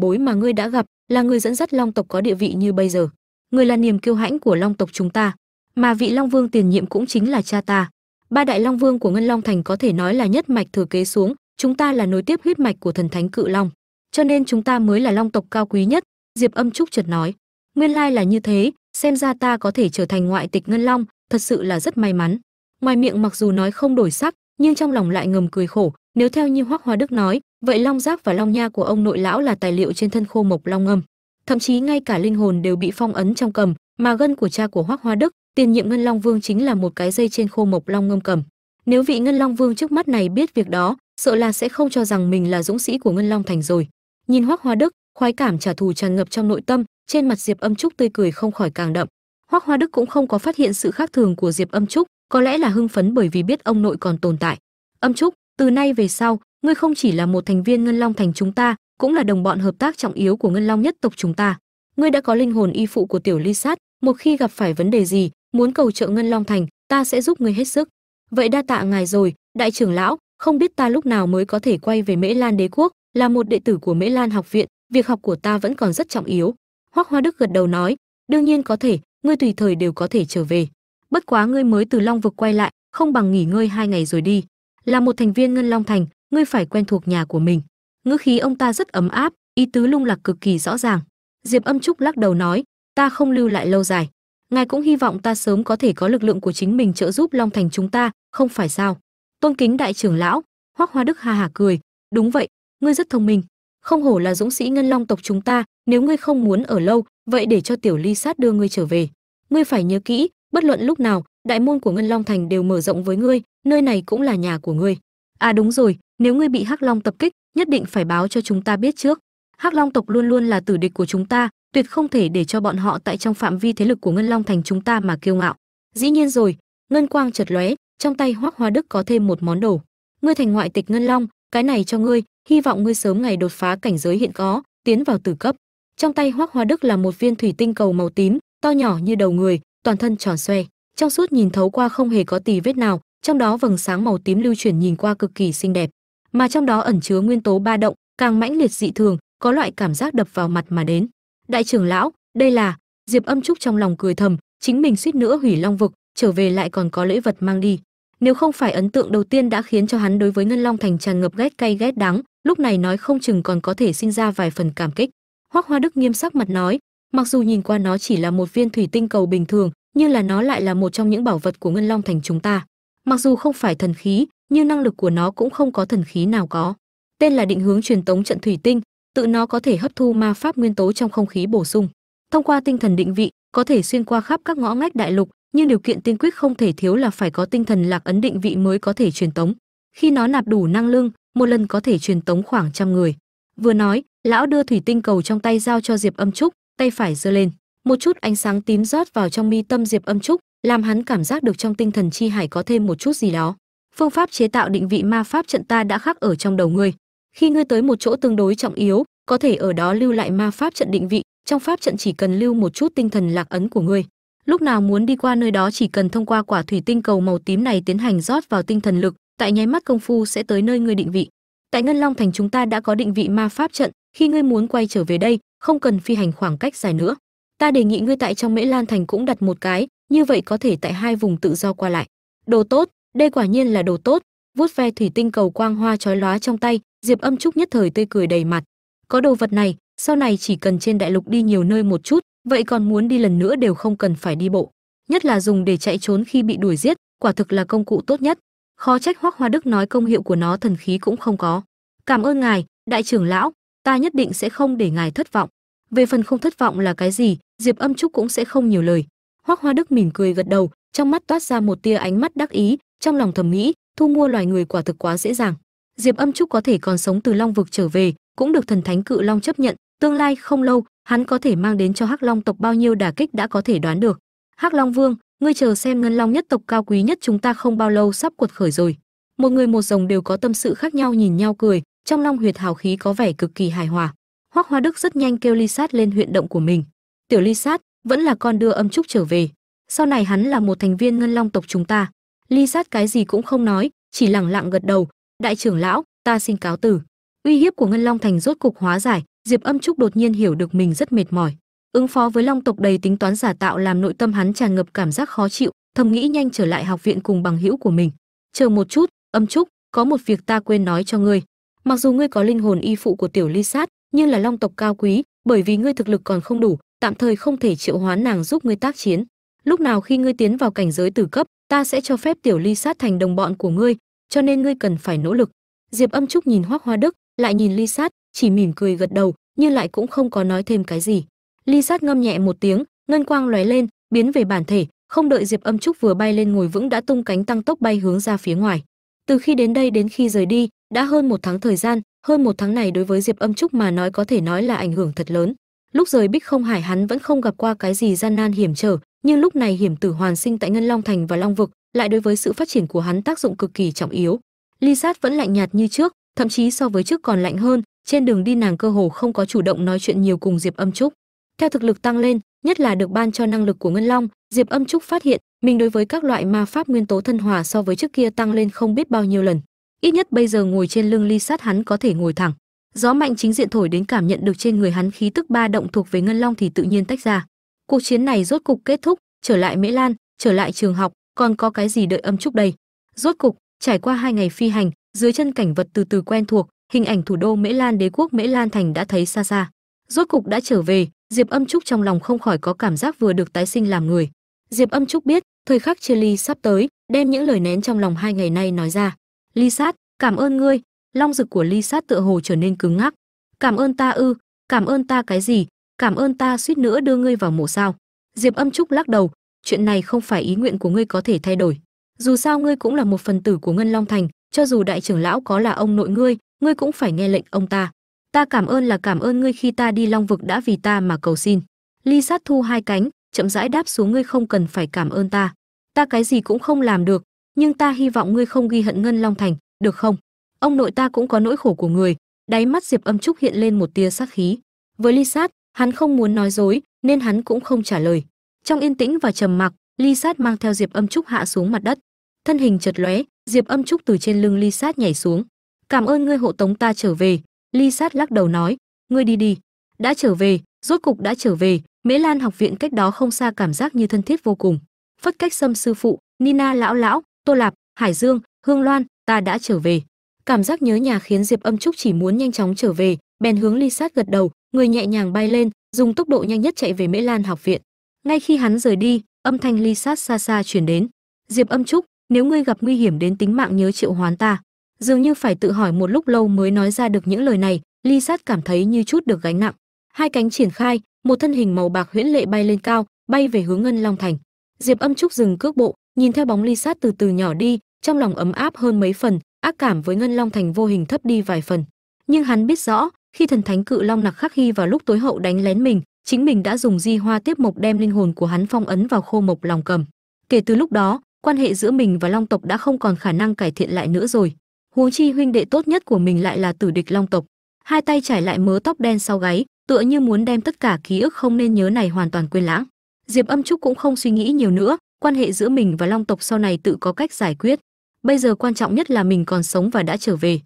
bối mà ngươi đã gặp, là người dẫn dắt long tộc có địa vị như bây giờ. Người là niềm kiêu hãnh của long tộc chúng ta, mà vị long vương tiền nhiệm cũng chính là cha ta ba đại long vương của ngân long thành có thể nói là nhất mạch thừa kế xuống, chúng ta là nối tiếp huyết mạch của thần thánh cự long. Cho nên chúng ta mới là long tộc cao quý nhất, diệp âm trúc chợt nói. Nguyên lai là như thế, xem ra ta có thể trở thành ngoại tịch ngân long, thật sự là rất may mắn. Ngoài miệng mặc dù nói không đổi sắc, nhưng trong lòng lại ngầm cười khổ, nếu theo như hoắc hoa đức nói, vậy long giác và long nha của ông nội lão là tài liệu trên thân khô mộc long ngâm thậm chí ngay cả linh hồn đều bị phong ấn trong cầm, mà gân của cha của hoắc hoa đức tiền nhiệm ngân long vương chính là một cái dây trên khô mộc long ngâm cầm. Nếu vị ngân long vương trước mắt này biết việc đó, sợ là sẽ không cho rằng mình là dũng sĩ của ngân long thành rồi. Nhìn hoắc hoa đức, khoái cảm trả thù tràn ngập trong nội tâm, trên mặt diệp âm trúc tươi cười không khỏi càng đậm. Hoắc hoa đức cũng không có phát hiện sự khác thường của diệp âm trúc, có lẽ là hưng phấn bởi vì biết ông nội còn tồn tại. Âm trúc, từ nay về sau, ngươi không chỉ là một thành viên ngân long thành chúng ta, cũng là đồng bọn hợp tác trọng yếu của ngân long nhất tộc chúng ta. Ngươi đã có linh hồn y phụ của tiểu ly sát, một khi gặp phải vấn đề gì muốn cầu trợ ngân long thành, ta sẽ giúp ngươi hết sức. Vậy đa tạ ngài rồi, đại trưởng lão, không biết ta lúc nào mới có thể quay về mễ lan đế quốc, là một đệ tử của mễ lan học viện, việc học của ta vẫn còn rất trọng yếu. Hoắc hoa đức gật đầu nói, đương nhiên có thể, ngươi tùy thời đều có thể trở về. Bất quá ngươi mới từ long vực quay lại, không bằng nghỉ ngơi hai ngày rồi đi. Là một thành viên ngân long thành, ngươi phải quen thuộc nhà của mình. Ngữ khí ông ta rất ấm áp, ý tứ lung lạc cực kỳ rõ ràng. Diệp âm trúc lắc đầu nói, ta không lưu lại lâu dài ngài cũng hy vọng ta sớm có thể có lực lượng của chính mình trợ giúp long thành chúng ta, không phải sao? Tôn kính đại trưởng lão, hoắc hoa đức ha hà cười. Đúng vậy, ngươi rất thông minh. Không hổ là dũng sĩ ngân long tộc chúng ta, nếu ngươi không muốn ở lâu, vậy để cho tiểu ly sát đưa ngươi trở về. Ngươi phải nhớ kỹ, bất luận lúc nào, đại môn của ngân long thành đều mở rộng với ngươi, nơi này cũng là nhà của ngươi. À đúng rồi, nếu ngươi bị hắc long tập kích, nhất định phải báo cho chúng ta biết trước. Hắc long tộc luôn luôn là tử địch của chúng ta tuyệt không thể để cho bọn họ tại trong phạm vi thế lực của ngân long thành chúng ta mà kiêu ngạo. Dĩ nhiên rồi, ngân quang chợt lóe, trong tay hoắc hoa đức có thêm một món đồ. Ngươi thành ngoại tịch ngân long, cái này cho ngươi, hy vọng ngươi sớm ngày đột phá cảnh giới hiện có, tiến vào tử cấp. Trong tay hoắc hoa đức là một viên thủy tinh cầu màu tím, to nhỏ như đầu người, toàn thân tròn xoe. Trong suốt nhìn thấu qua không hề có tì vết nào, trong đó vầng sáng màu tím lưu chuyển nhìn qua cực kỳ xinh đẹp. Mà trong đó ẩn chứa nguyên tố ba động, càng mãnh liệt dị thường, có loại cảm giác đập vào mặt mà đến đại trưởng lão, đây là, diệp âm trúc trong lòng cười thầm, chính mình suýt nữa hủy long vực, trở về lại còn có lễ vật mang đi. Nếu không phải ấn tượng đầu tiên đã khiến cho hắn đối với ngân long thành tràn ngập ghét cay ghét đắng, lúc này nói không chừng còn có thể sinh ra vài phần cảm kích. Hoắc hoa đức nghiêm sắc mặt nói, mặc dù nhìn qua nó chỉ là một viên thủy tinh cầu bình thường, nhưng là nó lại là một trong những bảo vật của ngân long thành chúng ta. Mặc dù không phải thần khí, nhưng năng lực của nó cũng không có thần khí nào có. Tên là định hướng truyền tống trận thủy tinh tự nó có thể hấp thu ma pháp nguyên tố trong không khí bổ sung. Thông qua tinh thần định vị, có thể xuyên qua khắp các ngõ ngách đại lục, nhưng điều kiện tiên quyết không thể thiếu là phải có tinh thần lạc ấn định vị mới có thể truyền tống. Khi nó nạp đủ năng lượng, một lần có thể truyền tống khoảng trăm người. Vừa nói, lão đưa thủy tinh cầu trong tay giao cho diệp âm trúc, tay phải giơ lên. Một chút ánh sáng tím rót vào trong mi tâm diệp âm trúc, làm hắn cảm giác được trong tinh thần chi hải có thêm một chút gì đó. Phương pháp chế tạo định vị ma pháp trận ta đã khắc ở trong đầu ngươi khi ngươi tới một chỗ tương đối trọng yếu, có thể ở đó lưu lại ma pháp trận định vị, trong pháp trận chỉ cần lưu một chút tinh thần lạc ấn của ngươi. Lúc nào muốn đi qua nơi đó chỉ cần thông qua quả thủy tinh cầu màu tím này tiến hành rót vào tinh thần lực, tại nháy mắt công phu sẽ tới nơi ngươi định vị. Tại ngân long thành chúng ta đã có định vị ma pháp trận, khi ngươi muốn quay trở về đây, không cần phi hành khoảng cách dài nữa. Ta đề nghị ngươi tại trong mễ lan thành cũng đặt một cái, như vậy có thể tại hai vùng tự do qua lại. Đồ tốt, đây quả nhiên là đồ tốt. Vuốt ve thủy tinh cầu quang hoa chói lóa trong tay diệp âm trúc nhất thời tươi cười đầy mặt. Có đồ vật này, sau này chỉ cần trên đại lục đi nhiều nơi một chút, vậy còn muốn đi lần nữa đều không cần phải đi bộ. Nhất là dùng để chạy trốn khi bị đuổi giết, quả thực là công cụ tốt nhất. Khó trách hoắc hoa đức nói công hiệu của nó thần khí cũng không có. Cảm ơn ngài, đại trưởng lão, ta nhất định sẽ không để ngài thất vọng. Về phần không thất vọng là cái gì, diệp âm trúc cũng sẽ không nhiều lời. Hoắc hoa đức mỉm cười gật đầu, trong mắt toát ra một tia ánh mắt đắc ý, trong lòng thầm nghĩ, thu mua loài người quả thực quá dễ dàng diệp âm trúc có thể còn sống từ long vực trở về, cũng được thần thánh cự long chấp nhận. Tương lai không lâu, hắn có thể mang đến cho hắc long tộc bao nhiêu đả kích đã có thể đoán được. Hắc long vương, ngươi chờ xem ngân long nhất tộc cao quý nhất chúng ta không bao lâu sắp cuột khởi rồi. Một người một rồng đều có tâm sự khác nhau nhìn nhau cười, trong long huyệt hào khí có vẻ cực kỳ hài hòa. Hoắc hoa đức rất nhanh kêu ly sát lên huyện động của mình. Tiểu ly sát, vẫn là con đưa âm trúc trở về. Sau này hắn là một thành viên ngân long tộc chúng ta. Ly sát cái gì cũng không nói, chỉ lẳng lặng gật đầu đại trưởng lão, ta xin cáo tử. uy hiếp của ngân long thành rốt cục hóa giải, diệp âm trúc đột nhiên hiểu được mình rất mệt mỏi. Ứng phó với long tộc đầy tính toán giả tạo làm nội tâm hắn tràn ngập cảm giác khó chịu, thầm nghĩ nhanh trở lại học viện cùng bằng hữu của mình. Chờ một chút, âm trúc, có một việc ta quên nói cho ngươi. Mặc dù ngươi có linh hồn y phụ của tiểu ly sát, nhưng là long tộc cao quý, bởi vì ngươi thực lực còn không đủ, tạm thời không thể triệu hoán nàng giúp ngươi tác chiến. Lúc nào khi ngươi tiến vào cảnh giới tử cấp, ta sẽ cho phép tiểu ly sát thành đồng bọn của ngươi cho nên ngươi cần phải nỗ lực. Diệp âm trúc nhìn hoác hoa đức, lại nhìn ly sát, chỉ mỉm cười gật đầu, nhưng lại cũng không có nói thêm cái gì. Ly sát ngâm nhẹ một tiếng, ngân quang lóe lên, biến về bản thể, không đợi diệp âm trúc vừa bay lên ngồi vững đã tung cánh tăng tốc bay hướng ra phía ngoài. Từ khi đến đây đến khi rời đi, đã hơn một tháng thời gian, hơn một tháng này đối với diệp âm trúc mà nói có thể nói là ảnh hưởng thật lớn. Lúc rời bích không hải hắn vẫn không gặp qua cái gì gian nan hiểm trở nhưng lúc này hiểm tử hoàn sinh tại ngân long thành và long vực lại đối với sự phát triển của hắn tác dụng cực kỳ trọng yếu. Ly sát vẫn lạnh nhạt như trước, thậm chí so với trước còn lạnh hơn, trên đường đi nàng cơ hồ không có chủ động nói chuyện nhiều cùng diệp âm trúc. Theo thực lực tăng lên, nhất là được ban cho năng lực của ngân long, diệp âm trúc phát hiện mình đối với các loại ma pháp nguyên tố thân hòa so với trước kia tăng lên không biết bao nhiêu lần. Ít nhất bây giờ ngồi trên lưng ly sát hắn có thể ngồi thẳng. Gió mạnh chính diện thổi đến cảm nhận được trên người hắn khí tức ba động thuộc về ngân long thì tự nhiên tách ra cuộc chiến này rốt cục kết thúc, trở lại mễ lan, trở lại trường học, còn có cái gì đợi âm trúc đây? Rốt cục, trải qua hai ngày phi hành, dưới chân cảnh vật từ từ quen thuộc, hình ảnh thủ đô mễ lan đế quốc mễ lan thành đã thấy xa xa. Rốt cục đã trở về, diệp âm trúc trong lòng không khỏi có cảm giác vừa được tái sinh làm người. Diệp âm trúc biết, thời khắc chia ly sắp tới, đem những lời nén trong lòng hai ngày nay nói ra. Ly sát, cảm ơn ngươi. Long rực của ly sát tựa hồ trở nên cứng ngắc. Cảm ơn ta ư, cảm ơn ta cái gì cảm ơn ta suýt nữa đưa ngươi vào mổ sao. Diệp âm trúc lắc đầu, chuyện này không phải ý nguyện của ngươi có thể thay đổi. Dù sao ngươi cũng là một phần tử của ngân long thành, cho dù đại trưởng lão có là ông nội ngươi ngươi cũng phải nghe lệnh ông ta. Ta cảm ơn là cảm ơn ngươi khi ta đi long vực đã vì ta mà cầu xin. Ly sát thu hai cánh, chậm rãi đáp xuống, ngươi không cần phải cảm ơn ta. Ta cái gì cũng không làm được, nhưng ta hy vọng ngươi không ghi hận ngân long thành, được không? Ông nội ta cũng có nỗi khổ của người. Đáy mắt diệp âm trúc hiện lên một tia sát khí. Với ly sát hắn không muốn nói dối, nên hắn cũng không trả lời. Trong yên tĩnh và trầm mặc, ly sát mang theo diệp âm trúc hạ xuống mặt đất. Thân hình chật lóe, diệp âm trúc từ trên lưng ly sát nhảy xuống. Cảm ơn ngươi hộ tống ta trở về, ly sát lắc đầu nói. Ngươi đi đi, đã trở về, rốt cục đã trở về. Mễ lan học viện cách đó không xa cảm giác như thân thiết vô cùng. Phất cách xâm sư phụ, nina lão lão, tô lạp, hải dương, hương loan, ta đã trở về. Cảm giác nhớ nhà khiến diệp âm trúc chỉ muốn nhanh chóng trở về, bèn hướng ly sát gật đầu người nhẹ nhàng bay lên, dùng tốc độ nhanh nhất chạy về mễ lan học viện. Ngay khi hắn rời đi, âm thanh ly sát xa xa truyền đến. Diệp âm trúc, nếu ngươi gặp nguy hiểm đến tính mạng nhớ triệu hoán ta. Dường như phải tự hỏi một lúc lâu mới nói ra được những lời này, ly sát cảm thấy như chút được gánh nặng. Hai cánh triển khai, một thân hình màu bạc huyễn lệ bay lên cao, bay về hướng ngân long thành. Diệp âm trúc dừng cước bộ, nhìn theo bóng ly sát từ từ nhỏ đi, trong lòng ấm áp hơn mấy phần, ác cảm với ngân long thành vô hình thấp đi vài phần. Nhưng hắn biết rõ khi thần thánh cự long nặc khắc khi vào lúc tối hậu đánh lén mình, chính mình đã dùng di hoa tiếp mộc đem linh hồn của hắn phong ấn vào khô mộc lòng cầm. Kể từ lúc đó, quan hệ giữa mình và long tộc đã không còn khả năng cải thiện lại nữa rồi. Huống chi huynh đệ tốt nhất của mình lại là tử địch long tộc. Hai tay trải lại mớ tóc đen sau gáy, tựa như muốn đem tất cả ký ức không nên nhớ này hoàn toàn quên lãng. Diệp âm trúc cũng không suy nghĩ nhiều nữa, quan hệ giữa mình và long tộc sau này tự có cách giải quyết. Bây giờ quan trọng nhất là mình còn sống và đã trở về.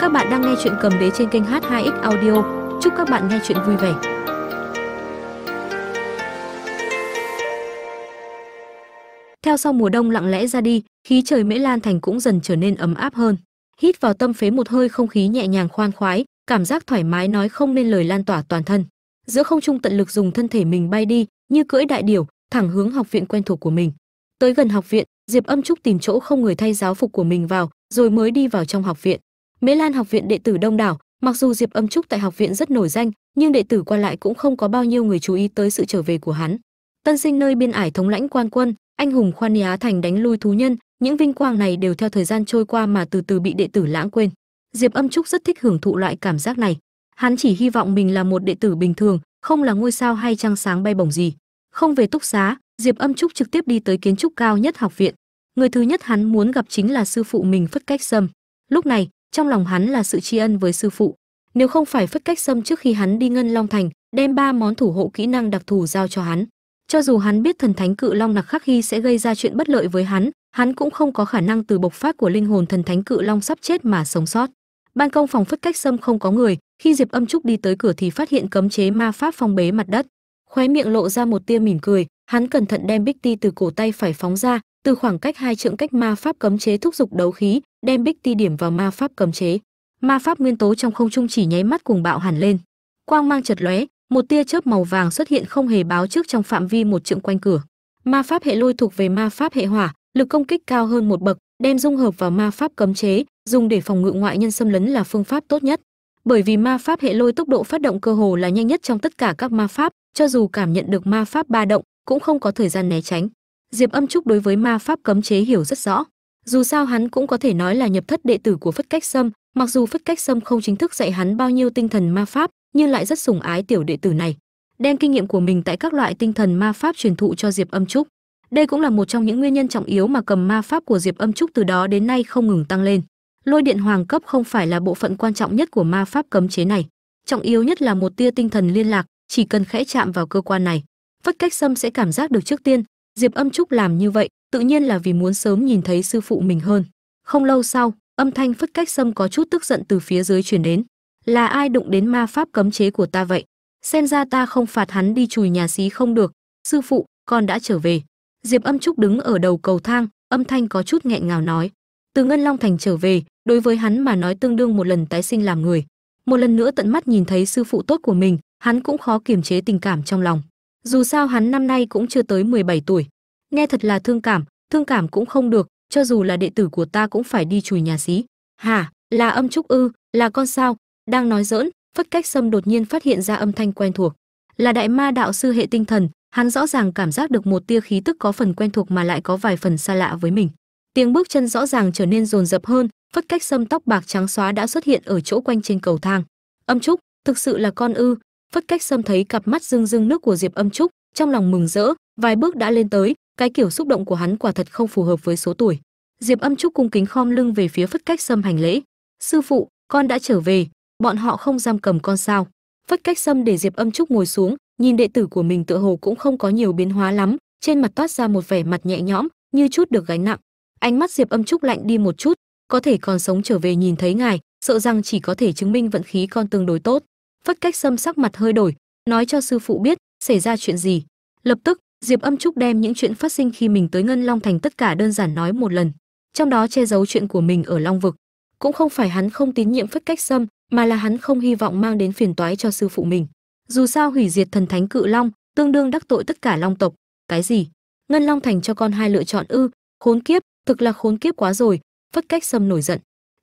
Các bạn đang nghe chuyện cầm đế trên kênh h2x audio. Chúc các bạn nghe chuyện vui vẻ. Theo sau mùa đông lặng lẽ ra đi, khí trời mễ lan thành cũng dần trở nên ấm áp hơn. Hít vào tâm phế một hơi không khí nhẹ nhàng khoan khoái, cảm giác thoải mái nói không nên lời lan tỏa toàn thân. Giữa không trung tận lực dùng thân thể mình bay đi, như cưỡi đại điểu, thẳng hướng học viện quen thuộc của mình. Tới gần học viện, diệp âm trúc tìm chỗ không người thay giáo phục của mình vào, rồi mới đi vào trong học viện mễ lan học viện đệ tử đông đảo, mặc dù diệp âm trúc tại học viện rất nổi danh, nhưng đệ tử qua lại cũng không có bao nhiêu người chú ý tới sự trở về của hắn. Tân sinh nơi biên ải thống lãnh quan quân, anh hùng khoan á thành đánh lui thú nhân, những vinh quang này đều theo thời gian trôi qua mà từ từ bị đệ tử lãng quên. Diệp âm trúc rất thích hưởng thụ loại cảm giác này. Hắn chỉ hy vọng mình là một đệ tử bình thường, không là ngôi sao hay trăng sáng bay bổng gì. Không về túc xá, diệp âm trúc trực tiếp đi tới kiến trúc cao nhất học viện. Người thứ nhất hắn muốn gặp chính là sư phụ mình phất cách sâm. Lúc này trong lòng hắn là sự tri ân với sư phụ. Nếu không phải phất cách sâm trước khi hắn đi ngân long thành, đem ba món thủ hộ kỹ năng đặc thù giao cho hắn. Cho dù hắn biết thần thánh cự long nặc khắc hy sẽ gây ra chuyện bất lợi với hắn hắn cũng không có khả năng từ bộc phát của linh hồn thần thánh cự long sắp chết mà sống sót. Ban công phòng phất cách sâm không có người, khi diệp âm trúc đi tới cửa thì phát hiện cấm chế ma pháp phong bế mặt đất. Khóe miệng lộ ra một tia mỉm cười, hắn cẩn thận đem bích ti từ cổ tay phải phóng ra từ khoảng cách hai trượng cách ma pháp cấm chế thúc giục đấu khí, đem bích ti điểm vào ma pháp cấm chế. Ma pháp nguyên tố trong không trung chỉ nháy mắt cùng bạo hẳn lên. Quang mang chật lóe, một tia chớp màu vàng xuất hiện không hề báo trước trong phạm vi một trượng quanh cửa. Ma pháp hệ lôi thuộc về ma pháp hệ hỏa, lực công kích cao hơn một bậc, đem dung hợp vào ma pháp cấm chế, dùng để phòng ngự ngoại nhân xâm lấn là phương pháp tốt nhất. Bởi vì ma pháp hệ lôi tốc độ phát động cơ hồ là nhanh nhất trong tất cả các ma pháp, cho dù cảm nhận được ma pháp ba động, cũng không có thời gian né tránh diệp âm trúc đối với ma pháp cấm chế hiểu rất rõ. Dù sao hắn cũng có thể nói là nhập thất đệ tử của phất cách sâm, mặc dù phất cách sâm không chính thức dạy hắn bao nhiêu tinh thần ma pháp, nhưng lại rất sủng ái tiểu đệ tử này. Đem kinh nghiệm của mình tại các loại tinh thần ma pháp truyền thụ cho diệp âm trúc. Đây cũng là một trong những nguyên nhân trọng yếu mà cầm ma pháp của diệp âm trúc từ đó đến nay không ngừng tăng lên. Lôi điện hoàng cấp không phải là bộ phận quan trọng nhất của ma pháp cấm chế này. Trọng yếu nhất là một tia tinh thần liên lạc, chỉ cần khẽ chạm vào cơ quan này, phất cách sâm sẽ cảm giác được trước tiên diệp âm trúc làm như vậy, tự nhiên là vì muốn sớm nhìn thấy sư phụ mình hơn. Không lâu sau, âm thanh phất cách sâm có chút tức giận từ phía dưới truyền đến. Là ai đụng đến ma pháp cấm chế của ta vậy? Xem ra ta không phạt hắn đi chùi nhà xí không được. Sư phụ, con đã trở về. Diệp âm trúc đứng ở đầu cầu thang, âm thanh có chút nghẹn ngào nói. Từ ngân long thành trở về, đối với hắn mà nói tương đương một lần tái sinh làm người. Một lần nữa tận mắt nhìn thấy sư phụ tốt của mình, hắn cũng khó kiềm chế tình cảm trong lòng dù sao hắn năm nay cũng chưa tới 17 tuổi. Nghe thật là thương cảm thương cảm cũng không được, cho dù là đệ tử của ta cũng phải đi chùi nhà xí. Hả là âm trúc ư, là con sao? Đang nói giỡn, phất cách sâm đột nhiên phát hiện ra âm thanh quen thuộc. Là đại ma đạo sư hệ tinh thần, hắn rõ ràng cảm giác được một tia khí tức có phần quen thuộc mà lại có vài phần xa lạ với mình. Tiếng bước chân rõ ràng trở nên rồn rập hơn, phất cách sâm tóc bạc trắng xóa đã xuất hiện ở chỗ quanh trên cầu thang. Âm trúc, thực sự là con ư phất cách sâm thấy cặp mắt rưng rưng nước của diệp âm trúc, trong lòng mừng rỡ, vài bước đã lên tới, cái kiểu xúc động của hắn quả thật không phù hợp với số tuổi. Diệp âm trúc cung kính khom lưng về phía phất cách sâm hành lễ. Sư phụ, con đã trở về, bọn họ không giam cầm con sao? Phất cách sâm để diệp âm trúc ngồi xuống, nhìn đệ tử của mình tựa hồ cũng không có nhiều biến hóa lắm, trên mặt toát ra một vẻ mặt nhẹ nhõm, như chút được gánh nặng. Ánh mắt diệp âm trúc lạnh đi một chút, có thể còn sống trở về nhìn thấy ngài, sợ rằng chỉ có thể chứng minh vận khí con tương đối tốt phất cách Sâm sắc mặt hơi đổi, nói cho sư phụ biết xảy ra chuyện gì. Lập tức, diệp âm trúc đem những chuyện phát sinh khi mình tới ngân long thành tất cả đơn giản nói một lần, trong đó che giấu chuyện của mình ở long vực. Cũng không phải hắn không tín nhiệm phất cách Sâm, mà là hắn không hy vọng mang đến phiền toái cho sư phụ mình. Dù sao hủy diệt thần thánh cự long, tương đương đắc tội tất cả long tộc. Cái gì? Ngân long thành cho con hai lựa chọn ư? Khốn kiếp, thực là khốn kiếp quá rồi. Phất cách Sâm nổi giận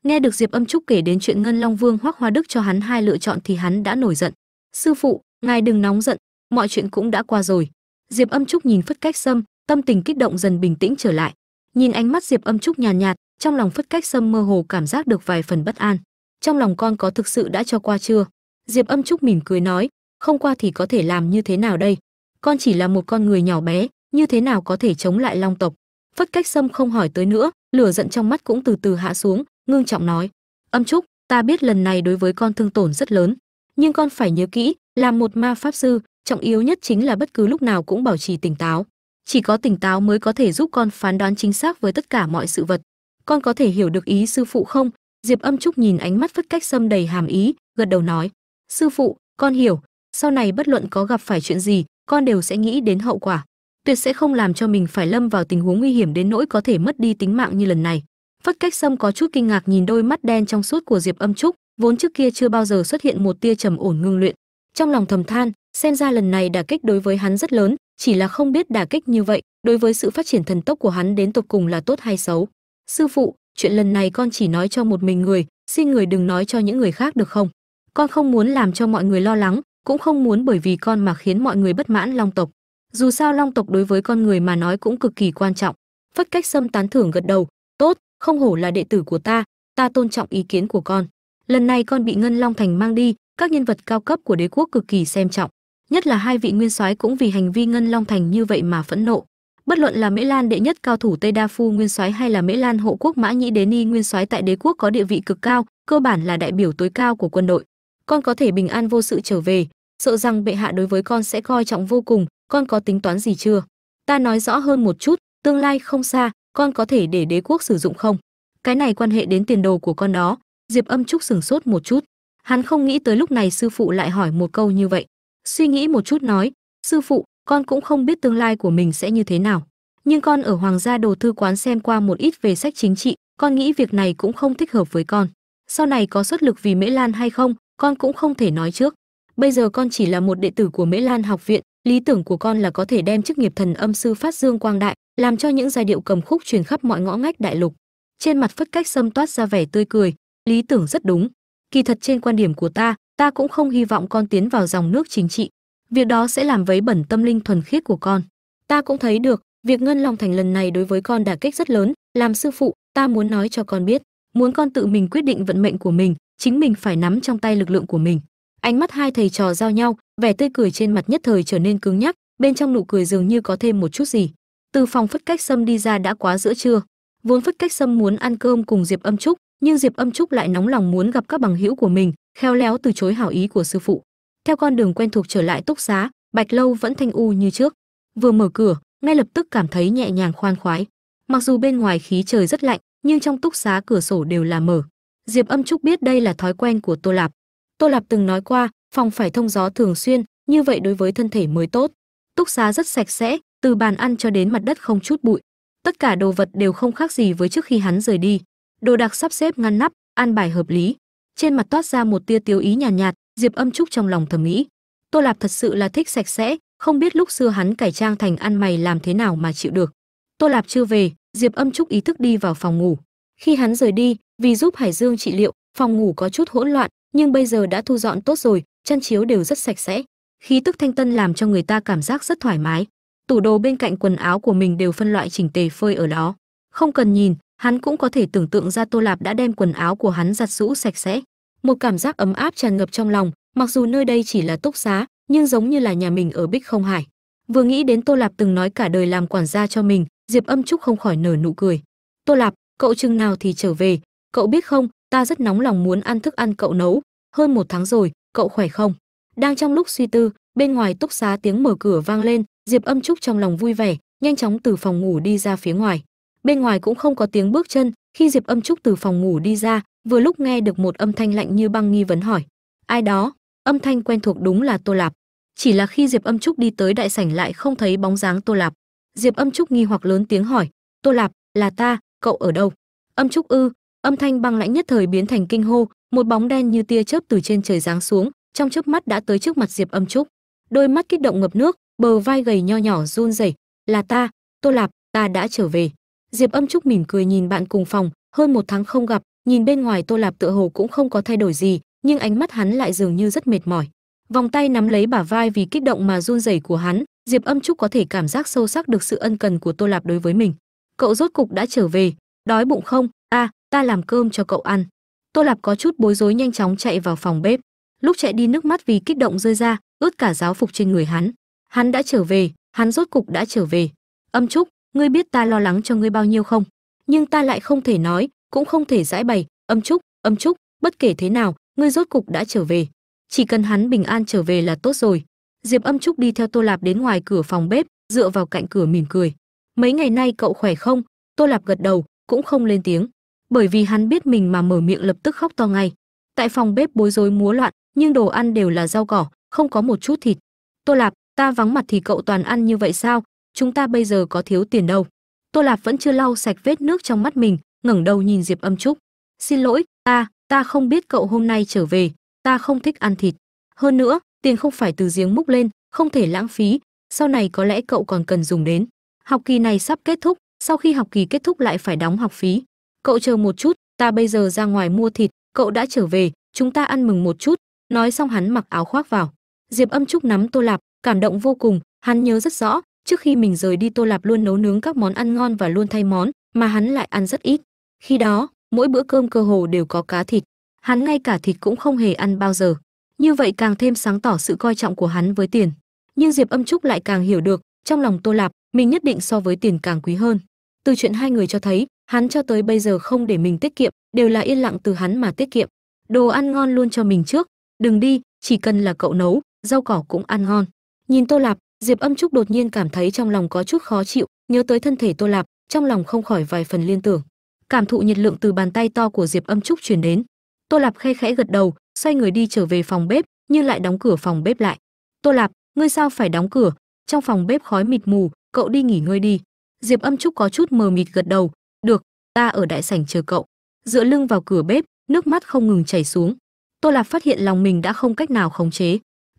nghe được diệp âm trúc kể đến chuyện ngân long vương hoắc hoa đức cho hắn hai lựa chọn thì hắn đã nổi giận. Sư phụ ngài đừng nóng giận mọi chuyện cũng đã qua rồi. Diệp âm trúc nhìn phất cách sâm tâm tình kích động dần bình tĩnh trở lại. Nhìn ánh mắt diệp âm trúc nhàn nhạt, nhạt trong lòng phất cách sâm mơ hồ cảm giác được vài phần bất an. Trong lòng con có thực sự đã cho qua chưa? Diệp âm trúc mỉm cười nói không qua thì có thể làm như thế nào đây? Con chỉ là một con người nhỏ bé như thế nào có thể chống lại long tộc? Phất cách sâm không hỏi tới nữa lửa giận trong mắt cũng từ từ hạ xuống ngưng trọng nói, âm trúc, ta biết lần này đối với con thương tổn rất lớn, nhưng con phải nhớ kỹ làm một ma pháp sư, trọng yếu nhất chính là bất cứ lúc nào cũng bảo trì tỉnh táo. Chỉ có tỉnh táo mới có thể giúp con phán đoán chính xác với tất cả mọi sự vật. Con có thể hiểu được ý sư phụ không? Diệp âm trúc nhìn ánh mắt phất cách xâm đầy hàm ý, gật đầu nói, sư phụ, con hiểu, sau này bất luận có gặp phải chuyện gì, con đều sẽ nghĩ đến hậu quả. Tuyệt sẽ không làm cho mình phải lâm vào tình huống nguy hiểm đến nỗi có thể mất đi tính mạng như lần này phất cách sâm có chút kinh ngạc nhìn đôi mắt đen trong suốt của diệp âm trúc, vốn trước kia chưa bao giờ xuất hiện một tia trầm ổn ngưng luyện. Trong lòng thầm than, xem ra lần này đả kích đối với hắn rất lớn, chỉ là không biết đả kích như vậy, đối với sự phát triển thần tốc của hắn đến tột cùng là tốt hay xấu. Sư phụ, chuyện lần này con chỉ nói cho một mình người, xin người đừng nói cho những người khác được không? Con không muốn làm cho mọi người lo lắng, cũng không muốn bởi vì con mà khiến mọi người bất mãn long tộc. Dù sao long tộc đối với con người mà nói cũng cực kỳ quan trọng. Phất cách sâm tán thưởng gật đầu, tốt không hổ là đệ tử của ta ta tôn trọng ý kiến của con. Lần này con bị ngân long thành mang đi, các nhân vật cao cấp của đế quốc cực kỳ xem trọng. Nhất là hai vị nguyên soái cũng vì hành vi ngân long thành như vậy mà phẫn nộ. Bất luận là mễ lan đệ nhất cao thủ tây đa phu nguyên soái hay là mễ lan hộ quốc mã nhĩ đế ni nguyên soái tại đế quốc có địa vị cực cao, cơ bản là đại biểu tối cao của quân đội. Con có thể bình an vô sự trở về, sợ rằng bệ hạ đối với con sẽ coi trọng vô cùng, con có tính toán gì chưa? Ta nói rõ hơn một chút, tương lai không xa con có thể để đế quốc sử dụng không? Cái này quan hệ đến tiền đồ của con đó. Diệp âm trúc sừng sốt một chút. Hắn không nghĩ tới lúc này sư phụ lại hỏi một câu như vậy. Suy nghĩ một chút nói, sư phụ, con cũng không biết tương lai của mình sẽ như thế nào. Nhưng con ở hoàng gia đồ thư quán xem qua một ít về sách chính trị, con nghĩ việc này cũng không thích hợp với con. Sau này có xuất lực vì mễ lan hay không, con cũng không thể nói trước. Bây giờ con chỉ là một đệ tử của mễ lan học viện, lý tưởng của con là có thể đem chức nghiệp thần âm sư phát dương quang đại làm cho những giai điệu cầm khúc truyền khắp mọi ngõ ngách đại lục. Trên mặt phất cách xâm toát ra vẻ tươi cười, lý tưởng rất đúng. Kỳ thật trên quan điểm của ta ta cũng không hy vọng con tiến vào dòng nước chính trị. Việc đó sẽ làm vấy bẩn tâm linh thuần khiết của con. Ta cũng thấy được, việc ngân long thành lần này đối với con đả kích rất lớn. Làm sư phụ, ta muốn nói cho con biết, muốn con tự mình quyết định vận mệnh của mình, chính mình phải nắm trong tay lực lượng của mình. Ánh mắt hai thầy trò giao nhau, vẻ tươi cười trên mặt nhất thời trở nên cứng nhắc, bên trong nụ cười dường như có thêm một chút gì từ phòng phất cách sâm đi ra đã quá giữa trưa. Vốn phất cách sâm muốn ăn cơm cùng diệp âm trúc, nhưng diệp âm trúc lại nóng lòng muốn gặp các bằng hữu của mình, khéo léo từ chối hảo ý của sư phụ. Theo con đường quen thuộc trở lại túc xá, bạch lâu vẫn thanh u như trước. Vừa mở cửa, ngay lập tức cảm thấy nhẹ nhàng khoan khoái. Mặc dù bên ngoài khí trời rất lạnh, nhưng trong túc xá cửa sổ đều là mở. Diệp âm trúc biết đây là thói quen của tô lạp. Tô lạp từng nói qua, phòng phải thông gió thường xuyên, như vậy đối với thân thể mới tốt. Túc xá rất sạch sẽ từ bàn ăn cho đến mặt đất không chút bụi tất cả đồ vật đều không khác gì với trước khi hắn rời đi. Đồ đạc sắp xếp ngăn nắp ăn bài hợp lý. Trên mặt toát ra một tia tiêu ý nhàn nhạt, nhạt diệp âm trúc trong lòng thầm nghĩ tô lạp thật sự là thích sạch sẽ không biết lúc xưa hắn cải trang thành ăn mày làm thế nào mà chịu được. Tô lạp chưa về diệp âm trúc ý thức đi vào phòng ngủ. Khi hắn rời đi vì giúp hải dương trị liệu phòng ngủ có chút hỗn loạn nhưng bây giờ đã thu dọn tốt rồi chăn chiếu đều rất sạch sẽ. Khí tức thanh tân làm cho người ta cảm giác rất thoải mái tủ đồ bên cạnh quần áo của mình đều phân loại chỉnh tề phơi ở đó. Không cần nhìn, hắn cũng có thể tưởng tượng ra tô lạp đã đem quần áo của hắn giặt rũ sạch sẽ. Một cảm giác ấm áp tràn ngập trong lòng, mặc dù nơi đây chỉ là túc xá, nhưng giống như là nhà mình ở bích không hải. Vừa nghĩ đến tô lạp từng nói cả đời làm quản gia cho mình, diệp âm trúc không khỏi nở nụ cười. Tô lạp, cậu chừng nào thì trở về? Cậu biết không, ta rất nóng lòng muốn ăn thức ăn cậu nấu. Hơn một tháng rồi, cậu khỏe không? Đang trong lúc suy tư, bên ngoài túc xá tiếng mở cửa vang lên diệp âm trúc trong lòng vui vẻ, nhanh chóng từ phòng ngủ đi ra phía ngoài. Bên ngoài cũng không có tiếng bước chân, khi diệp âm trúc từ phòng ngủ đi ra, vừa lúc nghe được một âm thanh lạnh như băng nghi vấn hỏi, ai đó? Âm thanh quen thuộc đúng là tô lạp. Chỉ là khi diệp âm trúc đi tới đại sảnh lại không thấy bóng dáng tô lạp. Diệp âm trúc nghi hoặc lớn tiếng hỏi, tô lạp, là ta, cậu ở đâu? Âm trúc ư, âm thanh băng lãnh nhất thời biến thành kinh hô, một bóng đen như tia chớp từ trên trời giáng xuống, trong chớp mắt đã tới trước mặt diệp âm trúc. Đôi mắt kích động ngập nước bờ vai gầy nho nhỏ run rẩy. Là ta, tô lạp, ta đã trở về. Diệp âm trúc mỉm cười nhìn bạn cùng phòng. Hơn một tháng không gặp, nhìn bên ngoài tô lạp tựa hồ cũng không có thay đổi gì, nhưng ánh mắt hắn lại dường như rất mệt mỏi. Vòng tay nắm lấy bả vai vì kích động mà run rẩy của hắn, diệp âm trúc có thể cảm giác sâu sắc được sự ân cần của tô lạp đối với mình. Cậu rốt cục đã trở về. Đói bụng không? A ta làm cơm cho cậu ăn. Tô lạp có chút bối rối nhanh chóng chạy vào phòng bếp. Lúc chạy đi nước mắt vì kích động rơi ra, ướt cả giáo phục trên người hắn hắn đã trở về, hắn rốt cục đã trở về. Âm trúc, ngươi biết ta lo lắng cho ngươi bao nhiêu không? Nhưng ta lại không thể nói, cũng không thể giải bày. Âm trúc âm trúc, bất kể thế nào, ngươi rốt cục đã trở về. Chỉ cần hắn bình an trở về là tốt rồi. Diệp âm trúc đi theo tô lạp đến ngoài cửa phòng bếp, dựa vào cạnh cửa mỉm cười. Mấy ngày nay cậu khỏe không? Tô lạp gật đầu, cũng không lên tiếng. Bởi vì hắn biết mình mà mở miệng lập tức khóc to ngay. Tại phòng bếp bối rối múa loạn, nhưng đồ ăn đều là rau cỏ, không có một chút thịt. Tô lạp ta vắng mặt thì cậu toàn ăn như vậy sao? Chúng ta bây giờ có thiếu tiền đâu. Tô lạp vẫn chưa lau sạch vết nước trong mắt mình, ngẩng đầu nhìn diệp âm trúc. Xin lỗi, ta ta không biết cậu hôm nay trở về. Ta không thích ăn thịt. Hơn nữa, tiền không phải từ giếng múc lên, không thể lãng phí. Sau này có lẽ cậu còn cần dùng đến. Học kỳ này sắp kết thúc, sau khi học kỳ kết thúc lại phải đóng học phí. Cậu chờ một chút, ta bây giờ ra ngoài mua thịt, cậu đã trở về, chúng ta ăn mừng một chút. Nói xong hắn mặc áo khoác vào. Diệp âm trúc nắm tô lạp cảm động vô cùng, hắn nhớ rất rõ, trước khi mình rời đi tô lạp luôn nấu nướng các món ăn ngon và luôn thay món, mà hắn lại ăn rất ít. Khi đó, mỗi bữa cơm cơ hồ đều có cá thịt. Hắn ngay cả thịt cũng không hề ăn bao giờ. Như vậy càng thêm sáng tỏ sự coi trọng của hắn với tiền. Nhưng diệp âm trúc lại càng hiểu được, trong lòng tô lạp, mình nhất định so với tiền càng quý hơn. Từ chuyện hai người cho thấy, hắn cho tới bây giờ không để mình tiết kiệm, đều là yên lặng từ hắn mà tiết kiệm. Đồ ăn ngon luôn cho mình trước, đừng đi, chỉ cần là cậu nấu, rau cỏ cũng ăn ngon nhìn tô lạp, diệp âm trúc đột nhiên cảm thấy trong lòng có chút khó chịu, nhớ tới thân thể tô lạp, trong lòng không khỏi vài phần liên tưởng. Cảm thụ nhiệt lượng từ bàn tay to của diệp âm trúc truyền đến. Tô lạp khe khẽ gật đầu, xoay người đi trở về phòng bếp, nhưng lại đóng cửa phòng bếp lại. Tô lạp, ngươi sao phải đóng cửa? Trong phòng bếp khói mịt mù, cậu đi nghỉ ngơi đi. Diệp âm trúc có chút mờ mịt gật đầu, được, ta ở đại sảnh chờ cậu. Dựa lưng vào cửa bếp, nước mắt không ngừng chảy xuống. Tô lạp phát hiện lòng mình đã không cách nào khống chế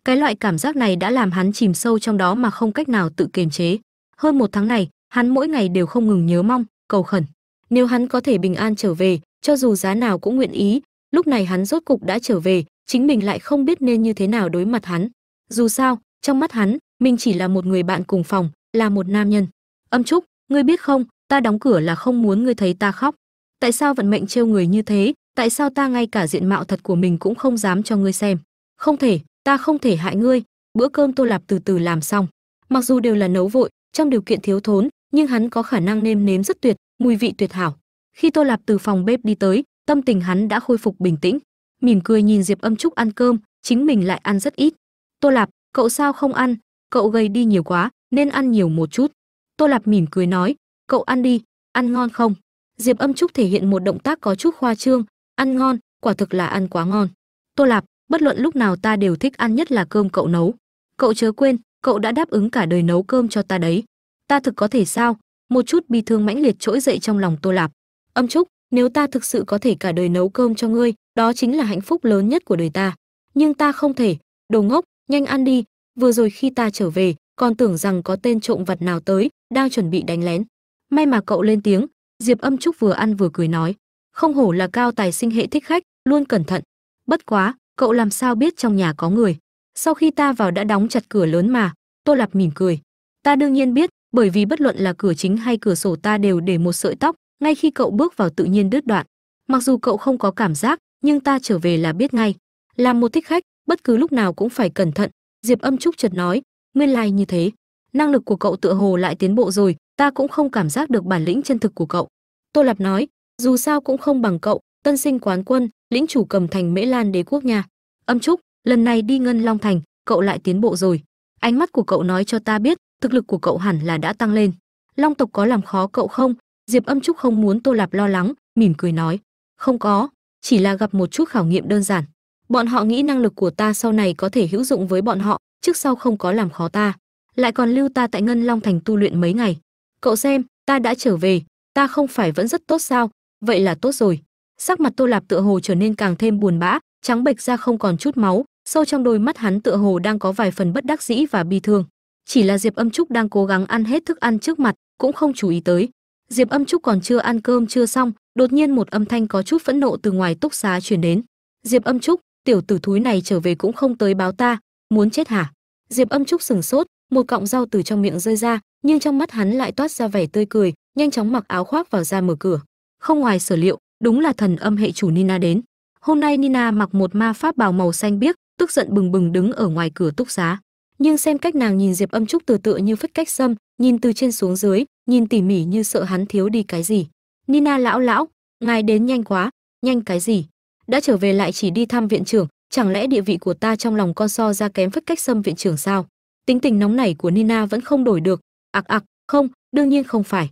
cái loại cảm giác này đã làm hắn chìm sâu trong đó mà không cách nào tự kiềm chế. Hơn một tháng này, hắn mỗi ngày đều không ngừng nhớ mong, cầu khẩn. Nếu hắn có thể bình an trở về, cho dù giá nào cũng nguyện ý, lúc này hắn rốt cục đã trở về, chính mình lại không biết nên như thế nào đối mặt hắn. Dù sao, trong mắt hắn, mình chỉ là một người bạn cùng phòng, là một nam nhân. Âm trúc, ngươi biết không, ta đóng cửa là không muốn ngươi thấy ta khóc. Tại sao vận mệnh trêu người như thế, tại sao ta ngay cả diện mạo thật của mình cũng không dám cho ngươi xem? Không thể ta không thể hại ngươi, bữa cơm tô lạp từ từ làm xong. Mặc dù đều là nấu vội, trong điều kiện thiếu thốn, nhưng hắn có khả năng nêm nếm rất tuyệt, mùi vị tuyệt hảo. Khi tô lạp từ phòng bếp đi tới, tâm tình hắn đã khôi phục bình tĩnh. Mỉm cười nhìn diệp âm trúc ăn cơm, chính mình lại ăn rất ít. Tô lạp, cậu sao không ăn? Cậu gầy đi nhiều quá, nên ăn nhiều một chút. Tô lạp mỉm cười nói, cậu ăn đi, ăn ngon không? Diệp âm trúc thể hiện một động tác có chút khoa trương, ăn ngon, quả thực là ăn quá ngon. Tô lạp bất luận lúc nào ta đều thích ăn nhất là cơm cậu nấu. Cậu chớ quên, cậu đã đáp ứng cả đời nấu cơm cho ta đấy. Ta thực có thể sao? Một chút bi thương mãnh liệt trỗi dậy trong lòng tô lạp. Âm trúc, nếu ta thực sự có thể cả đời nấu cơm cho ngươi, đó chính là hạnh phúc lớn nhất của đời ta. Nhưng ta không thể. Đồ ngốc, nhanh ăn đi. Vừa rồi khi ta trở về, còn tưởng rằng có tên trộm vật nào tới, đang chuẩn bị đánh lén. May mà cậu lên tiếng. Diệp âm trúc vừa ăn vừa cười nói. Không hổ là cao tài sinh hệ thích khách, luôn cẩn thận. Bất quá cậu làm sao biết trong nhà có người? Sau khi ta vào đã đóng chặt cửa lớn mà, tô lạp mỉm cười. Ta đương nhiên biết, bởi vì bất luận là cửa chính hay cửa sổ ta đều để một sợi tóc, ngay khi cậu bước vào tự nhiên đứt đoạn. Mặc dù cậu không có cảm giác, nhưng ta trở về là biết ngay. Làm một thích khách, bất cứ lúc nào cũng phải cẩn thận. Diệp âm trúc chợt nói, nguyên lai like như thế. Năng lực của cậu tựa hồ lại tiến bộ rồi, ta cũng không cảm giác được bản lĩnh chân thực của cậu. Tô lạp nói, dù sao cũng không bằng cậu, tân sinh quán quân lĩnh chủ cầm thành mễ lan đế quốc nha. Âm trúc, lần này đi ngân long thành, cậu lại tiến bộ rồi. Ánh mắt của cậu nói cho ta biết, thực lực của cậu hẳn là đã tăng lên. Long tộc có làm khó cậu không? Diệp âm trúc không muốn tô lạp lo lắng, mỉm cười nói. Không có, chỉ là gặp một chút khảo nghiệm đơn giản. Bọn họ nghĩ năng lực của ta sau này có thể hữu dụng với bọn họ, trước sau không có làm khó ta. Lại còn lưu ta tại ngân long thành tu luyện mấy ngày. Cậu xem, ta đã trở về, ta không phải vẫn rất tốt sao? Vậy là tốt rồi sắc mặt tô lạp tựa hồ trở nên càng thêm buồn bã, trắng bệch ra không còn chút máu, sâu trong đôi mắt hắn tựa hồ đang có vài phần bất đắc dĩ và bi thương. Chỉ là diệp âm trúc đang cố gắng ăn hết thức ăn trước mặt, cũng không chú ý tới. Diệp âm trúc còn chưa ăn cơm chưa xong, đột nhiên một âm thanh có chút phẫn nộ từ ngoài túc xá truyền đến. Diệp âm trúc, tiểu tử thúi này trở về cũng không tới báo ta, muốn chết hả? Diệp âm trúc sừng sốt, một cọng rau từ trong miệng rơi ra, nhưng trong mắt hắn lại toát ra vẻ tươi cười, nhanh chóng mặc áo khoác vào ra mở cửa. Không ngoài sở liệu đúng là thần âm hệ chủ nina đến. Hôm nay nina mặc một ma pháp bào màu xanh biếc, tức giận bừng bừng đứng ở ngoài cửa túc xá. Nhưng xem cách nàng nhìn diệp âm trúc từ tựa như phất cách xâm nhìn từ trên xuống dưới, nhìn tỉ mỉ như sợ hắn thiếu đi cái gì. Nina lão lão, ngài đến nhanh quá, nhanh cái gì? Đã trở về lại chỉ đi thăm viện trưởng, chẳng lẽ địa vị của ta trong lòng con so ra kém phất cách xâm viện trưởng sao? Tính tình nóng nảy của nina vẫn không đổi được. Ặc ặc không, đương nhiên không phải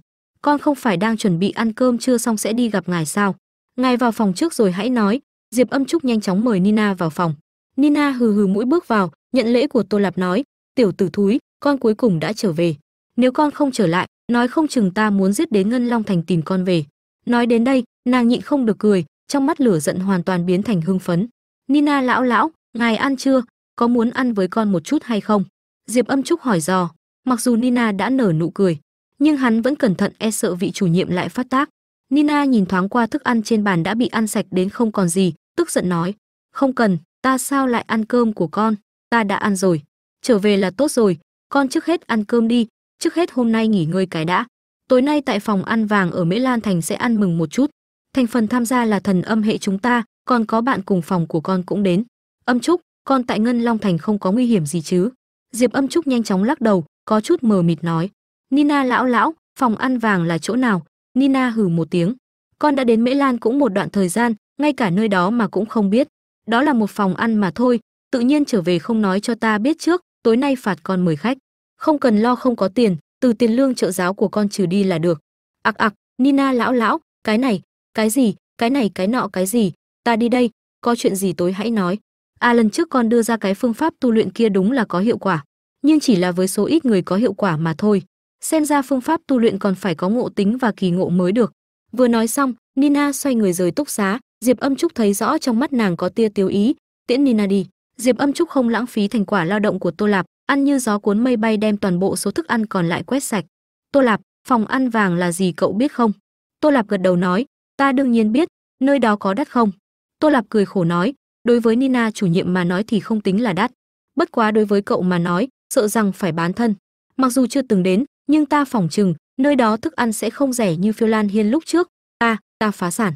con không phải đang chuẩn bị ăn cơm chưa xong sẽ đi gặp ngài sao? Ngài vào phòng trước rồi hãy nói. Diệp âm trúc nhanh chóng mời nina vào phòng. Nina hừ hừ mũi bước vào, nhận lễ của tô lạp nói. Tiểu tử thúi, con cuối cùng đã trở về. Nếu con không trở lại, nói không chừng ta muốn giết đến ngân long thành tìm con về. Nói đến đây, nàng nhịn không được cười, trong mắt lửa giận hoàn toàn biến thành hưng phấn. Nina lão lão, ngài ăn chưa? Có muốn ăn với con một chút hay không? Diệp âm trúc hỏi dò. Mặc dù nina đã nở nụ cười nhưng hắn vẫn cẩn thận e sợ vị chủ nhiệm lại phát tác. Nina nhìn thoáng qua thức ăn trên bàn đã bị ăn sạch đến không còn gì, tức giận nói, không cần, ta sao lại ăn cơm của con? Ta đã ăn rồi. Trở về là tốt rồi. Con trước hết ăn cơm đi, trước hết hôm nay nghỉ ngơi cái đã. Tối nay tại phòng ăn vàng ở mễ lan thành sẽ ăn mừng một chút. Thành phần tham gia là thần âm hệ chúng ta, còn có bạn cùng phòng của con cũng đến. Âm trúc, con tại ngân long thành không có nguy hiểm gì chứ? Diệp âm trúc nhanh chóng lắc đầu, có chút mờ mịt nói nina lão lão, phòng ăn vàng là chỗ nào? Nina hừ một tiếng. Con đã đến mễ lan cũng một đoạn thời gian, ngay cả nơi đó mà cũng không biết. Đó là một phòng ăn mà thôi, tự nhiên trở về không nói cho ta biết trước, tối nay phạt con mời khách. Không cần lo không có tiền, từ tiền lương trợ giáo của con trừ đi là được. Ặc ặc nina lão lão, cái này, cái gì, cái này, cái nọ, cái gì? Ta đi đây, có chuyện gì tối hãy nói. À lần trước con đưa ra cái phương pháp tu luyện kia đúng là có hiệu quả. Nhưng chỉ là với số ít người có hiệu quả mà thôi xem ra phương pháp tu luyện còn phải có ngộ tính và kỳ ngộ mới được. Vừa nói xong, nina xoay người rời túc xá. Diệp âm trúc thấy rõ trong mắt nàng có tia tiêu ý. Tiễn nina đi. Diệp âm trúc không lãng phí thành quả lao động của tô lạp, ăn như gió cuốn mây bay đem toàn bộ số thức ăn còn lại quét sạch. Tô lạp, phòng ăn vàng là gì cậu biết không? Tô lạp gật đầu nói, ta đương nhiên biết, nơi đó có đắt không? Tô lạp cười khổ nói, đối với nina chủ nhiệm mà nói thì không tính là đắt. Bất quá đối với cậu mà nói, sợ rằng phải bán thân. Mặc dù chưa từng đến nhưng ta phỏng chừng, nơi đó thức ăn sẽ không rẻ như phiêu lan hiên lúc trước. Ta ta phá sản.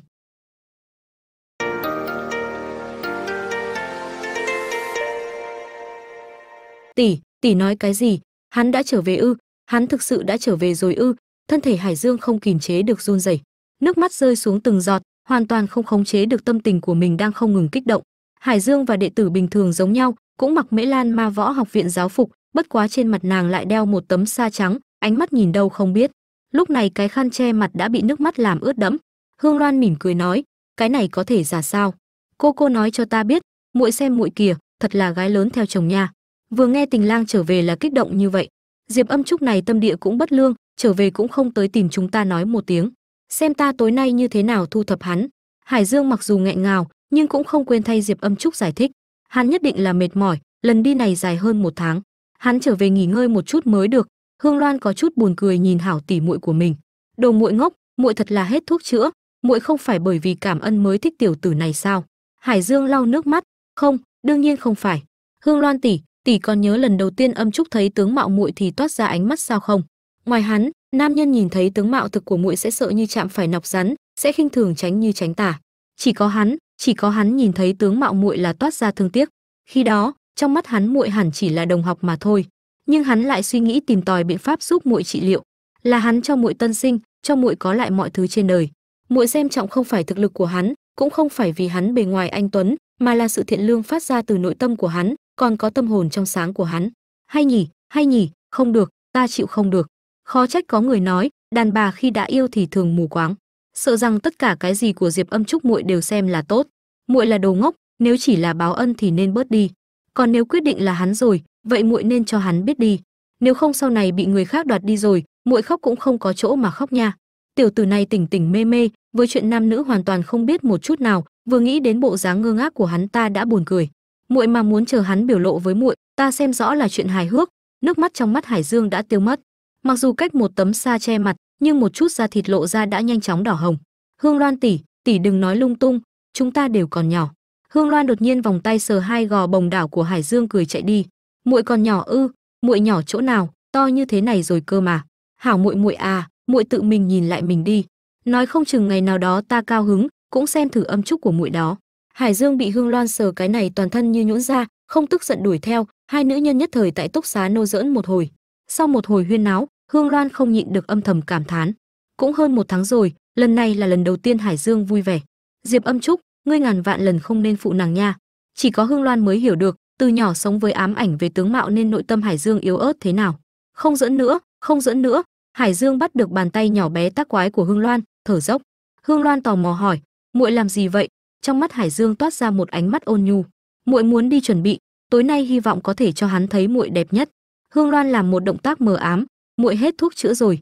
Tỷ tỷ nói cái gì? Hắn đã trở về ư? Hắn thực sự đã trở về rồi ư? Thân thể hải dương không kìm chế được run rẩy. Nước mắt rơi xuống từng giọt, hoàn toàn không khống chế được tâm tình của mình đang không ngừng kích động. Hải dương và đệ tử bình thường giống nhau, cũng mặc mễ lan ma võ học viện giáo phục, bất quá trên mặt nàng lại đeo một tấm sa trắng ánh mắt nhìn đâu không biết. Lúc này cái khăn che mặt đã bị nước mắt làm ướt đẫm. Hương loan mỉm cười nói, cái này có thể giả sao? Cô cô nói cho ta biết, muội xem muội kìa, thật là gái lớn theo chồng nha. Vừa nghe tình lang trở về là kích động như vậy. Diệp âm trúc này tâm địa cũng bất lương, trở về cũng không tới tìm chúng ta nói một tiếng. Xem ta tối nay như thế nào thu thập hắn. Hải dương mặc dù nghẹn ngào, nhưng cũng không quên thay diệp âm trúc giải thích. Hắn nhất định là mệt mỏi, lần đi này dài hơn một tháng. Hắn trở về nghỉ ngơi một chút mới được hương loan có chút buồn cười nhìn hảo tỉ muội của mình. Đồ muội ngốc, muội thật là hết thuốc chữa, muội không phải bởi vì cảm ân mới thích tiểu tử này sao? Hải dương lau nước mắt. Không, đương nhiên không phải. Hương loan tỷ tỷ còn nhớ lần đầu tiên âm trúc thấy tướng mạo muội thì toát ra ánh mắt sao không? Ngoài hắn, nam nhân nhìn thấy tướng mạo thực của muội sẽ sợ như chạm phải nọc rắn, sẽ khinh thường tránh như tránh tả chỉ có hắn, chỉ có hắn nhìn thấy tướng mạo muội là toát ra thương tiếc. Khi đó, trong mắt hắn muội hẳn chỉ là đồng học mà thôi nhưng hắn lại suy nghĩ tìm tòi biện pháp giúp muội trị liệu. Là hắn cho muội tân sinh, cho muội có lại mọi thứ trên đời. Muội xem trọng không phải thực lực của hắn, cũng không phải vì hắn bề ngoài anh tuấn, mà là sự thiện lương phát ra từ nội tâm của hắn, còn có tâm hồn trong sáng của hắn. Hay nhỉ hay nhỉ, không được, ta chịu không được. Khó trách có người nói, đàn bà khi đã yêu thì thường mù quáng. Sợ rằng tất cả cái gì của diệp âm trúc muội đều xem là tốt. Muội là đồ ngốc, nếu chỉ là báo ân thì nên bớt đi. Còn nếu quyết định là hắn rồi vậy muội nên cho hắn biết đi. Nếu không sau này bị người khác đoạt đi rồi, muội khóc cũng không có chỗ mà khóc nha. Tiểu tử này tỉnh tỉnh mê mê, với chuyện nam nữ hoàn toàn không biết một chút nào, vừa nghĩ đến bộ dáng ngơ ngác của hắn ta đã buồn cười. Muội mà muốn chờ hắn biểu lộ với muội, ta xem rõ là chuyện hài hước. Nước mắt trong mắt hải dương đã tiêu mất. Mặc dù cách một tấm sa che mặt, nhưng một chút da thịt lộ ra đã nhanh chóng đỏ hồng. Hương loan tỷ tỷ đừng nói lung tung, chúng ta đều còn nhỏ. Hương loan đột nhiên vòng tay sờ hai gò bồng đảo của hải dương cười chạy đi muội còn nhỏ ư? Muội nhỏ chỗ nào? To như thế này rồi cơ mà. Hảo muội muội à muội tự mình nhìn lại mình đi. Nói không chừng ngày nào đó ta cao hứng, cũng xem thử âm trúc của muội đó. Hải dương bị hương loan sờ cái này toàn thân như nhũn ra, không tức giận đuổi theo, hai nữ nhân nhất thời tại túc xá nô dỡn một hồi. Sau một hồi huyên náo, hương loan không nhịn được âm thầm cảm thán. Cũng hơn một tháng rồi, lần này là lần đầu tiên hải dương vui vẻ. Diệp âm trúc, ngươi ngàn vạn lần không nên phụ nàng nha. Chỉ có hương loan mới hiểu được từ nhỏ sống với ám ảnh về tướng mạo nên nội tâm hải dương yếu ớt thế nào? Không dẫn nữa, không dẫn nữa. Hải dương bắt được bàn tay nhỏ bé tác quái của hương loan, thở dốc. Hương loan tò mò hỏi, muội làm gì vậy? Trong mắt hải dương toát ra một ánh mắt ôn nhu. Muội muốn đi chuẩn bị, tối nay hy vọng có thể cho hắn thấy muội đẹp nhất. Hương loan làm một động tác mờ ám, muội hết thuốc chữa rồi.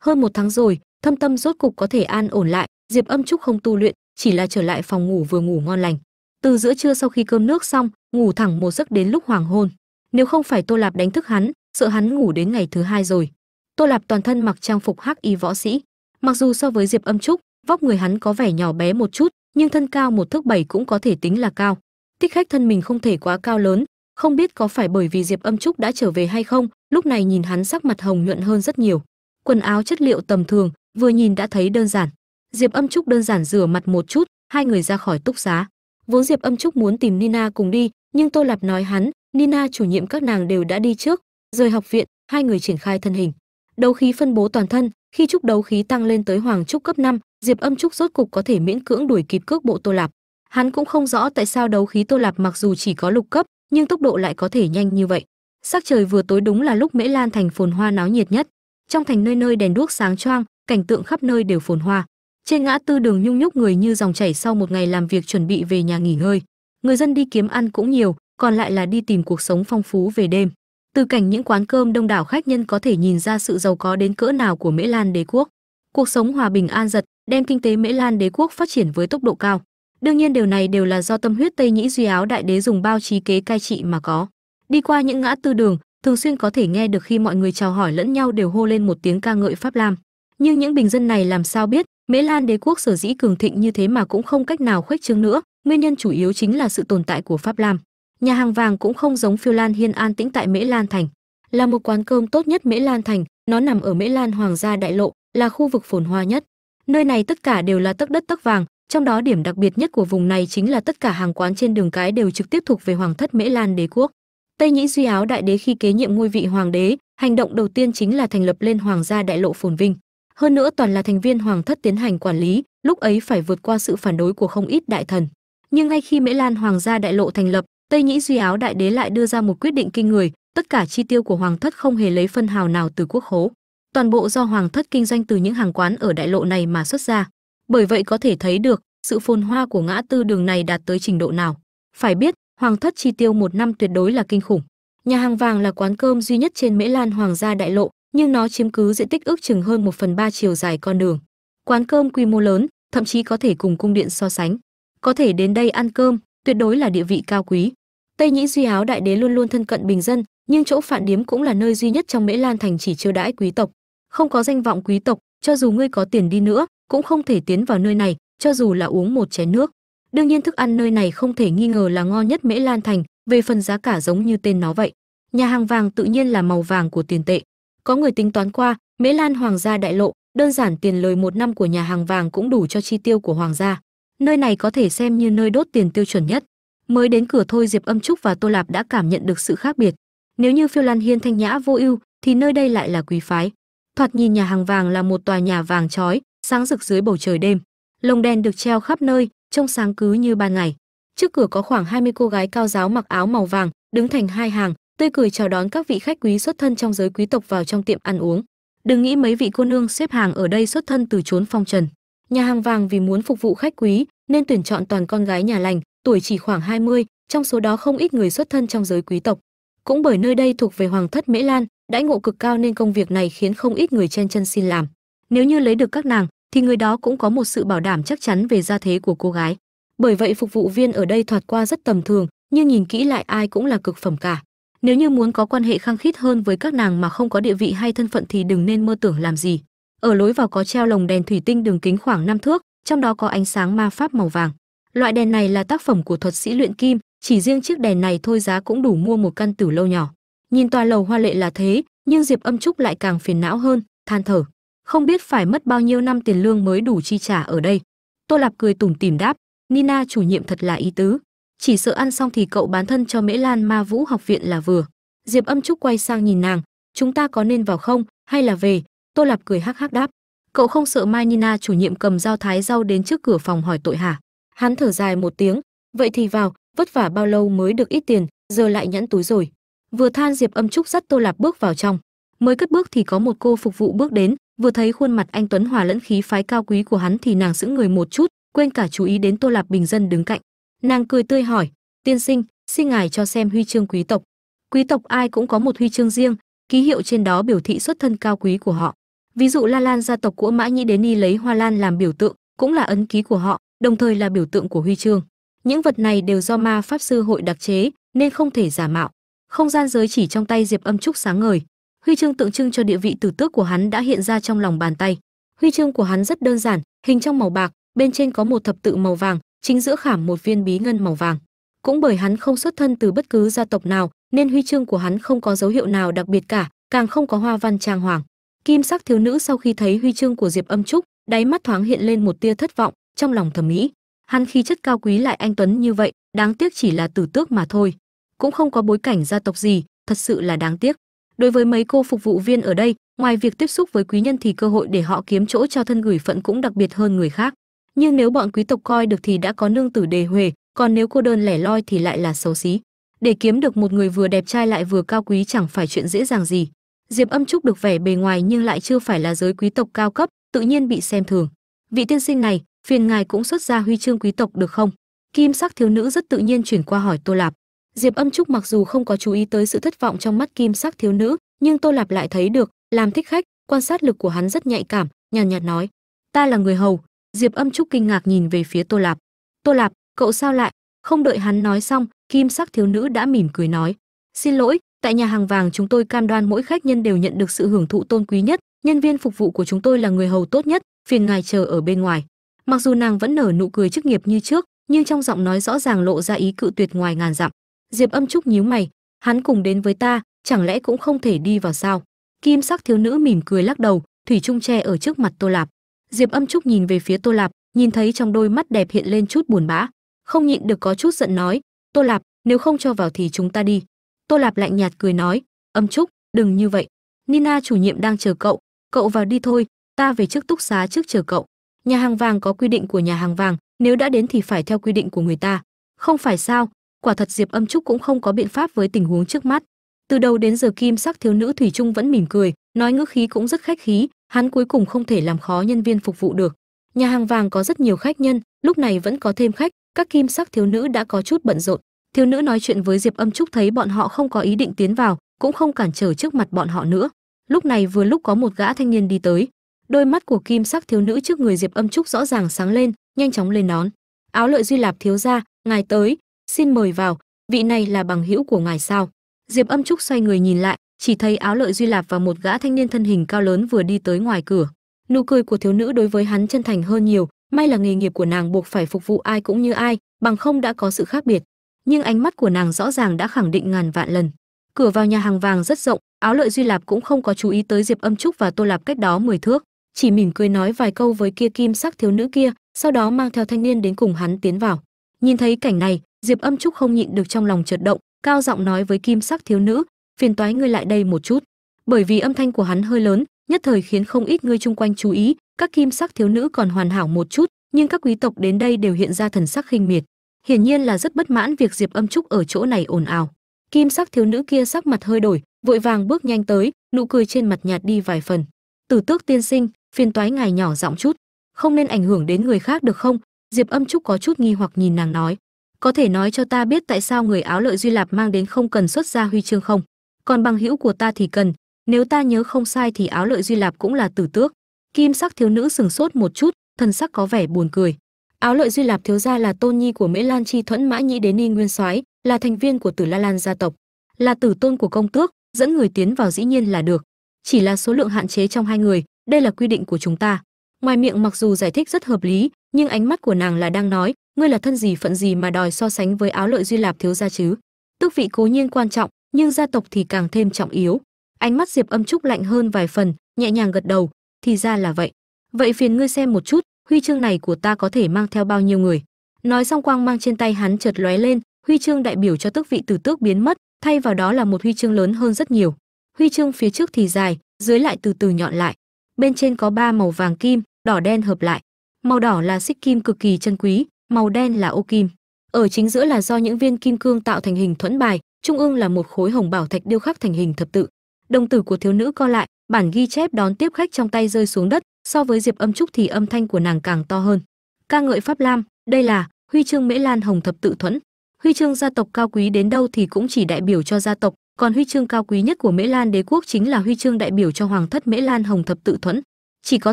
Hơn một tháng rồi thâm tâm rốt cục có thể an ổn lại, diệp âm trúc không tu luyện, chỉ là trở lại phòng ngủ vừa ngủ ngon lành. Từ giữa trưa sau khi cơm nước xong, ngủ thẳng một giấc đến lúc hoàng hôn. Nếu không phải tô lạp đánh thức hắn, sợ hắn ngủ đến ngày thứ hai rồi. Tô lạp toàn thân mặc trang phục hắc y võ sĩ. Mặc dù so với diệp âm trúc, vóc người hắn có vẻ nhỏ bé một chút, nhưng thân cao một thước bảy cũng có thể tính là cao. Thích khách thân mình không thể quá cao lớn, không biết có phải bởi vì diệp âm trúc đã trở về hay không, lúc này nhìn hắn sắc mặt hồng nhuận hơn rất nhiều. Quần áo chất liệu tầm thường vừa nhìn đã thấy đơn giản. Diệp âm trúc đơn giản rửa mặt một chút hai người ra khỏi túc xá. Vốn diệp âm trúc muốn tìm nina cùng đi nhưng tô lạp nói hắn nina chủ nhiệm các nàng đều đã đi trước. Rời học viện hai người triển khai thân hình. Đấu khí phân bố toàn thân khi trúc đấu khí tăng lên tới hoàng trúc cấp 5, diệp âm trúc rốt cục có thể miễn cưỡng đuổi kịp cước bộ tô lạp. Hắn cũng không rõ tại sao đấu khí tô lạp mặc dù chỉ có lục cấp nhưng tốc độ lại có thể nhanh như vậy. Sắc trời vừa tối đúng là lúc mễ lan thành phồn hoa náo nhiệt nhất. Trong thành nơi nơi đèn đuốc sáng choang cảnh tượng khắp nơi đều phồn hoa. Trên ngã tư đường nhung nhúc người như dòng chảy sau một ngày làm việc chuẩn bị về nhà nghỉ ngơi. Người dân đi kiếm ăn cũng nhiều, còn lại là đi tìm cuộc sống phong phú về đêm. Từ cảnh những quán cơm đông đảo khách nhân có thể nhìn ra sự giàu có đến cỡ nào của mễ lan đế quốc. Cuộc sống hòa bình an giật, đem kinh tế mễ lan đế quốc phát triển với tốc độ cao. Đương nhiên điều này đều là do tâm huyết tây nhĩ duy áo đại đế dùng bao trí kế cai trị mà có. Đi qua những ngã tư đường, thường xuyên có thể nghe được khi mọi người chào hỏi lẫn nhau đều hô lên một tiếng ca ngợi pháp lam nhưng những bình dân này làm sao biết, mễ lan đế quốc sở dĩ cường thịnh như thế mà cũng không cách nào khuếch trương nữa, nguyên nhân chủ yếu chính là sự tồn tại của pháp lam. Nhà hàng vàng cũng không giống phiêu lan hiên an tĩnh tại mễ lan thành. Là một quán cơm tốt nhất mễ lan thành, nó nằm ở mễ lan hoàng gia đại lộ, là khu vực phồn hoa nhất. Nơi này tất cả đều là tấc đất tấc vàng, trong đó điểm đặc biệt nhất của vùng này chính là tất cả hàng quán trên đường cái đều trực tiếp thuộc về hoàng thất mễ lan đế quốc. Tây nhĩ duy áo đại đế khi kế nhiệm ngôi vị hoàng đế, hành động đầu tiên chính là thành lập lên hoàng gia đại lộ phồn vinh hơn nữa toàn là thành viên hoàng thất tiến hành quản lý, lúc ấy phải vượt qua sự phản đối của không ít đại thần. Nhưng ngay khi mễ lan hoàng gia đại lộ thành lập, tây nhĩ duy áo đại đế lại đưa ra một quyết định kinh người, tất cả chi tiêu của hoàng thất không hề lấy phân hào nào từ quốc khố. Toàn bộ do hoàng thất kinh doanh từ những hàng quán ở đại lộ này mà xuất ra. Bởi vậy có thể thấy được, sự phồn hoa của ngã tư đường này đạt tới trình độ nào. Phải biết, hoàng thất chi tiêu một năm tuyệt đối là kinh khủng. Nhà hàng vàng là quán cơm duy nhất trên mễ lan hoàng gia đại lộ nhưng nó chiếm cứ diện tích ước chừng hơn một phần ba chiều dài con đường. Quán cơm quy mô lớn, thậm chí có thể cùng cung điện so sánh. Có thể đến đây ăn cơm, tuyệt đối là địa vị cao quý. Tây nhĩ duy áo đại đế luôn luôn thân cận bình dân, nhưng chỗ phản điếm cũng là nơi duy nhất trong mễ lan thành chỉ chiêu đãi quý tộc. Không có danh vọng quý tộc, cho dù ngươi có tiền đi nữa, cũng không thể tiến vào nơi này, cho dù là uống một chén nước. Đương nhiên thức ăn nơi này không thể nghi ngờ là ngon nhất mễ lan thành, về phần giá cả giống như tên nó vậy. Nhà hàng vàng tự nhiên là màu vàng của tiền tệ có người tính toán qua, mễ lan hoàng gia đại lộ, đơn giản tiền lời một năm của nhà hàng vàng cũng đủ cho chi tiêu của hoàng gia. Nơi này có thể xem như nơi đốt tiền tiêu chuẩn nhất. Mới đến cửa thôi diệp âm trúc và tô lạp đã cảm nhận được sự khác biệt. Nếu như phiêu lan hiên thanh nhã vô ưu, thì nơi đây lại là quý phái. Thoạt nhìn nhà hàng vàng là một tòa nhà vàng chói, sáng rực dưới bầu trời đêm. Lồng đèn được treo khắp nơi, trông sáng cứ như ban ngày. Trước cửa có khoảng 20 cô gái cao giáo mặc áo màu vàng, đứng thành hai hàng tươi cười chào đón các vị khách quý xuất thân trong giới quý tộc vào trong tiệm ăn uống. Đừng nghĩ mấy vị cô nương xếp hàng ở đây xuất thân từ chốn phong trần. Nhà hàng vàng vì muốn phục vụ khách quý nên tuyển chọn toàn con gái nhà lành tuổi chỉ khoảng 20, trong số đó không ít người xuất thân trong giới quý tộc. Cũng bởi nơi đây thuộc về hoàng thất mễ lan đãi ngộ cực cao nên công việc này khiến không ít người chen chân xin làm. Nếu như lấy được các nàng thì người đó cũng có một sự bảo đảm chắc chắn về gia thế của cô gái. Bởi vậy phục vụ viên ở đây thoạt qua rất tầm thường nhưng nhìn kỹ lại ai cũng là cực phẩm cả nếu như muốn có quan hệ khăng khít hơn với các nàng mà không có địa vị hay thân phận thì đừng nên mơ tưởng làm gì. Ở lối vào có treo lồng đèn thủy tinh đường kính khoảng 5 thước, trong đó có ánh sáng ma pháp màu vàng. Loại đèn này là tác phẩm của thuật sĩ luyện kim, chỉ riêng chiếc đèn này thôi giá cũng đủ mua một căn tử lâu nhỏ. Nhìn tòa lầu hoa lệ là thế, nhưng diệp âm trúc lại càng phiền não hơn, than thở. Không biết phải mất bao nhiêu năm tiền lương mới đủ chi trả ở đây? Tô lạp cười tủm tỉm đáp, nina chủ nhiệm thật là ý tứ chỉ sợ ăn xong thì cậu bán thân cho mễ lan ma vũ học viện là vừa. Diệp âm trúc quay sang nhìn nàng, chúng ta có nên vào không? Hay là về? Tô lạp cười hắc hắc đáp, cậu không sợ mai nina chủ nhiệm cầm dao thái rau đến trước cửa phòng hỏi tội hả? Hắn thở dài một tiếng, vậy thì vào, vất vả bao lâu mới được ít tiền, giờ lại nhẫn túi rồi. Vừa than diệp âm trúc dắt tô lạp bước vào trong. Mới cất bước thì có một cô phục vụ bước đến, vừa thấy khuôn mặt anh tuấn hòa lẫn khí phái cao quý của hắn thì nàng sững người một chút, quên cả chú ý đến tô lạp bình dân đứng cạnh nàng cười tươi hỏi, tiên sinh, xin ngài cho xem huy chương quý tộc. Quý tộc ai cũng có một huy chương riêng, ký hiệu trên đó biểu thị xuất thân cao quý của họ. Ví dụ la lan gia tộc của mã nhĩ đến y lấy hoa lan làm biểu tượng, cũng là ấn ký của họ, đồng thời là biểu tượng của huy chương. Những vật này đều do ma pháp sư hội đặc chế, nên không thể giả mạo. Không gian giới chỉ trong tay diệp âm trúc sáng ngời. Huy chương tượng trưng cho địa vị tử tước của hắn đã hiện ra trong lòng bàn tay. Huy chương của hắn rất đơn giản, hình trong màu bạc, bên trên có một thập tự màu vàng chính giữa khảm một viên bí ngân màu vàng. Cũng bởi hắn không xuất thân từ bất cứ gia tộc nào, nên huy chương của hắn không có dấu hiệu nào đặc biệt cả, càng không có hoa văn trang hoàng. Kim sắc thiếu nữ sau khi thấy huy chương của diệp âm trúc, đáy mắt thoáng hiện lên một tia thất vọng, trong lòng thầm nghĩ, hắn khí chất cao quý lại anh tuấn như vậy, đáng tiếc chỉ là tử tước mà thôi. Cũng không có bối cảnh gia tộc gì, thật sự là đáng tiếc. Đối với mấy cô phục vụ viên ở đây, ngoài việc tiếp xúc với quý nhân thì cơ hội để họ kiếm chỗ cho thân gửi phận cũng đặc biệt hơn người khác nhưng nếu bọn quý tộc coi được thì đã có nương tử đề huề còn nếu cô đơn lẻ loi thì lại là xấu xí. Để kiếm được một người vừa đẹp trai lại vừa cao quý chẳng phải chuyện dễ dàng gì. Diệp âm trúc được vẻ bề ngoài nhưng lại chưa phải là giới quý tộc cao cấp tự nhiên bị xem thường. Vị tiên sinh này phiền ngài cũng xuất ra huy chương quý tộc được không? Kim sắc thiếu nữ rất tự nhiên chuyển qua hỏi tô lạp. Diệp âm trúc mặc dù không có chú ý tới sự thất vọng trong mắt kim sắc thiếu nữ nhưng tô lạp lại thấy được làm thích khách quan sát lực của hắn rất nhạy cảm nhàn nhạt, nhạt nói. Ta là người hầu diệp âm trúc kinh ngạc nhìn về phía tô lạp. Tô lạp, cậu sao lại? Không đợi hắn nói xong, kim sắc thiếu nữ đã mỉm cười nói, xin lỗi, tại nhà hàng vàng chúng tôi cam đoan mỗi khách nhân đều nhận được sự hưởng thụ tôn quý nhất, nhân viên phục vụ của chúng tôi là người hầu tốt nhất, phiền ngài chờ ở bên ngoài. Mặc dù nàng vẫn nở nụ cười chức nghiệp như trước, nhưng trong giọng nói rõ ràng lộ ra ý cự tuyệt ngoài ngàn dặm. Diệp âm trúc nhíu mày, hắn cùng đến với ta, chẳng lẽ cũng không thể đi vào sao? Kim sắc thiếu nữ mỉm cười lắc đầu, thủy trung tre ở trước mặt tô lạp diệp âm trúc nhìn về phía tô lạp, nhìn thấy trong đôi mắt đẹp hiện lên chút buồn bã. Không nhịn được có chút giận nói, tô lạp, nếu không cho vào thì chúng ta đi. Tô lạp lạnh nhạt cười nói, âm trúc, đừng như vậy. Nina chủ nhiệm đang chờ cậu cậu vào đi thôi, ta về trước túc xá trước chờ cậu. Nhà hàng vàng có quy định của nhà hàng vàng, nếu đã đến thì phải theo quy định của người ta. Không phải sao? Quả thật diệp âm trúc cũng không có biện pháp với tình huống trước mắt. Từ đầu đến giờ kim sắc thiếu nữ thủy trung vẫn mỉm cười, nói ngữ khí cũng rất khách khí hắn cuối cùng không thể làm khó nhân viên phục vụ được. Nhà hàng vàng có rất nhiều khách nhân, lúc này vẫn có thêm khách, các kim sắc thiếu nữ đã có chút bận rộn. Thiếu nữ nói chuyện với diệp âm trúc thấy bọn họ không có ý định tiến vào, cũng không cản trở trước mặt bọn họ nữa. Lúc này vừa lúc có một gã thanh niên đi tới. Đôi mắt của kim sắc thiếu nữ trước người diệp âm trúc rõ ràng sáng lên, nhanh chóng lên nón. Áo lợi duy lạp thiếu gia, ngài tới, xin mời vào, vị này là bằng hữu của ngài sao? Diệp âm trúc xoay người nhìn lại chỉ thấy áo lợi duy lạp và một gã thanh niên thân hình cao lớn vừa đi tới ngoài cửa. Nụ cười của thiếu nữ đối với hắn chân thành hơn nhiều, may là nghề nghiệp của nàng buộc phải phục vụ ai cũng như ai, bằng không đã có sự khác biệt. Nhưng ánh mắt của nàng rõ ràng đã khẳng định ngàn vạn lần. Cửa vào nhà hàng vàng rất rộng, áo lợi duy lạp cũng không có chú ý tới diệp âm trúc và tô lạp cách đó 10 thước. Chỉ mỉm cười nói vài câu với kia kim sắc thiếu nữ kia, sau đó mang theo thanh niên đến cùng hắn tiến vào. Nhìn thấy cảnh này, diệp âm trúc không nhịn được trong lòng chợt động, cao giọng nói với kim sắc thiếu nữ phiền toái ngươi lại đây một chút. Bởi vì âm thanh của hắn hơi lớn, nhất thời khiến không ít người chung quanh chú ý, các kim sắc thiếu nữ còn hoàn hảo một chút, nhưng các quý tộc đến đây đều hiện ra thần sắc khinh miệt. Hiển nhiên là rất bất mãn việc diệp âm trúc ở chỗ này ồn ào. Kim sắc thiếu nữ kia sắc mặt hơi đổi, vội vàng bước nhanh tới, nụ cười trên mặt nhạt đi vài phần. Tử tước tiên sinh, phiền toái ngài nhỏ giọng chút. Không nên ảnh hưởng đến người khác được không? Diệp âm trúc có chút nghi hoặc nhìn nàng nói. Có thể nói cho ta biết tại sao người áo lợi duy lạp mang đến không cần xuất ra huy chương không? Còn bằng hữu của ta thì cần, nếu ta nhớ không sai thì áo lợi duy lạp cũng là tử tước. Kim sắc thiếu nữ sừng sốt một chút, thần sắc có vẻ buồn cười. Áo lợi duy lạp thiếu gia là tôn nhi của mễ lan chi thuẫn mã nhĩ đến ni nguyên soái, là thành viên của tử la lan gia tộc. Là tử tôn của công tước, dẫn người tiến vào dĩ nhiên là được. Chỉ là số lượng hạn chế trong hai người, đây là quy định của chúng ta. Ngoài miệng mặc dù giải thích rất hợp lý, nhưng ánh mắt của nàng là đang nói, ngươi là thân gì phận gì mà đòi so sánh với áo lợi duy lạp thiếu gia chứ? Tước vị cố nhiên quan trọng nhưng gia tộc thì càng thêm trọng yếu. Ánh mắt diệp âm trúc lạnh hơn vài phần, nhẹ nhàng gật đầu, thì ra là vậy. Vậy phiền ngươi xem một chút, huy chương này của ta có thể mang theo bao nhiêu người? Nói xong quang mang trên tay hắn chợt lóe lên, huy chương đại biểu cho tước vị tử tước biến mất, thay vào đó là một huy chương lớn hơn rất nhiều. Huy chương phía trước thì dài, dưới lại từ từ nhọn lại. Bên trên có ba màu vàng kim, đỏ đen hợp lại. Màu đỏ là xích kim cực kỳ chân quý, màu đen là ô kim. Ở chính giữa là do những viên kim cương tạo thành hình thuẫn bài trung ương là một khối hồng bảo thạch điêu khắc thành hình thập tự. Đồng tử của thiếu nữ co lại, bản ghi chép đón tiếp khách trong tay rơi xuống đất, so với diệp âm trúc thì âm thanh của nàng càng to hơn. Ca ngợi pháp lam, đây là huy chương mễ lan hồng thập tự thuẫn. Huy chương gia tộc cao quý đến đâu thì cũng chỉ đại biểu cho gia tộc, còn huy chương cao quý nhất của mễ lan đế quốc chính là huy chương đại biểu cho hoàng thất mễ lan hồng thập tự thuẫn. Chỉ có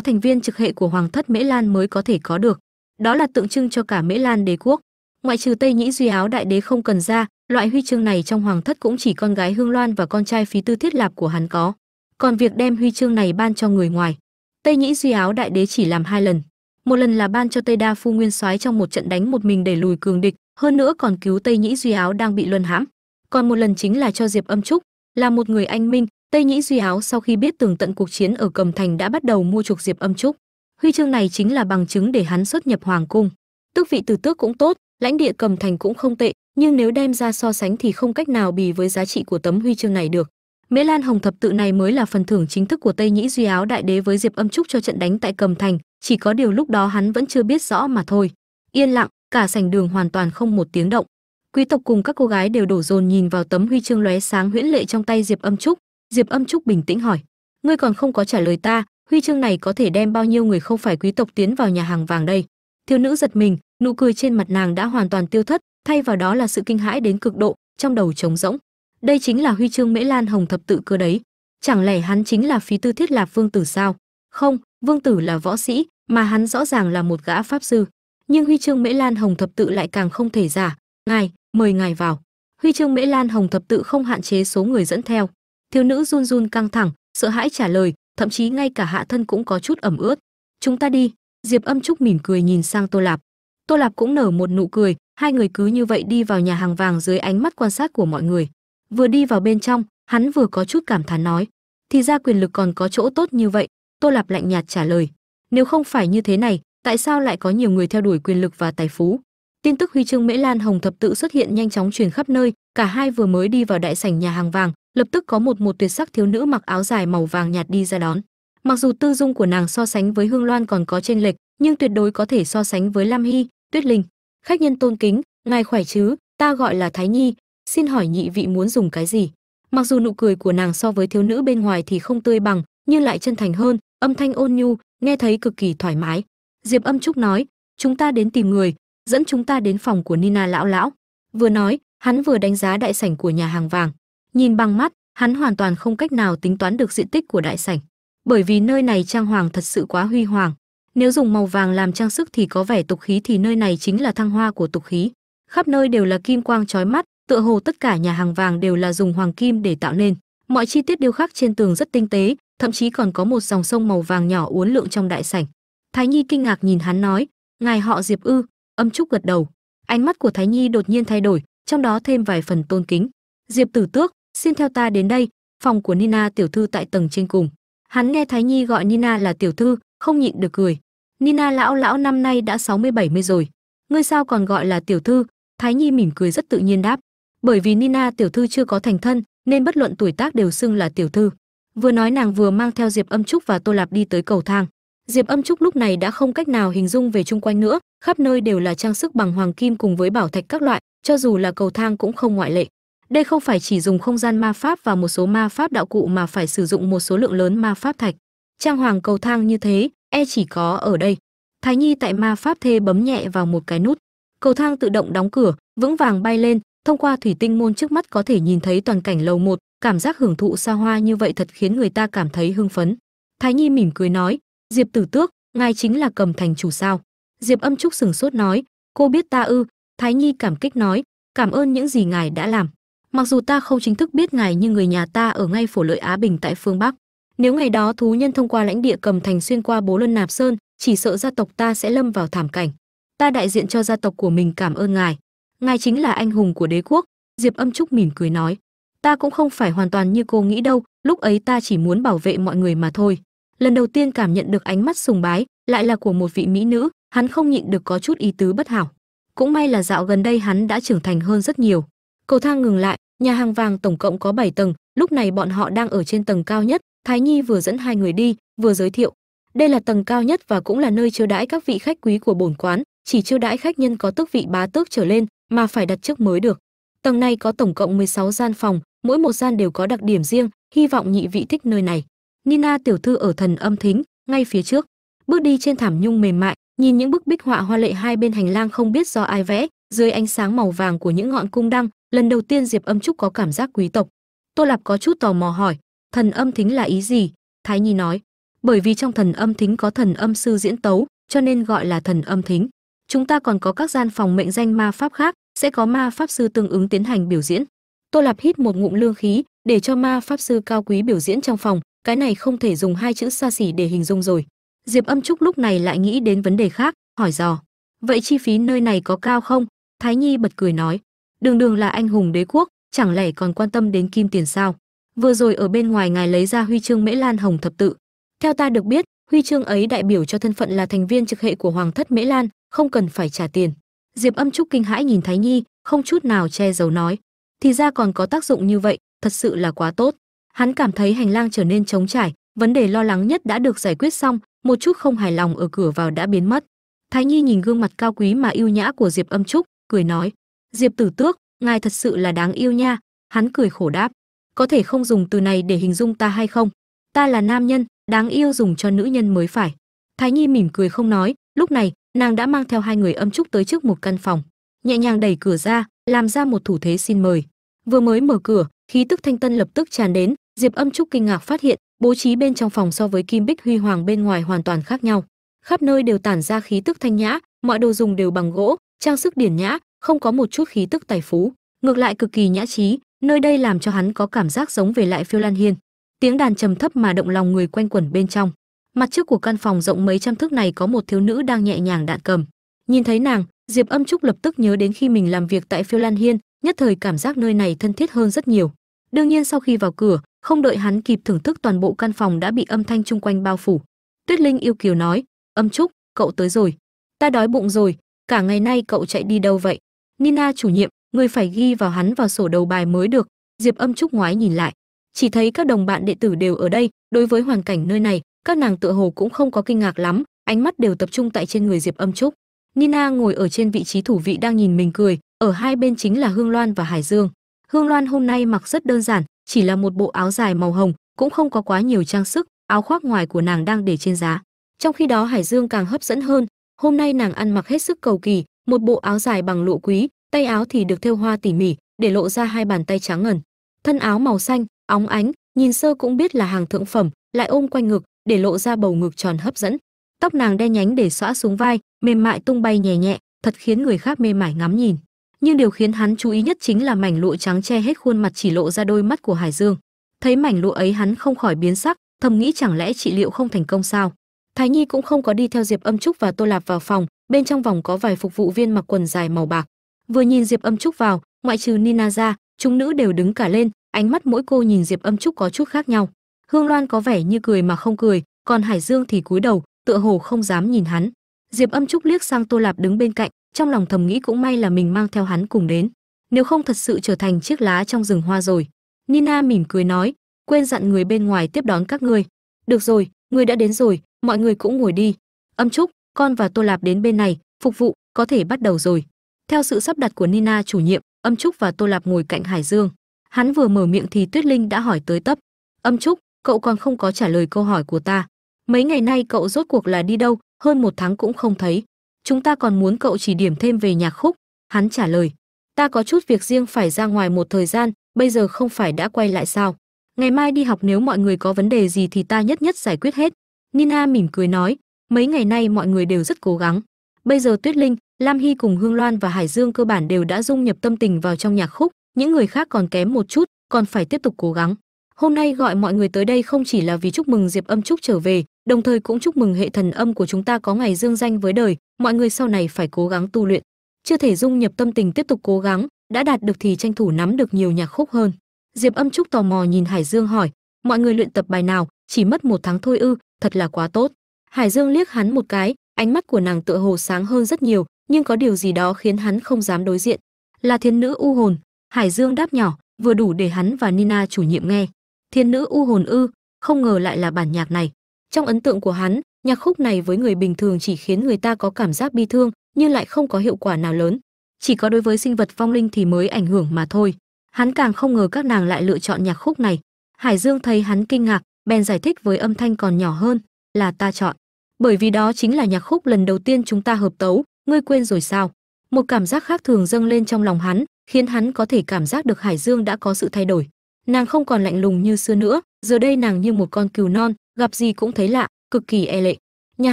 thành viên trực hệ của hoàng thất mễ lan mới có thể có được. Đó là tượng trưng cho cả mễ lan đế quốc. Ngoại trừ tây nhĩ duy áo đại đế không cần ra loại huy chương này trong hoàng thất cũng chỉ con gái hương loan và con trai phí tư thiết lạp của hắn có. Còn việc đem huy chương này ban cho người ngoài. Tây nhĩ duy áo đại đế chỉ làm hai lần. Một lần là ban cho tây đa phu nguyên soái trong một trận đánh một mình đẩy lùi cường địch, hơn nữa còn cứu tây nhĩ duy áo đang bị luân hãm. Còn một lần chính là cho diệp âm trúc, là một người anh minh, tây nhĩ duy áo sau khi biết tường tận cuộc chiến ở cầm thành đã bắt đầu mua chuộc diệp âm trúc. Huy chương này chính là bằng chứng để hắn xuất nhập hoàng cung. Tước vị từ tước cũng tốt, lãnh địa cầm thành cũng không tệ nhưng nếu đem ra so sánh thì không cách nào bì với giá trị của tấm huy chương này được. Mễ lan hồng thập tự này mới là phần thưởng chính thức của tây nhĩ duy áo đại đế với diệp âm trúc cho trận đánh tại cầm thành, chỉ có điều lúc đó hắn vẫn chưa biết rõ mà thôi. Yên lặng, cả sảnh đường hoàn toàn không một tiếng động. Quý tộc cùng các cô gái đều đổ dồn nhìn vào tấm huy chương lóe sáng huyễn lệ trong tay diệp âm trúc. Diệp âm trúc bình tĩnh hỏi, ngươi còn không có trả lời ta, huy chương này có thể đem bao nhiêu người không phải quý tộc tiến vào nhà hàng vàng đây? Thiếu nữ giật mình, nụ cười trên mặt nàng đã hoàn toàn tiêu thất thay vào đó là sự kinh hãi đến cực độ, trong đầu trống rỗng. Đây chính là huy chương mễ lan hồng thập tự cơ đấy. Chẳng lẽ hắn chính là phí tư thiết lạp vương tử sao? Không, vương tử là võ sĩ, mà hắn rõ ràng là một gã pháp sư. Nhưng huy chương mễ lan hồng thập tự lại càng không thể giả. Ngài, mời ngài vào. Huy chương mễ lan hồng thập tự không hạn chế số người dẫn theo. Thiếu nữ run run căng thẳng, sợ hãi trả lời, thậm chí ngay cả hạ thân cũng có chút ẩm ướt. Chúng ta đi. Diệp âm trúc mỉm cười nhìn sang tô lạp. Tô lạp cũng nở một nụ cười hai người cứ như vậy đi vào nhà hàng vàng dưới ánh mắt quan sát của mọi người. Vừa đi vào bên trong, hắn vừa có chút cảm thán nói, thì ra quyền lực còn có chỗ tốt như vậy. Tô lạp lạnh nhạt trả lời, nếu không phải như thế này, tại sao lại có nhiều người theo đuổi quyền lực và tài phú? Tin tức huy chương mễ lan hồng thập tự xuất hiện nhanh chóng truyền khắp nơi, cả hai vừa mới đi vào đại sảnh nhà hàng vàng, lập tức có một một tuyệt sắc thiếu nữ mặc áo dài màu vàng nhạt đi ra đón. Mặc dù tư dung của nàng so sánh với hương loan còn có chênh lệch, nhưng tuyệt đối có thể so sánh với lam hy, tuyết linh khách nhân tôn kính, ngài khỏe chứ? Ta gọi là thái nhi. Xin hỏi nhị vị muốn dùng cái gì? Mặc dù nụ cười của nàng so với thiếu nữ bên ngoài thì không tươi bằng, nhưng lại chân thành hơn, âm thanh ôn nhu, nghe thấy cực kỳ thoải mái. Diệp âm trúc nói, chúng ta đến tìm người, dẫn chúng ta đến phòng của nina lão lão. Vừa nói, hắn vừa đánh giá đại sảnh của nhà hàng vàng. Nhìn bằng mắt, hắn hoàn toàn không cách nào tính toán được diện tích của đại sảnh. Bởi vì nơi này trang hoàng thật sự quá huy hoàng nếu dùng màu vàng làm trang sức thì có vẻ tục khí thì nơi này chính là thăng hoa của tục khí. Khắp nơi đều là kim quang chói mắt, tựa hồ tất cả nhà hàng vàng đều là dùng hoàng kim để tạo nên. Mọi chi tiết điêu khắc trên tường rất tinh tế, thậm chí còn có một dòng sông màu vàng nhỏ uốn lượn trong đại sảnh. Thái nhi kinh ngạc nhìn hắn nói, ngài họ diệp ư. Âm trúc gật đầu. Ánh mắt của thái nhi đột nhiên thay đổi, trong đó thêm vài phần tôn kính. Diệp tử tước, xin theo ta đến đây, phòng của nina tiểu thư tại tầng trên cùng. Hắn nghe thái nhi gọi nina là tiểu thư, không nhịn được cười nina lão lão năm nay đã sáu mươi bảy mươi rồi. Ngươi sao còn gọi là tiểu thư? Thái nhi mỉm cười rất tự nhiên đáp. Bởi vì nina tiểu thư chưa có thành thân, nên bất luận tuổi tác đều xưng là tiểu thư. Vừa nói nàng vừa mang theo diệp âm trúc và tô lạp đi tới cầu thang. Diệp âm trúc lúc này đã không cách nào hình dung về chung quanh nữa, khắp nơi đều là trang sức bằng hoàng kim cùng với bảo thạch các loại, cho dù là cầu thang cũng không ngoại lệ. Đây không phải chỉ dùng không gian ma pháp và một số ma pháp đạo cụ mà phải sử dụng một số lượng lớn ma pháp thạch. Trang hoàng cầu thang như thế e chỉ có ở đây. Thái nhi tại ma pháp thê bấm nhẹ vào một cái nút. Cầu thang tự động đóng cửa, vững vàng bay lên, thông qua thủy tinh môn trước mắt có thể nhìn thấy toàn cảnh lầu một. Cảm giác hưởng thụ xa hoa như vậy thật khiến người ta cảm thấy hưng phấn. Thái nhi mỉm cười nói, diệp tử tước, ngài chính là cầm thành chủ sao? Diệp âm trúc sừng sốt nói, cô biết ta ư? Thái nhi cảm kích nói, cảm ơn những gì ngài đã làm. Mặc dù ta không chính thức biết ngài nhưng người nhà ta ở ngay phổ lợi á bình tại phương bắc nếu ngày đó thú nhân thông qua lãnh địa cầm thành xuyên qua bố luân nạp sơn, chỉ sợ gia tộc ta sẽ lâm vào thảm cảnh. Ta đại diện cho gia tộc của mình cảm ơn ngài. Ngài chính là anh hùng của đế quốc. Diệp âm trúc mỉm cười nói. Ta cũng không phải hoàn toàn như cô nghĩ đâu, lúc ấy ta chỉ muốn bảo vệ mọi người mà thôi. Lần đầu tiên cảm nhận được ánh mắt sùng bái, lại là của một vị mỹ nữ, hắn không nhịn được có chút ý tứ bất hảo. Cũng may là dạo gần đây hắn đã trưởng thành hơn rất nhiều. Cầu thang ngừng lại, nhà hàng vàng tổng cộng có 7 tầng, lúc này bọn họ đang ở trên tầng cao nhất thái nhi vừa dẫn hai người đi, vừa giới thiệu. Đây là tầng cao nhất và cũng là nơi chiêu đãi các vị khách quý của bổn quán, chỉ chiêu đãi khách nhân có tước vị bá tước trở lên mà phải đặt trước mới được. Tầng này có tổng cộng 16 gian phòng, mỗi một gian đều có đặc điểm riêng, hy vọng nhị vị thích nơi này. Nina tiểu thư ở thần âm thính, ngay phía trước. Bước đi trên thảm nhung mềm mại, nhìn những bức bích họa hoa lệ hai bên hành lang không biết do ai vẽ, dưới ánh sáng màu vàng của những ngọn cung đăng, lần đầu tiên diệp âm trúc có cảm giác quý tộc. Tô lạp có chút tò mò hỏi thần âm thính là ý gì? Thái nhi nói, bởi vì trong thần âm thính có thần âm sư diễn tấu, cho nên gọi là thần âm thính. Chúng ta còn có các gian phòng mệnh danh ma pháp khác, sẽ có ma pháp sư tương ứng tiến hành biểu diễn. Tô lạp hít một ngụm lương khí, để cho ma pháp sư cao quý biểu diễn trong phòng, cái này không thể dùng hai chữ xa xỉ để hình dung rồi. Diệp âm trúc lúc này lại nghĩ đến vấn đề khác, hỏi dò, vậy chi phí nơi này có cao không? Thái nhi bật cười nói, đường đường là anh hùng đế quốc, chẳng lẽ còn quan tâm đến kim tiền sao? Vừa rồi ở bên ngoài ngài lấy ra huy chương mễ lan hồng thập tự. Theo ta được biết, huy chương ấy đại biểu cho thân phận là thành viên trực hệ của hoàng thất mễ lan, không cần phải trả tiền. Diệp âm trúc kinh hãi nhìn thái nhi, không chút nào che giấu nói, thì ra còn có tác dụng như vậy, thật sự là quá tốt. Hắn cảm thấy hành lang trở nên trống trải, vấn đề lo lắng nhất đã được giải quyết xong, một chút không hài lòng ở cửa vào đã biến mất. Thái nhi nhìn gương mặt cao quý mà yêu nhã của diệp âm trúc, cười nói, diệp tử tước, ngài thật sự là đáng yêu nha. Hắn cười khổ đáp có thể không dùng từ này để hình dung ta hay không? Ta là nam nhân, đáng yêu dùng cho nữ nhân mới phải. Thái nhi mỉm cười không nói, lúc này, nàng đã mang theo hai người âm trúc tới trước một căn phòng. Nhẹ nhàng đẩy cửa ra, làm ra một thủ thế xin mời. Vừa mới mở cửa, khí tức thanh tân lập tức tràn đến, diệp âm trúc kinh ngạc phát hiện, bố trí bên trong phòng so với kim bích huy hoàng bên ngoài hoàn toàn khác nhau. Khắp nơi đều tản ra khí tức thanh nhã, mọi đồ dùng đều bằng gỗ, trang sức điển nhã, không có một chút khí tức tài phú. Ngược lại cực kỳ nhã trí nơi đây làm cho hắn có cảm giác giống về lại phiêu lan hiên. Tiếng đàn trầm thấp mà động lòng người quanh quẩn bên trong. Mặt trước của căn phòng rộng mấy trăm thước này có một thiếu nữ đang nhẹ nhàng đạn cầm. Nhìn thấy nàng, diệp âm trúc lập tức nhớ đến khi mình làm việc tại phiêu lan hiên, nhất thời cảm giác nơi này thân thiết hơn rất nhiều. Đương nhiên sau khi vào cửa, không đợi hắn kịp thưởng thức toàn bộ căn phòng đã bị âm thanh chung quanh bao phủ. Tuyết linh yêu kiều nói, âm trúc, cậu tới rồi. Ta đói bụng rồi, cả ngày nay cậu chạy đi đâu vậy? Nina chủ nhiệm người phải ghi vào hắn vào sổ đầu bài mới được. Diệp âm trúc ngoái nhìn lại. Chỉ thấy các đồng bạn đệ tử đều ở đây. Đối với hoàn cảnh nơi này, các nàng tựa hồ cũng không có kinh ngạc lắm. Ánh mắt đều tập trung tại trên người diệp âm trúc. Nina ngồi ở trên vị trí thủ vị đang nhìn mình cười. Ở hai bên chính là hương loan và hải dương. Hương loan hôm nay mặc rất đơn giản, chỉ là một bộ áo dài màu hồng, cũng không có quá nhiều trang sức, áo khoác ngoài của nàng đang để trên giá. Trong khi đó hải dương càng hấp dẫn hơn. Hôm nay nàng ăn mặc hết sức cầu kỳ, một bộ áo dài bằng lụa quý tay áo thì được thêu hoa tỉ mỉ, để lộ ra hai bàn tay trắng ngần. Thân áo màu xanh, óng ánh, nhìn sơ cũng biết là hàng thượng phẩm, lại ôm quanh ngực, để lộ ra bầu ngực tròn hấp dẫn. Tóc nàng đen nhánh để xõa xuống vai, mềm mại tung bay nhẹ nhẹ, thật khiến người khác mê mải ngắm nhìn. Nhưng điều khiến hắn chú ý nhất chính là mảnh lụa trắng che hết khuôn mặt chỉ lộ ra đôi mắt của hải dương. Thấy mảnh lụa ấy hắn không khỏi biến sắc, thầm nghĩ chẳng lẽ trị liệu không thành công sao? Thái nhi cũng không có đi theo diệp âm trúc và tô lạp vào phòng, bên trong vòng có vài phục vụ viên mặc quần dài màu bạc vừa nhìn diệp âm trúc vào, ngoại trừ nina ra, chúng nữ đều đứng cả lên, ánh mắt mỗi cô nhìn diệp âm trúc có chút khác nhau. Hương loan có vẻ như cười mà không cười, còn hải dương thì cúi đầu, tựa hồ không dám nhìn hắn. Diệp âm trúc liếc sang tô lạp đứng bên cạnh, trong lòng thầm nghĩ cũng may là mình mang theo hắn cùng đến. Nếu không thật sự trở thành chiếc lá trong rừng hoa rồi. Nina mỉm cười nói, quên dặn người bên ngoài tiếp đón các ngươi. Được rồi, người đã đến rồi, mọi người cũng ngồi đi. Âm trúc, con và tô lạp đến bên này, phục vụ, có thể bắt đầu rồi theo sự sắp đặt của nina chủ nhiệm, âm trúc và tô lạp ngồi cạnh hải dương. Hắn vừa mở miệng thì tuyết linh đã hỏi tới tấp. Âm trúc, cậu còn không có trả lời câu hỏi của ta. Mấy ngày nay cậu rốt cuộc là đi đâu? Hơn một tháng cũng không thấy. Chúng ta còn muốn cậu chỉ điểm thêm về nhạc khúc. Hắn trả lời. Ta có chút việc riêng phải ra ngoài một thời gian, bây giờ không phải đã quay lại sao? Ngày mai đi học nếu mọi người có vấn đề gì thì ta nhất nhất giải quyết hết. Nina mỉm cười nói. Mấy ngày nay mọi người đều rất cố gắng. Bây giờ tuyết linh lam hy cùng hương loan và hải dương cơ bản đều đã dung nhập tâm tình vào trong nhạc khúc, những người khác còn kém một chút, còn phải tiếp tục cố gắng. Hôm nay gọi mọi người tới đây không chỉ là vì chúc mừng diệp âm trúc trở về, đồng thời cũng chúc mừng hệ thần âm của chúng ta có ngày dương danh với đời, mọi người sau này phải cố gắng tu luyện. Chưa thể dung nhập tâm tình tiếp tục cố gắng, đã đạt được thì tranh thủ nắm được nhiều nhạc khúc hơn. Diệp âm trúc tò mò nhìn hải dương hỏi, mọi người luyện tập bài nào, chỉ mất một tháng thôi ư, thật là quá tốt. Hải dương liếc hắn một cái, ánh mắt của nàng tựa hồ sáng hơn rất nhiều nhưng có điều gì đó khiến hắn không dám đối diện. Là thiên nữ u hồn, hải dương đáp nhỏ, vừa đủ để hắn và nina chủ nhiệm nghe. Thiên nữ u hồn ư, không ngờ lại là bản nhạc này. Trong ấn tượng của hắn, nhạc khúc này với người bình thường chỉ khiến người ta có cảm giác bi thương, nhưng lại không có hiệu quả nào lớn. Chỉ có đối với sinh vật phong linh thì mới ảnh hưởng mà thôi. Hắn càng không ngờ các nàng lại lựa chọn nhạc khúc này. Hải dương thấy hắn kinh ngạc, bèn giải thích với âm thanh còn nhỏ hơn, là ta chọn. Bởi vì đó chính là nhạc khúc lần đầu tiên chúng ta hợp tấu ngươi quên rồi sao? Một cảm giác khác thường dâng lên trong lòng hắn, khiến hắn có thể cảm giác được hải dương đã có sự thay đổi. Nàng không còn lạnh lùng như xưa nữa, giờ đây nàng như một con cừu non, gặp gì cũng thấy lạ, cực kỳ e lệ. Nhà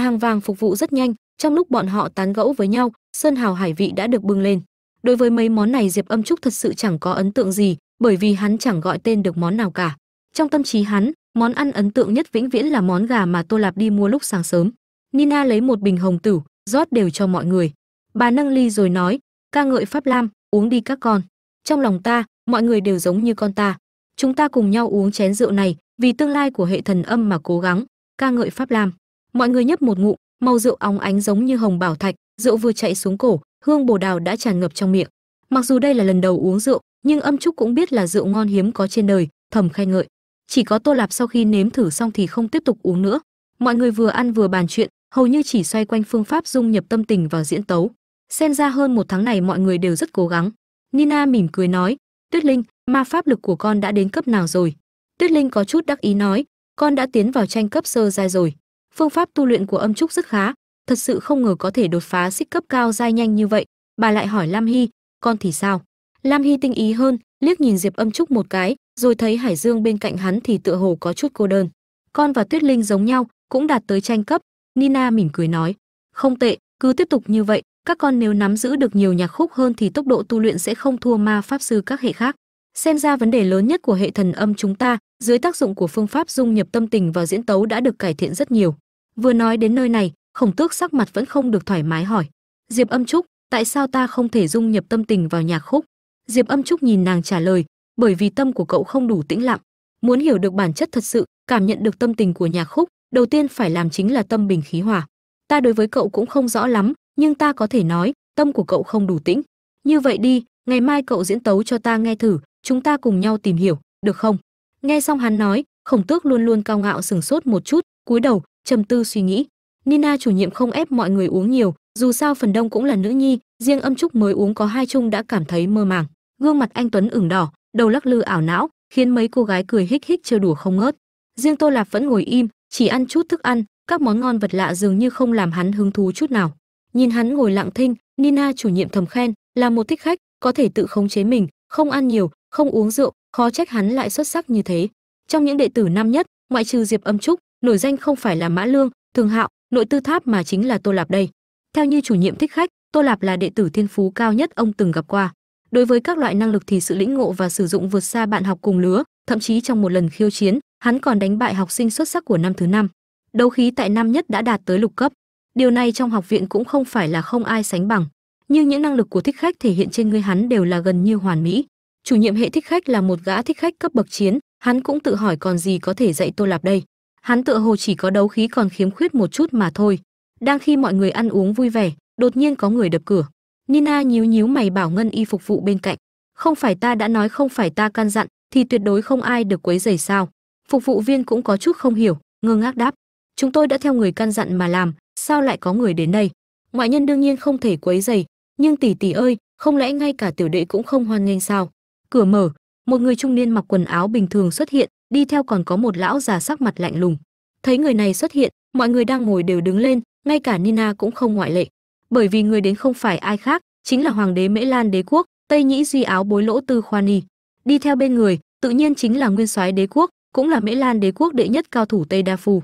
hàng vàng phục vụ rất nhanh, trong lúc bọn họ tán gẫu với nhau, sơn hào hải vị đã được bưng lên. Đối với mấy món này diệp âm trúc thật sự chẳng có ấn tượng gì, bởi vì hắn chẳng gọi tên được món nào cả. Trong tâm trí hắn, món ăn ấn tượng nhất vĩnh viễn là món gà mà tô lạp đi mua lúc sáng sớm. Nina lấy một bình hồng tử rót đều cho mọi người. Bà nâng ly rồi nói, ca ngợi pháp lam, uống đi các con. Trong lòng ta, mọi người đều giống như con ta. Chúng ta cùng nhau uống chén rượu này, vì tương lai của hệ thần âm mà cố gắng. Ca ngợi pháp lam. Mọi người nhấp một ngụm, màu rượu óng ánh giống như hồng bảo thạch, rượu vừa chạy xuống cổ, hương bồ đào đã tràn ngập trong miệng. Mặc dù đây là lần đầu uống rượu, nhưng âm trúc cũng biết là rượu ngon hiếm có trên đời, thầm khen ngợi. Chỉ có tô lạp sau khi nếm thử xong thì không tiếp tục uống nữa. Mọi người vừa ăn vừa bàn chuyện hầu như chỉ xoay quanh phương pháp dung nhập tâm tình vào diễn tấu. Xem ra hơn một tháng này mọi người đều rất cố gắng. Nina mỉm cười nói, tuyết linh, ma pháp lực của con đã đến cấp nào rồi? Tuyết linh có chút đắc ý nói, con đã tiến vào tranh cấp sơ giai rồi. Phương pháp tu luyện của âm trúc rất khá. Thật sự không ngờ có thể đột phá xích cấp cao giai nhanh như vậy. Bà lại hỏi lam hy, con thì sao? Lam hy tinh ý hơn, liếc nhìn diệp âm trúc một cái, rồi thấy hải dương bên cạnh hắn thì tựa hồ có chút cô đơn. Con và tuyết linh giống nhau, cũng đạt tới tranh cấp nina mỉm cười nói, không tệ, cứ tiếp tục như vậy, các con nếu nắm giữ được nhiều nhạc khúc hơn thì tốc độ tu luyện sẽ không thua ma pháp sư các hệ khác. Xem ra vấn đề lớn nhất của hệ thần âm chúng ta, dưới tác dụng của phương pháp dung nhập tâm tình vào diễn tấu đã được cải thiện rất nhiều. Vừa nói đến nơi này, khổng tước sắc mặt vẫn không được thoải mái hỏi, diệp âm trúc, tại sao ta không thể dung nhập tâm tình vào nhạc khúc? Diệp âm trúc nhìn nàng trả lời, bởi vì tâm của cậu không đủ tĩnh lặng. Muốn hiểu được bản chất thật sự, cảm nhận được tâm tình của nhạc khúc đầu tiên phải làm chính là tâm bình khí hòa. Ta đối với cậu cũng không rõ lắm, nhưng ta có thể nói, tâm của cậu không đủ tĩnh. Như vậy đi, ngày mai cậu diễn tấu cho ta nghe thử, chúng ta cùng nhau tìm hiểu, được không? Nghe xong hắn nói, khổng tước luôn luôn cao ngạo sừng sốt một chút, cúi đầu, trầm tư suy nghĩ. Nina chủ nhiệm không ép mọi người uống nhiều, dù sao phần đông cũng là nữ nhi, riêng âm trúc mới uống có hai chung đã cảm thấy mơ màng. Gương mặt anh tuấn ửng đỏ, đầu lắc lư ảo não, khiến mấy cô gái cười hích hích trêu đùa không ngớt. Riêng tô lạp vẫn ngồi im chỉ ăn chút thức ăn, các món ngon vật lạ dường như không làm hắn hứng thú chút nào. Nhìn hắn ngồi lặng thinh, nina chủ nhiệm thầm khen, là một thích khách, có thể tự khống chế mình, không ăn nhiều, không uống rượu, khó trách hắn lại xuất sắc như thế. Trong những đệ tử năm nhất, ngoại trừ diệp âm trúc, nổi danh không phải là mã lương, thường hạo, nội tư tháp mà chính là tô lạp đây. Theo như chủ nhiệm thích khách, tô lạp là đệ tử thiên phú cao nhất ông từng gặp qua. Đối với các loại năng lực thì sự lĩnh ngộ và sử dụng vượt xa bạn học cùng lứa, thậm chí trong một lần khiêu chiến hắn còn đánh bại học sinh xuất sắc của năm thứ năm. Đấu khí tại năm nhất đã đạt tới lục cấp. Điều này trong học viện cũng không phải là không ai sánh bằng. Nhưng những năng lực của thích khách thể hiện trên người hắn đều là gần như hoàn mỹ. Chủ nhiệm hệ thích khách là một gã thích khách cấp bậc chiến. Hắn cũng tự hỏi còn gì có thể dạy tô lạp đây. Hắn tựa hồ chỉ có đấu khí còn khiếm khuyết một chút mà thôi. Đang khi mọi người ăn uống vui vẻ, đột nhiên có người đập cửa. Nina nhíu nhíu mày bảo ngân y phục vụ bên cạnh. Không phải ta đã nói không phải ta căn dặn, thì tuyệt đối không ai được quấy rầy sao? Phục vụ viên cũng có chút không hiểu, ngơ ngác đáp, chúng tôi đã theo người căn dặn mà làm, sao lại có người đến đây? Ngoại nhân đương nhiên không thể quấy rầy, nhưng tỷ tỷ ơi, không lẽ ngay cả tiểu đệ cũng không hoan nghênh sao? Cửa mở, một người trung niên mặc quần áo bình thường xuất hiện, đi theo còn có một lão già sắc mặt lạnh lùng. Thấy người này xuất hiện, mọi người đang ngồi đều đứng lên, ngay cả nina cũng không ngoại lệ. Bởi vì người đến không phải ai khác, chính là hoàng đế mễ lan đế quốc, tây nhĩ duy áo bối lỗ tư khoa ni. Đi theo bên người, tự nhiên chính là nguyên soái đế quốc cũng là mễ lan đế quốc đệ nhất cao thủ tây đa phù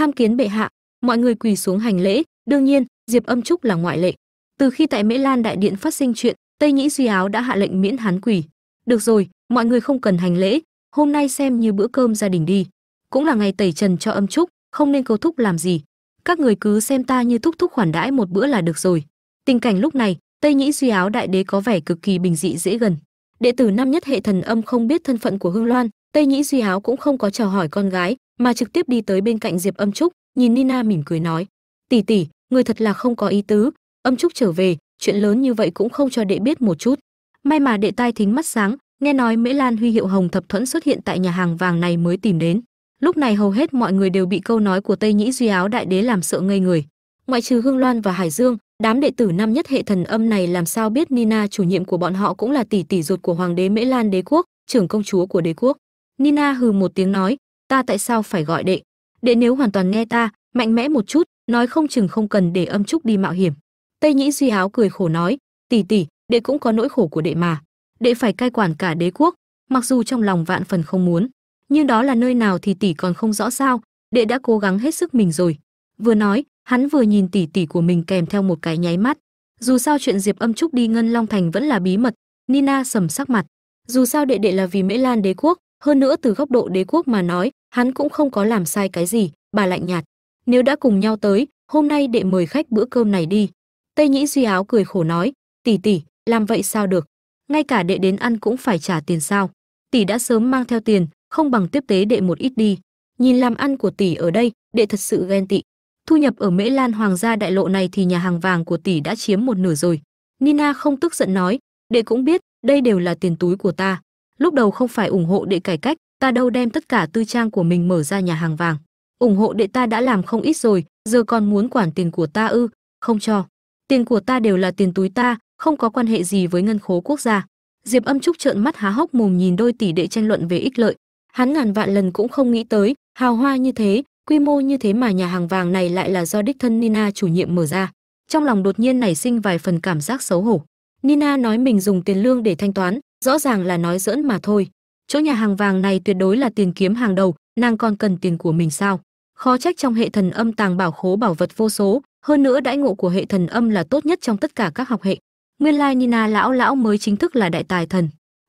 tham kiến bệ hạ, mọi người quỳ xuống hành lễ. Đương nhiên, diệp âm trúc là ngoại lệ. Từ khi tại mễ lan đại điện phát sinh chuyện, tây nhĩ duy áo đã hạ lệnh miễn hắn quỳ. Được rồi, mọi người không cần hành lễ. Hôm nay xem như bữa cơm gia đình đi. Cũng là ngày tẩy trần cho âm trúc, không nên cầu thúc làm gì. Các người cứ xem ta như thúc thúc khoản đãi một bữa là được rồi. Tình cảnh lúc này, tây nhĩ duy áo đại đế có vẻ cực kỳ bình dị dễ gần. Đệ tử năm nhất hệ thần âm không biết thân phận của hương loan tây nhĩ duy áo cũng không có chào hỏi con gái, mà trực tiếp đi tới bên cạnh diệp âm trúc, nhìn nina mỉm cười nói, tỷ tỷ, người thật là không có ý tứ. Âm trúc trở về, chuyện lớn như vậy cũng không cho đệ biết một chút. May mà đệ tai thính mắt sáng, nghe nói mễ lan huy hiệu hồng thập thuẫn xuất hiện tại nhà hàng vàng này mới tìm đến. Lúc này hầu hết mọi người đều bị câu nói của tây nhĩ duy áo đại đế làm sợ ngây người. Ngoại trừ hương loan và hải dương, đám đệ tử năm nhất hệ thần âm này làm sao biết nina chủ nhiệm của bọn họ cũng là tỷ tỷ ruột của hoàng đế mễ lan đế quốc, trưởng công chúa của đế quốc nina hừ một tiếng nói, ta tại sao phải gọi đệ? Đệ nếu hoàn toàn nghe ta, mạnh mẽ một chút, nói không chừng không cần để âm trúc đi mạo hiểm. Tây nhĩ duy áo cười khổ nói tỷ tỷ đệ cũng có nỗi khổ của đệ mà. Đệ phải cai quản cả đế quốc, mặc dù trong lòng vạn phần không muốn, nhưng đó là nơi nào thì tỷ còn không rõ sao, đệ đã cố gắng hết sức mình rồi. Vừa nói, hắn vừa nhìn tỷ tỷ của mình kèm theo một cái nháy mắt. Dù sao chuyện diệp âm trúc đi ngân long thành vẫn là bí mật, nina sầm sắc mặt. Dù sao đệ đệ là vì mễ lan đế quốc hơn nữa từ góc độ đế quốc mà nói, hắn cũng không có làm sai cái gì, bà lạnh nhạt. Nếu đã cùng nhau tới, hôm nay đệ mời khách bữa cơm này đi. Tây nhĩ duy áo cười khổ nói, tỷ tỷ, làm vậy sao được? Ngay cả đệ đến ăn cũng phải trả tiền sao? Tỷ đã sớm mang theo tiền, không bằng tiếp tế đệ một ít đi. Nhìn làm ăn của tỷ ở đây, đệ thật sự ghen tị. Thu nhập ở mễ lan hoàng gia đại lộ này thì nhà hàng vàng của tỷ đã chiếm một nửa rồi. Nina không tức giận nói, đệ cũng biết, đây đều là tiền túi của ta lúc đầu không phải ủng hộ đệ cải cách, ta đâu đem tất cả tư trang của mình mở ra nhà hàng vàng. Ủng hộ đệ ta đã làm không ít rồi, giờ còn muốn quản tiền của ta ư? Không cho. Tiền của ta đều là tiền túi ta, không có quan hệ gì với ngân khố quốc gia. Diệp âm trúc trợn mắt há hốc mồm nhìn đôi tỷ đệ tranh luận về ích lợi. Hắn ngàn vạn lần cũng không nghĩ tới, hào hoa như thế, quy mô như thế mà nhà hàng vàng này lại là do đích thân nina chủ nhiệm mở ra. Trong lòng đột nhiên nảy sinh vài phần cảm giác xấu hổ nina nói mình dùng tiền lương để thanh toán, rõ ràng là nói giỡn mà thôi. Chỗ nhà hàng vàng này tuyệt đối là tiền kiếm hàng đầu, nàng còn cần tiền của mình sao? Khó trách trong hệ thần âm tàng bảo khố bảo vật vô số, hơn nữa đãi ngộ của hệ thần âm là tốt nhất trong tất cả các học hệ. Nguyên lai nina lão lão mới chính thức là đại tài thần.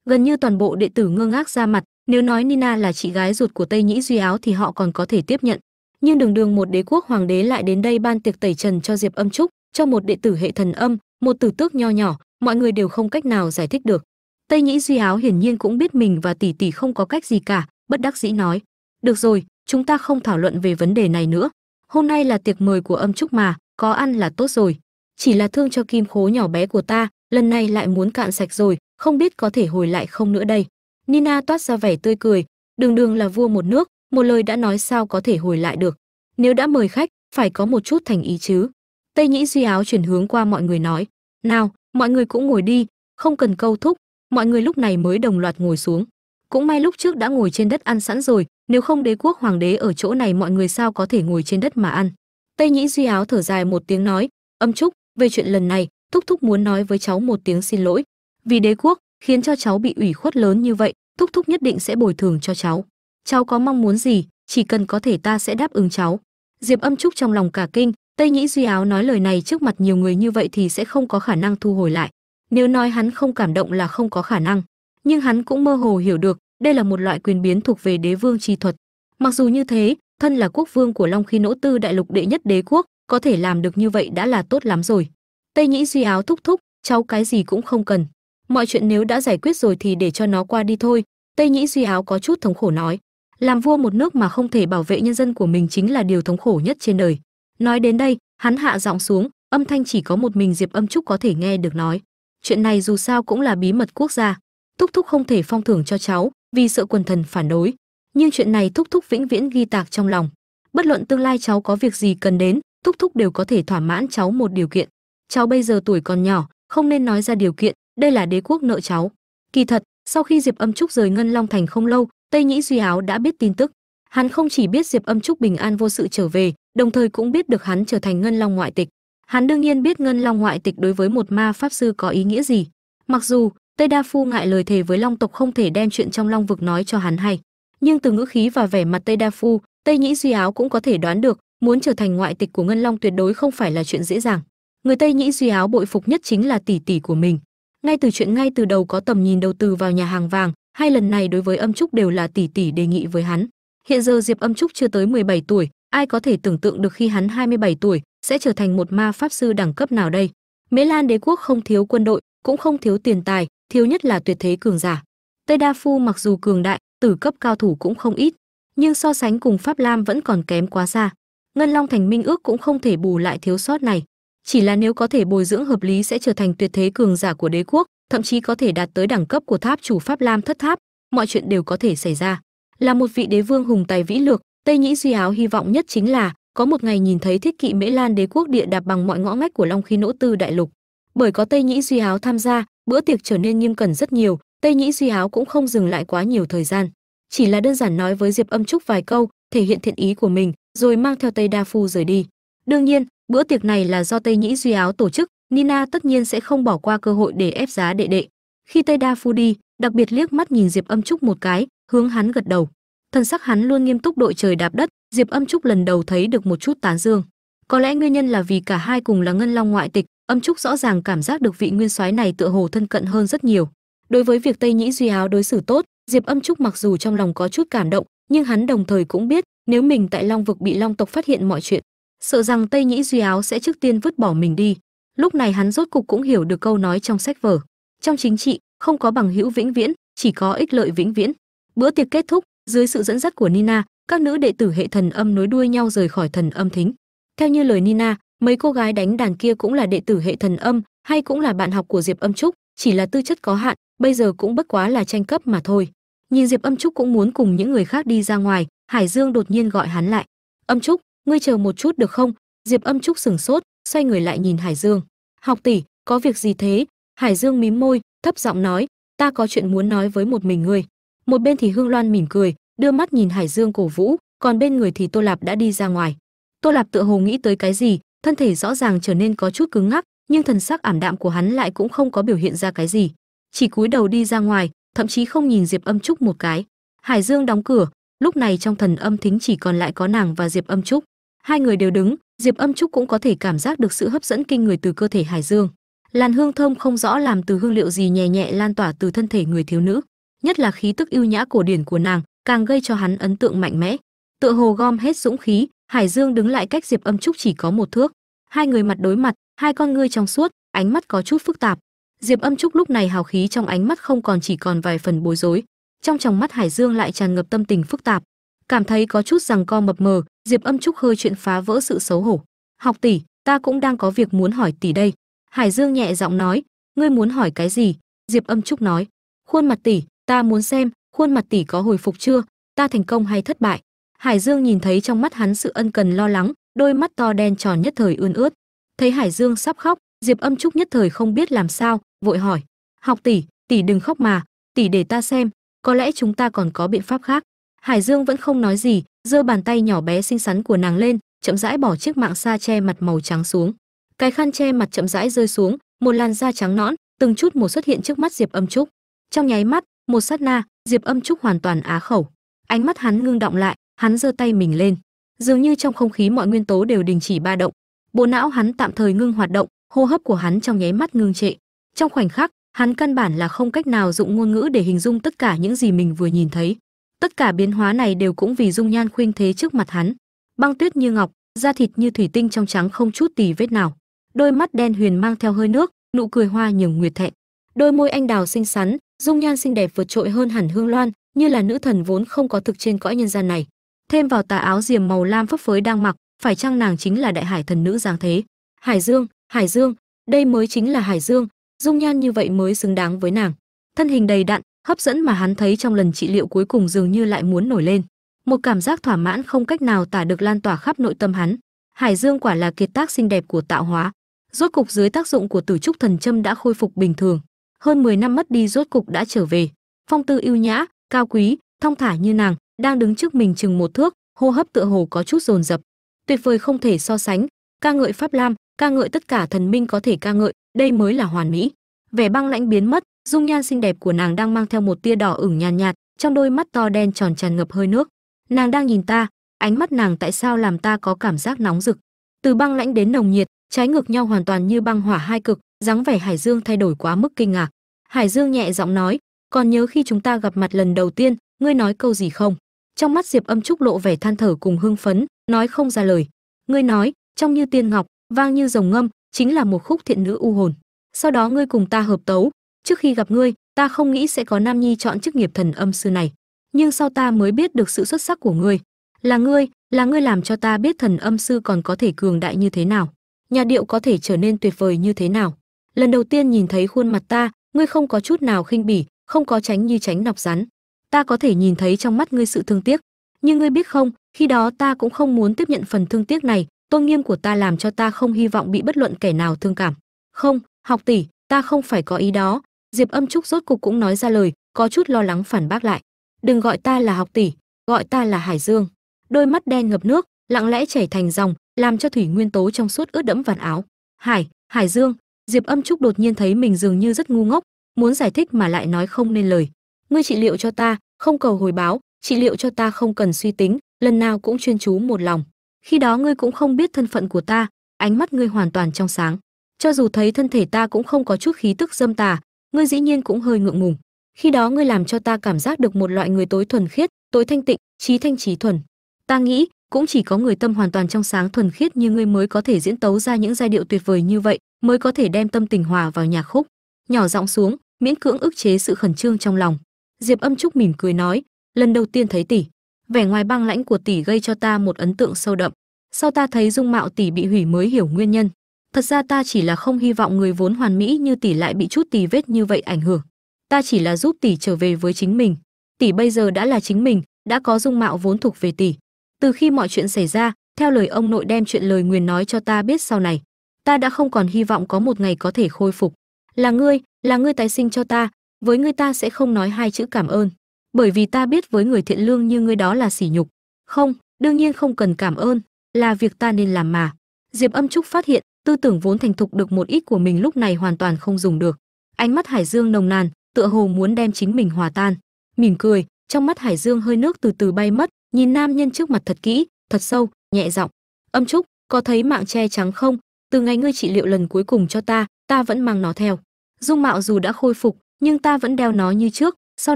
Gần như toàn bộ đệ tử ngơ ngác ra mặt, nếu nói nina là chị gái ruột của tây nhĩ duy áo thì họ còn có thể tiếp nhận. Nhưng đường đường một đế quốc hoàng đế lại đến đây ban tiệc tẩy trần cho diệp âm trúc, cho một đệ tử hệ thần âm, một tử tước nho nhỏ mọi người đều không cách nào giải thích được. Tây nhĩ duy áo hiển nhiên cũng biết mình và tỷ tỷ không có cách gì cả, bất đắc dĩ nói. Được rồi, chúng ta không thảo luận về vấn đề này nữa. Hôm nay là tiệc mời của âm trúc mà, có ăn là tốt rồi. Chỉ là thương cho kim khố nhỏ bé của ta, lần này lại muốn cạn sạch rồi, không biết có thể hồi lại không nữa đây. Nina toát ra vẻ tươi cười. Đường đường là vua một nước, một lời đã nói sao có thể hồi lại được. Nếu đã mời khách, phải có một chút thành ý chứ. Tây nhĩ duy áo chuyển hướng qua mọi người nói. Nào mọi người cũng ngồi đi, không cần câu thúc, mọi người lúc này mới đồng loạt ngồi xuống. Cũng may lúc trước đã ngồi trên đất ăn sẵn rồi, nếu không đế quốc hoàng đế ở chỗ này mọi người sao có thể ngồi trên đất mà ăn. Tây nhĩ duy áo thở dài một tiếng nói, âm trúc, về chuyện lần này, thúc thúc muốn nói với cháu một tiếng xin lỗi. Vì đế quốc, khiến cho cháu bị ủy khuất lớn như vậy, thúc thúc nhất định sẽ bồi thường cho cháu. Cháu có mong muốn gì, chỉ cần có thể ta sẽ đáp ứng cháu. Diệp âm trúc trong lòng cả kinh tây nhĩ duy áo nói lời này trước mặt nhiều người như vậy thì sẽ không có khả năng thu hồi lại. Nếu nói hắn không cảm động là không có khả năng. Nhưng hắn cũng mơ hồ hiểu được, đây là một loại quyền biến thuộc về đế vương chi thuật. Mặc dù như thế, thân là quốc vương của long khí nỗ tư đại lục đệ nhất đế quốc, có thể làm được như vậy đã là tốt lắm rồi. Tây nhĩ duy áo thúc thúc, cháu cái gì cũng không cần. Mọi chuyện nếu đã giải quyết rồi thì để cho nó qua đi thôi. Tây nhĩ duy áo có chút thống khổ nói. Làm vua một nước mà không thể bảo vệ nhân dân của mình chính là điều thống khổ nhất trên đời nói đến đây, hắn hạ giọng xuống, âm thanh chỉ có một mình diệp âm trúc có thể nghe được nói. Chuyện này dù sao cũng là bí mật quốc gia. Thúc thúc không thể phong thưởng cho cháu, vì sợ quần thần phản đối. Nhưng chuyện này thúc thúc vĩnh viễn ghi tạc trong lòng. Bất luận tương lai cháu có việc gì cần đến, thúc thúc đều có thể thỏa mãn cháu một điều kiện. Cháu bây giờ tuổi còn nhỏ, không nên nói ra điều kiện, đây là đế quốc nợ cháu. Kỳ thật, sau khi diệp âm trúc rời ngân long thành không lâu, tây nhĩ duy áo đã biết tin tức. Hắn không chỉ biết diệp âm trúc bình an vô sự trở về đồng thời cũng biết được hắn trở thành ngân long ngoại tịch. Hắn đương nhiên biết ngân long ngoại tịch đối với một ma pháp sư có ý nghĩa gì. Mặc dù, tây đa phu ngại lời thề với long tộc không thể đem chuyện trong long vực nói cho hắn hay, nhưng từ ngữ khí và vẻ mặt tây đa phu, tây nhĩ duy áo cũng có thể đoán được, muốn trở thành ngoại tịch của ngân long tuyệt đối không phải là chuyện dễ dàng. Người tây nhĩ duy áo bội phục nhất chính là tỷ tỷ của mình. Ngay từ chuyện ngay từ đầu có tầm nhìn đầu tư vào nhà hàng vàng, hai lần này đối với âm trúc đều là tỷ tỷ đề nghị với hắn. Hiện giờ diệp âm trúc chưa tới 17 tuổi ai có thể tưởng tượng được khi hắn 27 tuổi sẽ trở thành một ma pháp sư đẳng cấp nào đây? Mễ lan đế quốc không thiếu quân đội, cũng không thiếu tiền tài, thiếu nhất là tuyệt thế cường giả. Tây đa phu mặc dù cường đại, tử cấp cao thủ cũng không ít, nhưng so sánh cùng pháp lam vẫn còn kém quá xa. Ngân long thành minh ước cũng không thể bù lại thiếu sót này. Chỉ là nếu có thể bồi dưỡng hợp lý sẽ trở thành tuyệt thế cường giả của đế quốc, thậm chí có thể đạt tới đẳng cấp của tháp chủ pháp lam thất tháp, mọi chuyện đều có thể xảy ra. Là một vị đế vương hùng tài vĩ lược tây nhĩ duy áo hy vọng nhất chính là có một ngày nhìn thấy thiết kỵ mễ lan đế quốc địa đạp bằng mọi ngõ ngách của long khí nỗ tư đại lục. Bởi có tây nhĩ duy áo tham gia, bữa tiệc trở nên nghiêm cẩn rất nhiều, tây nhĩ duy áo cũng không dừng lại quá nhiều thời gian. Chỉ là đơn giản nói với diệp âm trúc vài câu, thể hiện thiện ý của mình, rồi mang theo tây đa phu rời đi. Đương nhiên, bữa tiệc này là do tây nhĩ duy áo tổ chức, nina tất nhiên sẽ không bỏ qua cơ hội để ép giá đệ đệ. Khi tây đa phu đi, đặc biệt liếc mắt nhìn diệp âm trúc một cái, hướng hắn gật đầu thân sắc hắn luôn nghiêm túc đội trời đạp đất, diệp âm trúc lần đầu thấy được một chút tán dương. Có lẽ nguyên nhân là vì cả hai cùng là ngân long ngoại tịch, âm trúc rõ ràng cảm giác được vị nguyên soái này tựa hồ thân cận hơn rất nhiều. Đối với việc tây nhĩ duy áo đối xử tốt, diệp âm trúc mặc dù trong lòng có chút cảm động, nhưng hắn đồng thời cũng biết, nếu mình tại long vực bị long tộc phát hiện mọi chuyện, sợ rằng tây nhĩ duy áo sẽ trước tiên vứt bỏ mình đi. Lúc này hắn rốt cục cũng hiểu được câu nói trong sách vở. Trong chính trị, không có bằng hữu vĩnh viễn, chỉ có ích lợi vĩnh viễn. Bữa tiệc kết thúc dưới sự dẫn dắt của nina, các nữ đệ tử hệ thần âm nối đuôi nhau rời khỏi thần âm thính. Theo như lời nina, mấy cô gái đánh đàn kia cũng là đệ tử hệ thần âm, hay cũng là bạn học của diệp âm trúc, chỉ là tư chất có hạn, bây giờ cũng bất quá là tranh cấp mà thôi. Nhìn diệp âm trúc cũng muốn cùng những người khác đi ra ngoài, hải dương đột nhiên gọi hắn lại. Âm trúc, ngươi chờ một chút được không? Diệp âm trúc sửng sốt, xoay người lại nhìn hải dương. Học tỷ, có việc gì thế? Hải dương mím môi, thấp giọng nói, ta có chuyện muốn nói với một mình ngươi một bên thì hương loan mỉm cười, đưa mắt nhìn hải dương cổ vũ, còn bên người thì tô lạp đã đi ra ngoài. Tô lạp tựa hồ nghĩ tới cái gì, thân thể rõ ràng trở nên có chút cứng ngắc, nhưng thần sắc ảm đạm của hắn lại cũng không có biểu hiện ra cái gì. Chỉ cúi đầu đi ra ngoài, thậm chí không nhìn diệp âm trúc một cái. Hải dương đóng cửa, lúc này trong thần âm thính chỉ còn lại có nàng và diệp âm trúc. Hai người đều đứng, diệp âm trúc cũng có thể cảm giác được sự hấp dẫn kinh người từ cơ thể hải dương. Làn hương thơm không rõ làm từ hương liệu gì nhẹ nhẹ lan tỏa từ thân thể người thiếu nữ nhất là khí tức yêu nhã cổ điển của nàng, càng gây cho hắn ấn tượng mạnh mẽ. Tựa hồ gom hết dũng khí, hải dương đứng lại cách diệp âm trúc chỉ có một thước. Hai người mặt đối mặt, hai con ngươi trong suốt, ánh mắt có chút phức tạp. Diệp âm trúc lúc này hào khí trong ánh mắt không còn chỉ còn vài phần bối rối. Trong tròng mắt hải dương lại tràn ngập tâm tình phức tạp. Cảm thấy có chút rằng co mập mờ, diệp âm trúc hơi chuyện phá vỡ sự xấu hổ. Học tỷ, ta cũng đang có việc muốn hỏi tỷ đây. Hải dương nhẹ giọng nói, ngươi muốn hỏi cái gì? Diệp âm trúc nói, khuôn mặt tỷ ta muốn xem khuôn mặt tỷ có hồi phục chưa, ta thành công hay thất bại. Hải dương nhìn thấy trong mắt hắn sự ân cần lo lắng, đôi mắt to đen tròn nhất thời ươn ướt. Thấy hải dương sắp khóc, diệp âm trúc nhất thời không biết làm sao, vội hỏi, học tỷ tỷ đừng khóc mà, tỷ để ta xem, có lẽ chúng ta còn có biện pháp khác. Hải dương vẫn không nói gì, giơ bàn tay nhỏ bé xinh xắn của nàng lên, chậm rãi bỏ chiếc mạng sa che mặt màu trắng xuống. Cái khăn che mặt chậm rãi rơi xuống, một làn da trắng nõn, từng chút một xuất hiện trước mắt diệp âm trúc. Trong nháy mắt một sát na, diệp âm trúc hoàn toàn á khẩu. Ánh mắt hắn ngưng động lại, hắn giơ tay mình lên. Dường như trong không khí mọi nguyên tố đều đình chỉ ba động. Bộ não hắn tạm thời ngưng hoạt động, hô hấp của hắn trong nháy mắt ngưng trệ. Trong khoảnh khắc, hắn căn bản là không cách nào dụng ngôn ngữ để hình dung tất cả những gì mình vừa nhìn thấy. Tất cả biến hóa này đều cũng vì dung nhan khuynh thế trước mặt hắn. Băng tuyết như ngọc, da thịt như thủy tinh trong trắng không chút tì vết nào. Đôi mắt đen huyền mang theo hơi nước, nụ cười hoa nhường nguyệt thẹn. Đôi môi anh đào xinh xắn dung nhan xinh đẹp vượt trội hơn hẳn hương loan, như là nữ thần vốn không có thực trên cõi nhân gian này. Thêm vào tà áo diềm màu lam phấp phới đang mặc, phải chăng nàng chính là đại hải thần nữ giáng thế? Hải dương hải dương, đây mới chính là hải dương. Dung nhan như vậy mới xứng đáng với nàng. Thân hình đầy đặn, hấp dẫn mà hắn thấy trong lần trị liệu cuối cùng dường như lại muốn nổi lên. Một cảm giác thỏa mãn không cách nào tả được lan tỏa khắp nội tâm hắn. Hải dương quả là kiệt tác xinh đẹp của tạo hóa. Rốt cục dưới tác dụng của tử trúc thần châm đã khôi phục bình thường hơn 10 năm mất đi rốt cục đã trở về. Phong tư yêu nhã cao quý thong thả như nàng đang đứng trước mình chừng một thước hô hấp tựa hồ có chút dồn dập. Tuyệt vời không thể so sánh ca ngợi pháp lam ca ngợi tất cả thần minh có thể ca ngợi đây mới là hoàn mỹ. Vẻ băng lãnh biến mất dung nhan xinh đẹp của nàng đang mang theo một tia đỏ ửng nhàn nhạt, nhạt trong đôi mắt to đen tròn tràn ngập hơi nước. Nàng đang nhìn ta ánh mắt nàng tại sao làm ta có cảm giác nóng rực? Từ băng lãnh đến nồng nhiệt trái ngược nhau hoàn toàn như băng hỏa hai cực dáng vẻ hải dương thay đổi quá mức kinh ngạc. Hải dương nhẹ giọng nói, còn nhớ khi chúng ta gặp mặt lần đầu tiên, ngươi nói câu gì không? Trong mắt diệp âm trúc lộ vẻ than thở cùng hưng phấn, nói không ra lời. Ngươi nói, trong như tiên ngọc, vang như rồng ngâm, chính là một khúc thiện nữ u hồn. Sau đó ngươi cùng ta hợp tấu, trước khi gặp ngươi, ta không nghĩ sẽ có nam nhi chọn chức nghiệp thần âm sư này. Nhưng sau ta mới biết được sự xuất sắc của ngươi. Là ngươi là ngươi làm cho ta biết thần âm sư còn có thể cường đại như thế nào. Nhà điệu có thể trở nên tuyệt vời như thế nào lần đầu tiên nhìn thấy khuôn mặt ta, ngươi không có chút nào khinh bỉ, không có tránh như tránh nọc rắn. Ta có thể nhìn thấy trong mắt ngươi sự thương tiếc. Nhưng ngươi biết không, khi đó ta cũng không muốn tiếp nhận phần thương tiếc này, tôn nghiêm của ta làm cho ta không hy vọng bị bất luận kẻ nào thương cảm. Không, học tỷ, ta không phải có ý đó. Diệp âm trúc rốt cục cũng nói ra lời, có chút lo lắng phản bác lại. Đừng gọi ta là học tỷ, gọi ta là hải dương. Đôi mắt đen ngập nước, lặng lẽ chảy thành dòng, làm cho thủy nguyên tố trong suốt ướt đẫm vạt áo. Hải hải dương diệp âm trúc đột nhiên thấy mình dường như rất ngu ngốc, muốn giải thích mà lại nói không nên lời. Ngươi trị liệu cho ta, không cầu hồi báo, trị liệu cho ta không cần suy tính, lần nào cũng chuyên chú một lòng. Khi đó ngươi cũng không biết thân phận của ta, ánh mắt ngươi hoàn toàn trong sáng. Cho dù thấy thân thể ta cũng không có chút khí tức dâm tà, ngươi dĩ nhiên cũng hơi ngượng ngùng. Khi đó ngươi làm cho ta cảm giác được một loại người tối thuần khiết, tối thanh tịnh, trí thanh trí thuần. Ta nghĩ, cũng chỉ có người tâm hoàn toàn trong sáng thuần khiết như ngươi mới có thể diễn tấu ra những giai điệu tuyệt vời như vậy mới có thể đem tâm tình hòa vào nhạc khúc. Nhỏ giọng xuống, miễn cưỡng ức chế sự khẩn trương trong lòng. Diệp âm trúc mỉm cười nói, lần đầu tiên thấy tỷ. Vẻ ngoài băng lãnh của tỷ gây cho ta một ấn tượng sâu đậm. Sau ta thấy dung mạo tỷ bị hủy mới hiểu nguyên nhân. Thật ra ta chỉ là không hy vọng người vốn hoàn mỹ như tỷ lại bị chút tì vết như vậy ảnh hưởng. Ta chỉ là giúp tỷ trở về với chính mình. Tỷ bây giờ đã là chính mình, đã có dung mạo vốn thuộc về tỷ. Từ khi mọi chuyện xảy ra, theo lời ông nội đem chuyện lời nguyền nói cho ta biết sau này ta đã không còn hy vọng có một ngày có thể khôi phục. Là ngươi là ngươi tái sinh cho ta, với ngươi ta sẽ không nói hai chữ cảm ơn. Bởi vì ta biết với người thiện lương như ngươi đó là sỉ nhục. Không, đương nhiên không cần cảm ơn, là việc ta nên làm mà. Diệp âm trúc phát hiện, tư tưởng vốn thành thục được một ít của mình lúc này hoàn toàn không dùng được. Ánh mắt hải dương nồng nàn, tựa hồ muốn đem chính mình hòa tan. Mỉm cười, trong mắt hải dương hơi nước từ từ bay mất, nhìn nam nhân trước mặt thật kỹ, thật sâu, nhẹ giọng. Âm trúc, có thấy mạng che trắng không? Từ ngày ngươi trị liệu lần cuối cùng cho ta ta vẫn mang nó theo. Dung mạo dù đã khôi phục, nhưng ta vẫn đeo nó như trước, sau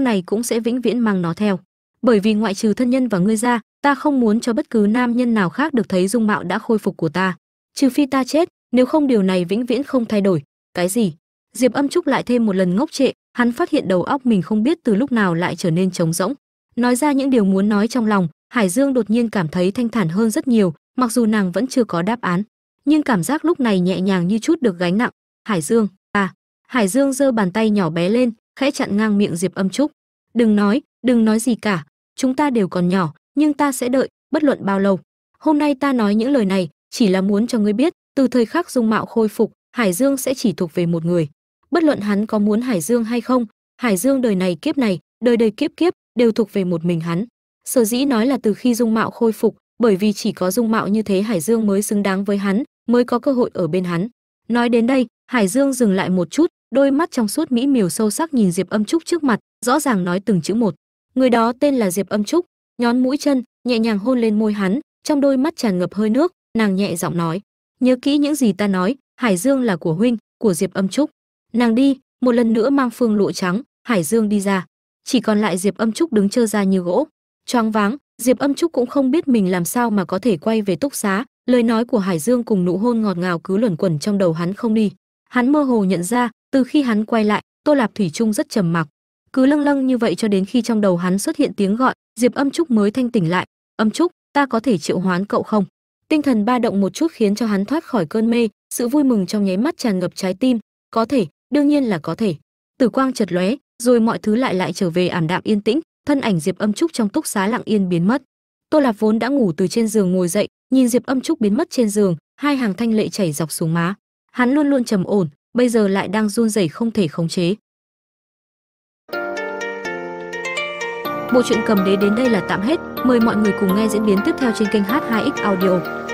này cũng sẽ vĩnh viễn mang nó theo. Bởi vì ngoại trừ thân nhân và ngươi ra, ta không muốn cho bất cứ nam nhân nào khác được thấy dung mạo đã khôi phục của ta. Trừ phi ta chết, nếu không điều này vĩnh viễn không thay đổi. Cái gì? Diệp âm trúc lại thêm một lần ngốc trệ, hắn phát hiện đầu óc mình không biết từ lúc nào lại trở nên trống rỗng. Nói ra những điều muốn nói trong lòng, hải dương đột nhiên cảm thấy thanh thản hơn rất nhiều, mặc dù nàng vẫn chưa có đáp án nhưng cảm giác lúc này nhẹ nhàng như chút được gánh nặng. Hải dương à hải dương giơ bàn tay nhỏ bé lên, khẽ chặn ngang miệng diệp âm trúc. Đừng nói đừng nói gì cả, chúng ta đều còn nhỏ, nhưng ta sẽ đợi, bất luận bao lâu. Hôm nay ta nói những lời này, chỉ là muốn cho ngươi biết, từ thời khắc dung mạo khôi phục, hải dương sẽ chỉ thuộc về một người. Bất luận hắn có muốn hải dương hay không, hải dương đời này kiếp này, đời đời kiếp kiếp, đều thuộc về một mình hắn. Sở dĩ nói là từ khi dung mạo khôi phục, bởi vì chỉ có dung mạo như thế hải dương mới xứng đáng với hắn mới có cơ hội ở bên hắn. Nói đến đây, hải dương dừng lại một chút, đôi mắt trong suốt mỹ miều sâu sắc nhìn diệp âm trúc trước mặt, rõ ràng nói từng chữ một. Người đó tên là diệp âm trúc, nhón mũi chân, nhẹ nhàng hôn lên môi hắn, trong đôi mắt tràn ngập hơi nước, nàng nhẹ giọng nói, nhớ kỹ những gì ta nói, hải dương là của huynh, của diệp âm trúc. Nàng đi, một lần nữa mang phương lụa trắng, hải dương đi ra. Chỉ còn lại diệp âm trúc đứng trơ ra như gỗ. Choáng váng, diệp âm trúc cũng không biết mình làm sao mà có thể quay về túc xá lời nói của hải dương cùng nụ hôn ngọt ngào cứ luẩn quẩn trong đầu hắn không đi. Hắn mơ hồ nhận ra, từ khi hắn quay lại, tô lạp thủy trung rất trầm mặc. Cứ lâng lâng như vậy cho đến khi trong đầu hắn xuất hiện tiếng gọi, diệp âm trúc mới thanh tỉnh lại. Âm trúc, ta có thể triệu hoán cậu không? Tinh thần ba động một chút khiến cho hắn thoát khỏi cơn mê, sự vui mừng trong nháy mắt tràn ngập trái tim. Có thể, đương nhiên là có thể. Tử quang chật lóe, rồi mọi thứ lại lại trở về ảm đạm yên tĩnh, thân ảnh diệp âm trúc trong túc xá lặng yên biến mất. Tô lạp vốn đã ngủ từ trên giường ngồi dậy nhìn diệp âm trúc biến mất trên giường hai hàng thanh lệ chảy dọc xuống má. Hắn luôn luôn trầm ổn bây giờ lại đang run rẩy không thể khống chế. Bộ truyện cầm đế đến đây là tạm hết, mời mọi người cùng nghe diễn biến tiếp theo trên kênh H2X Audio.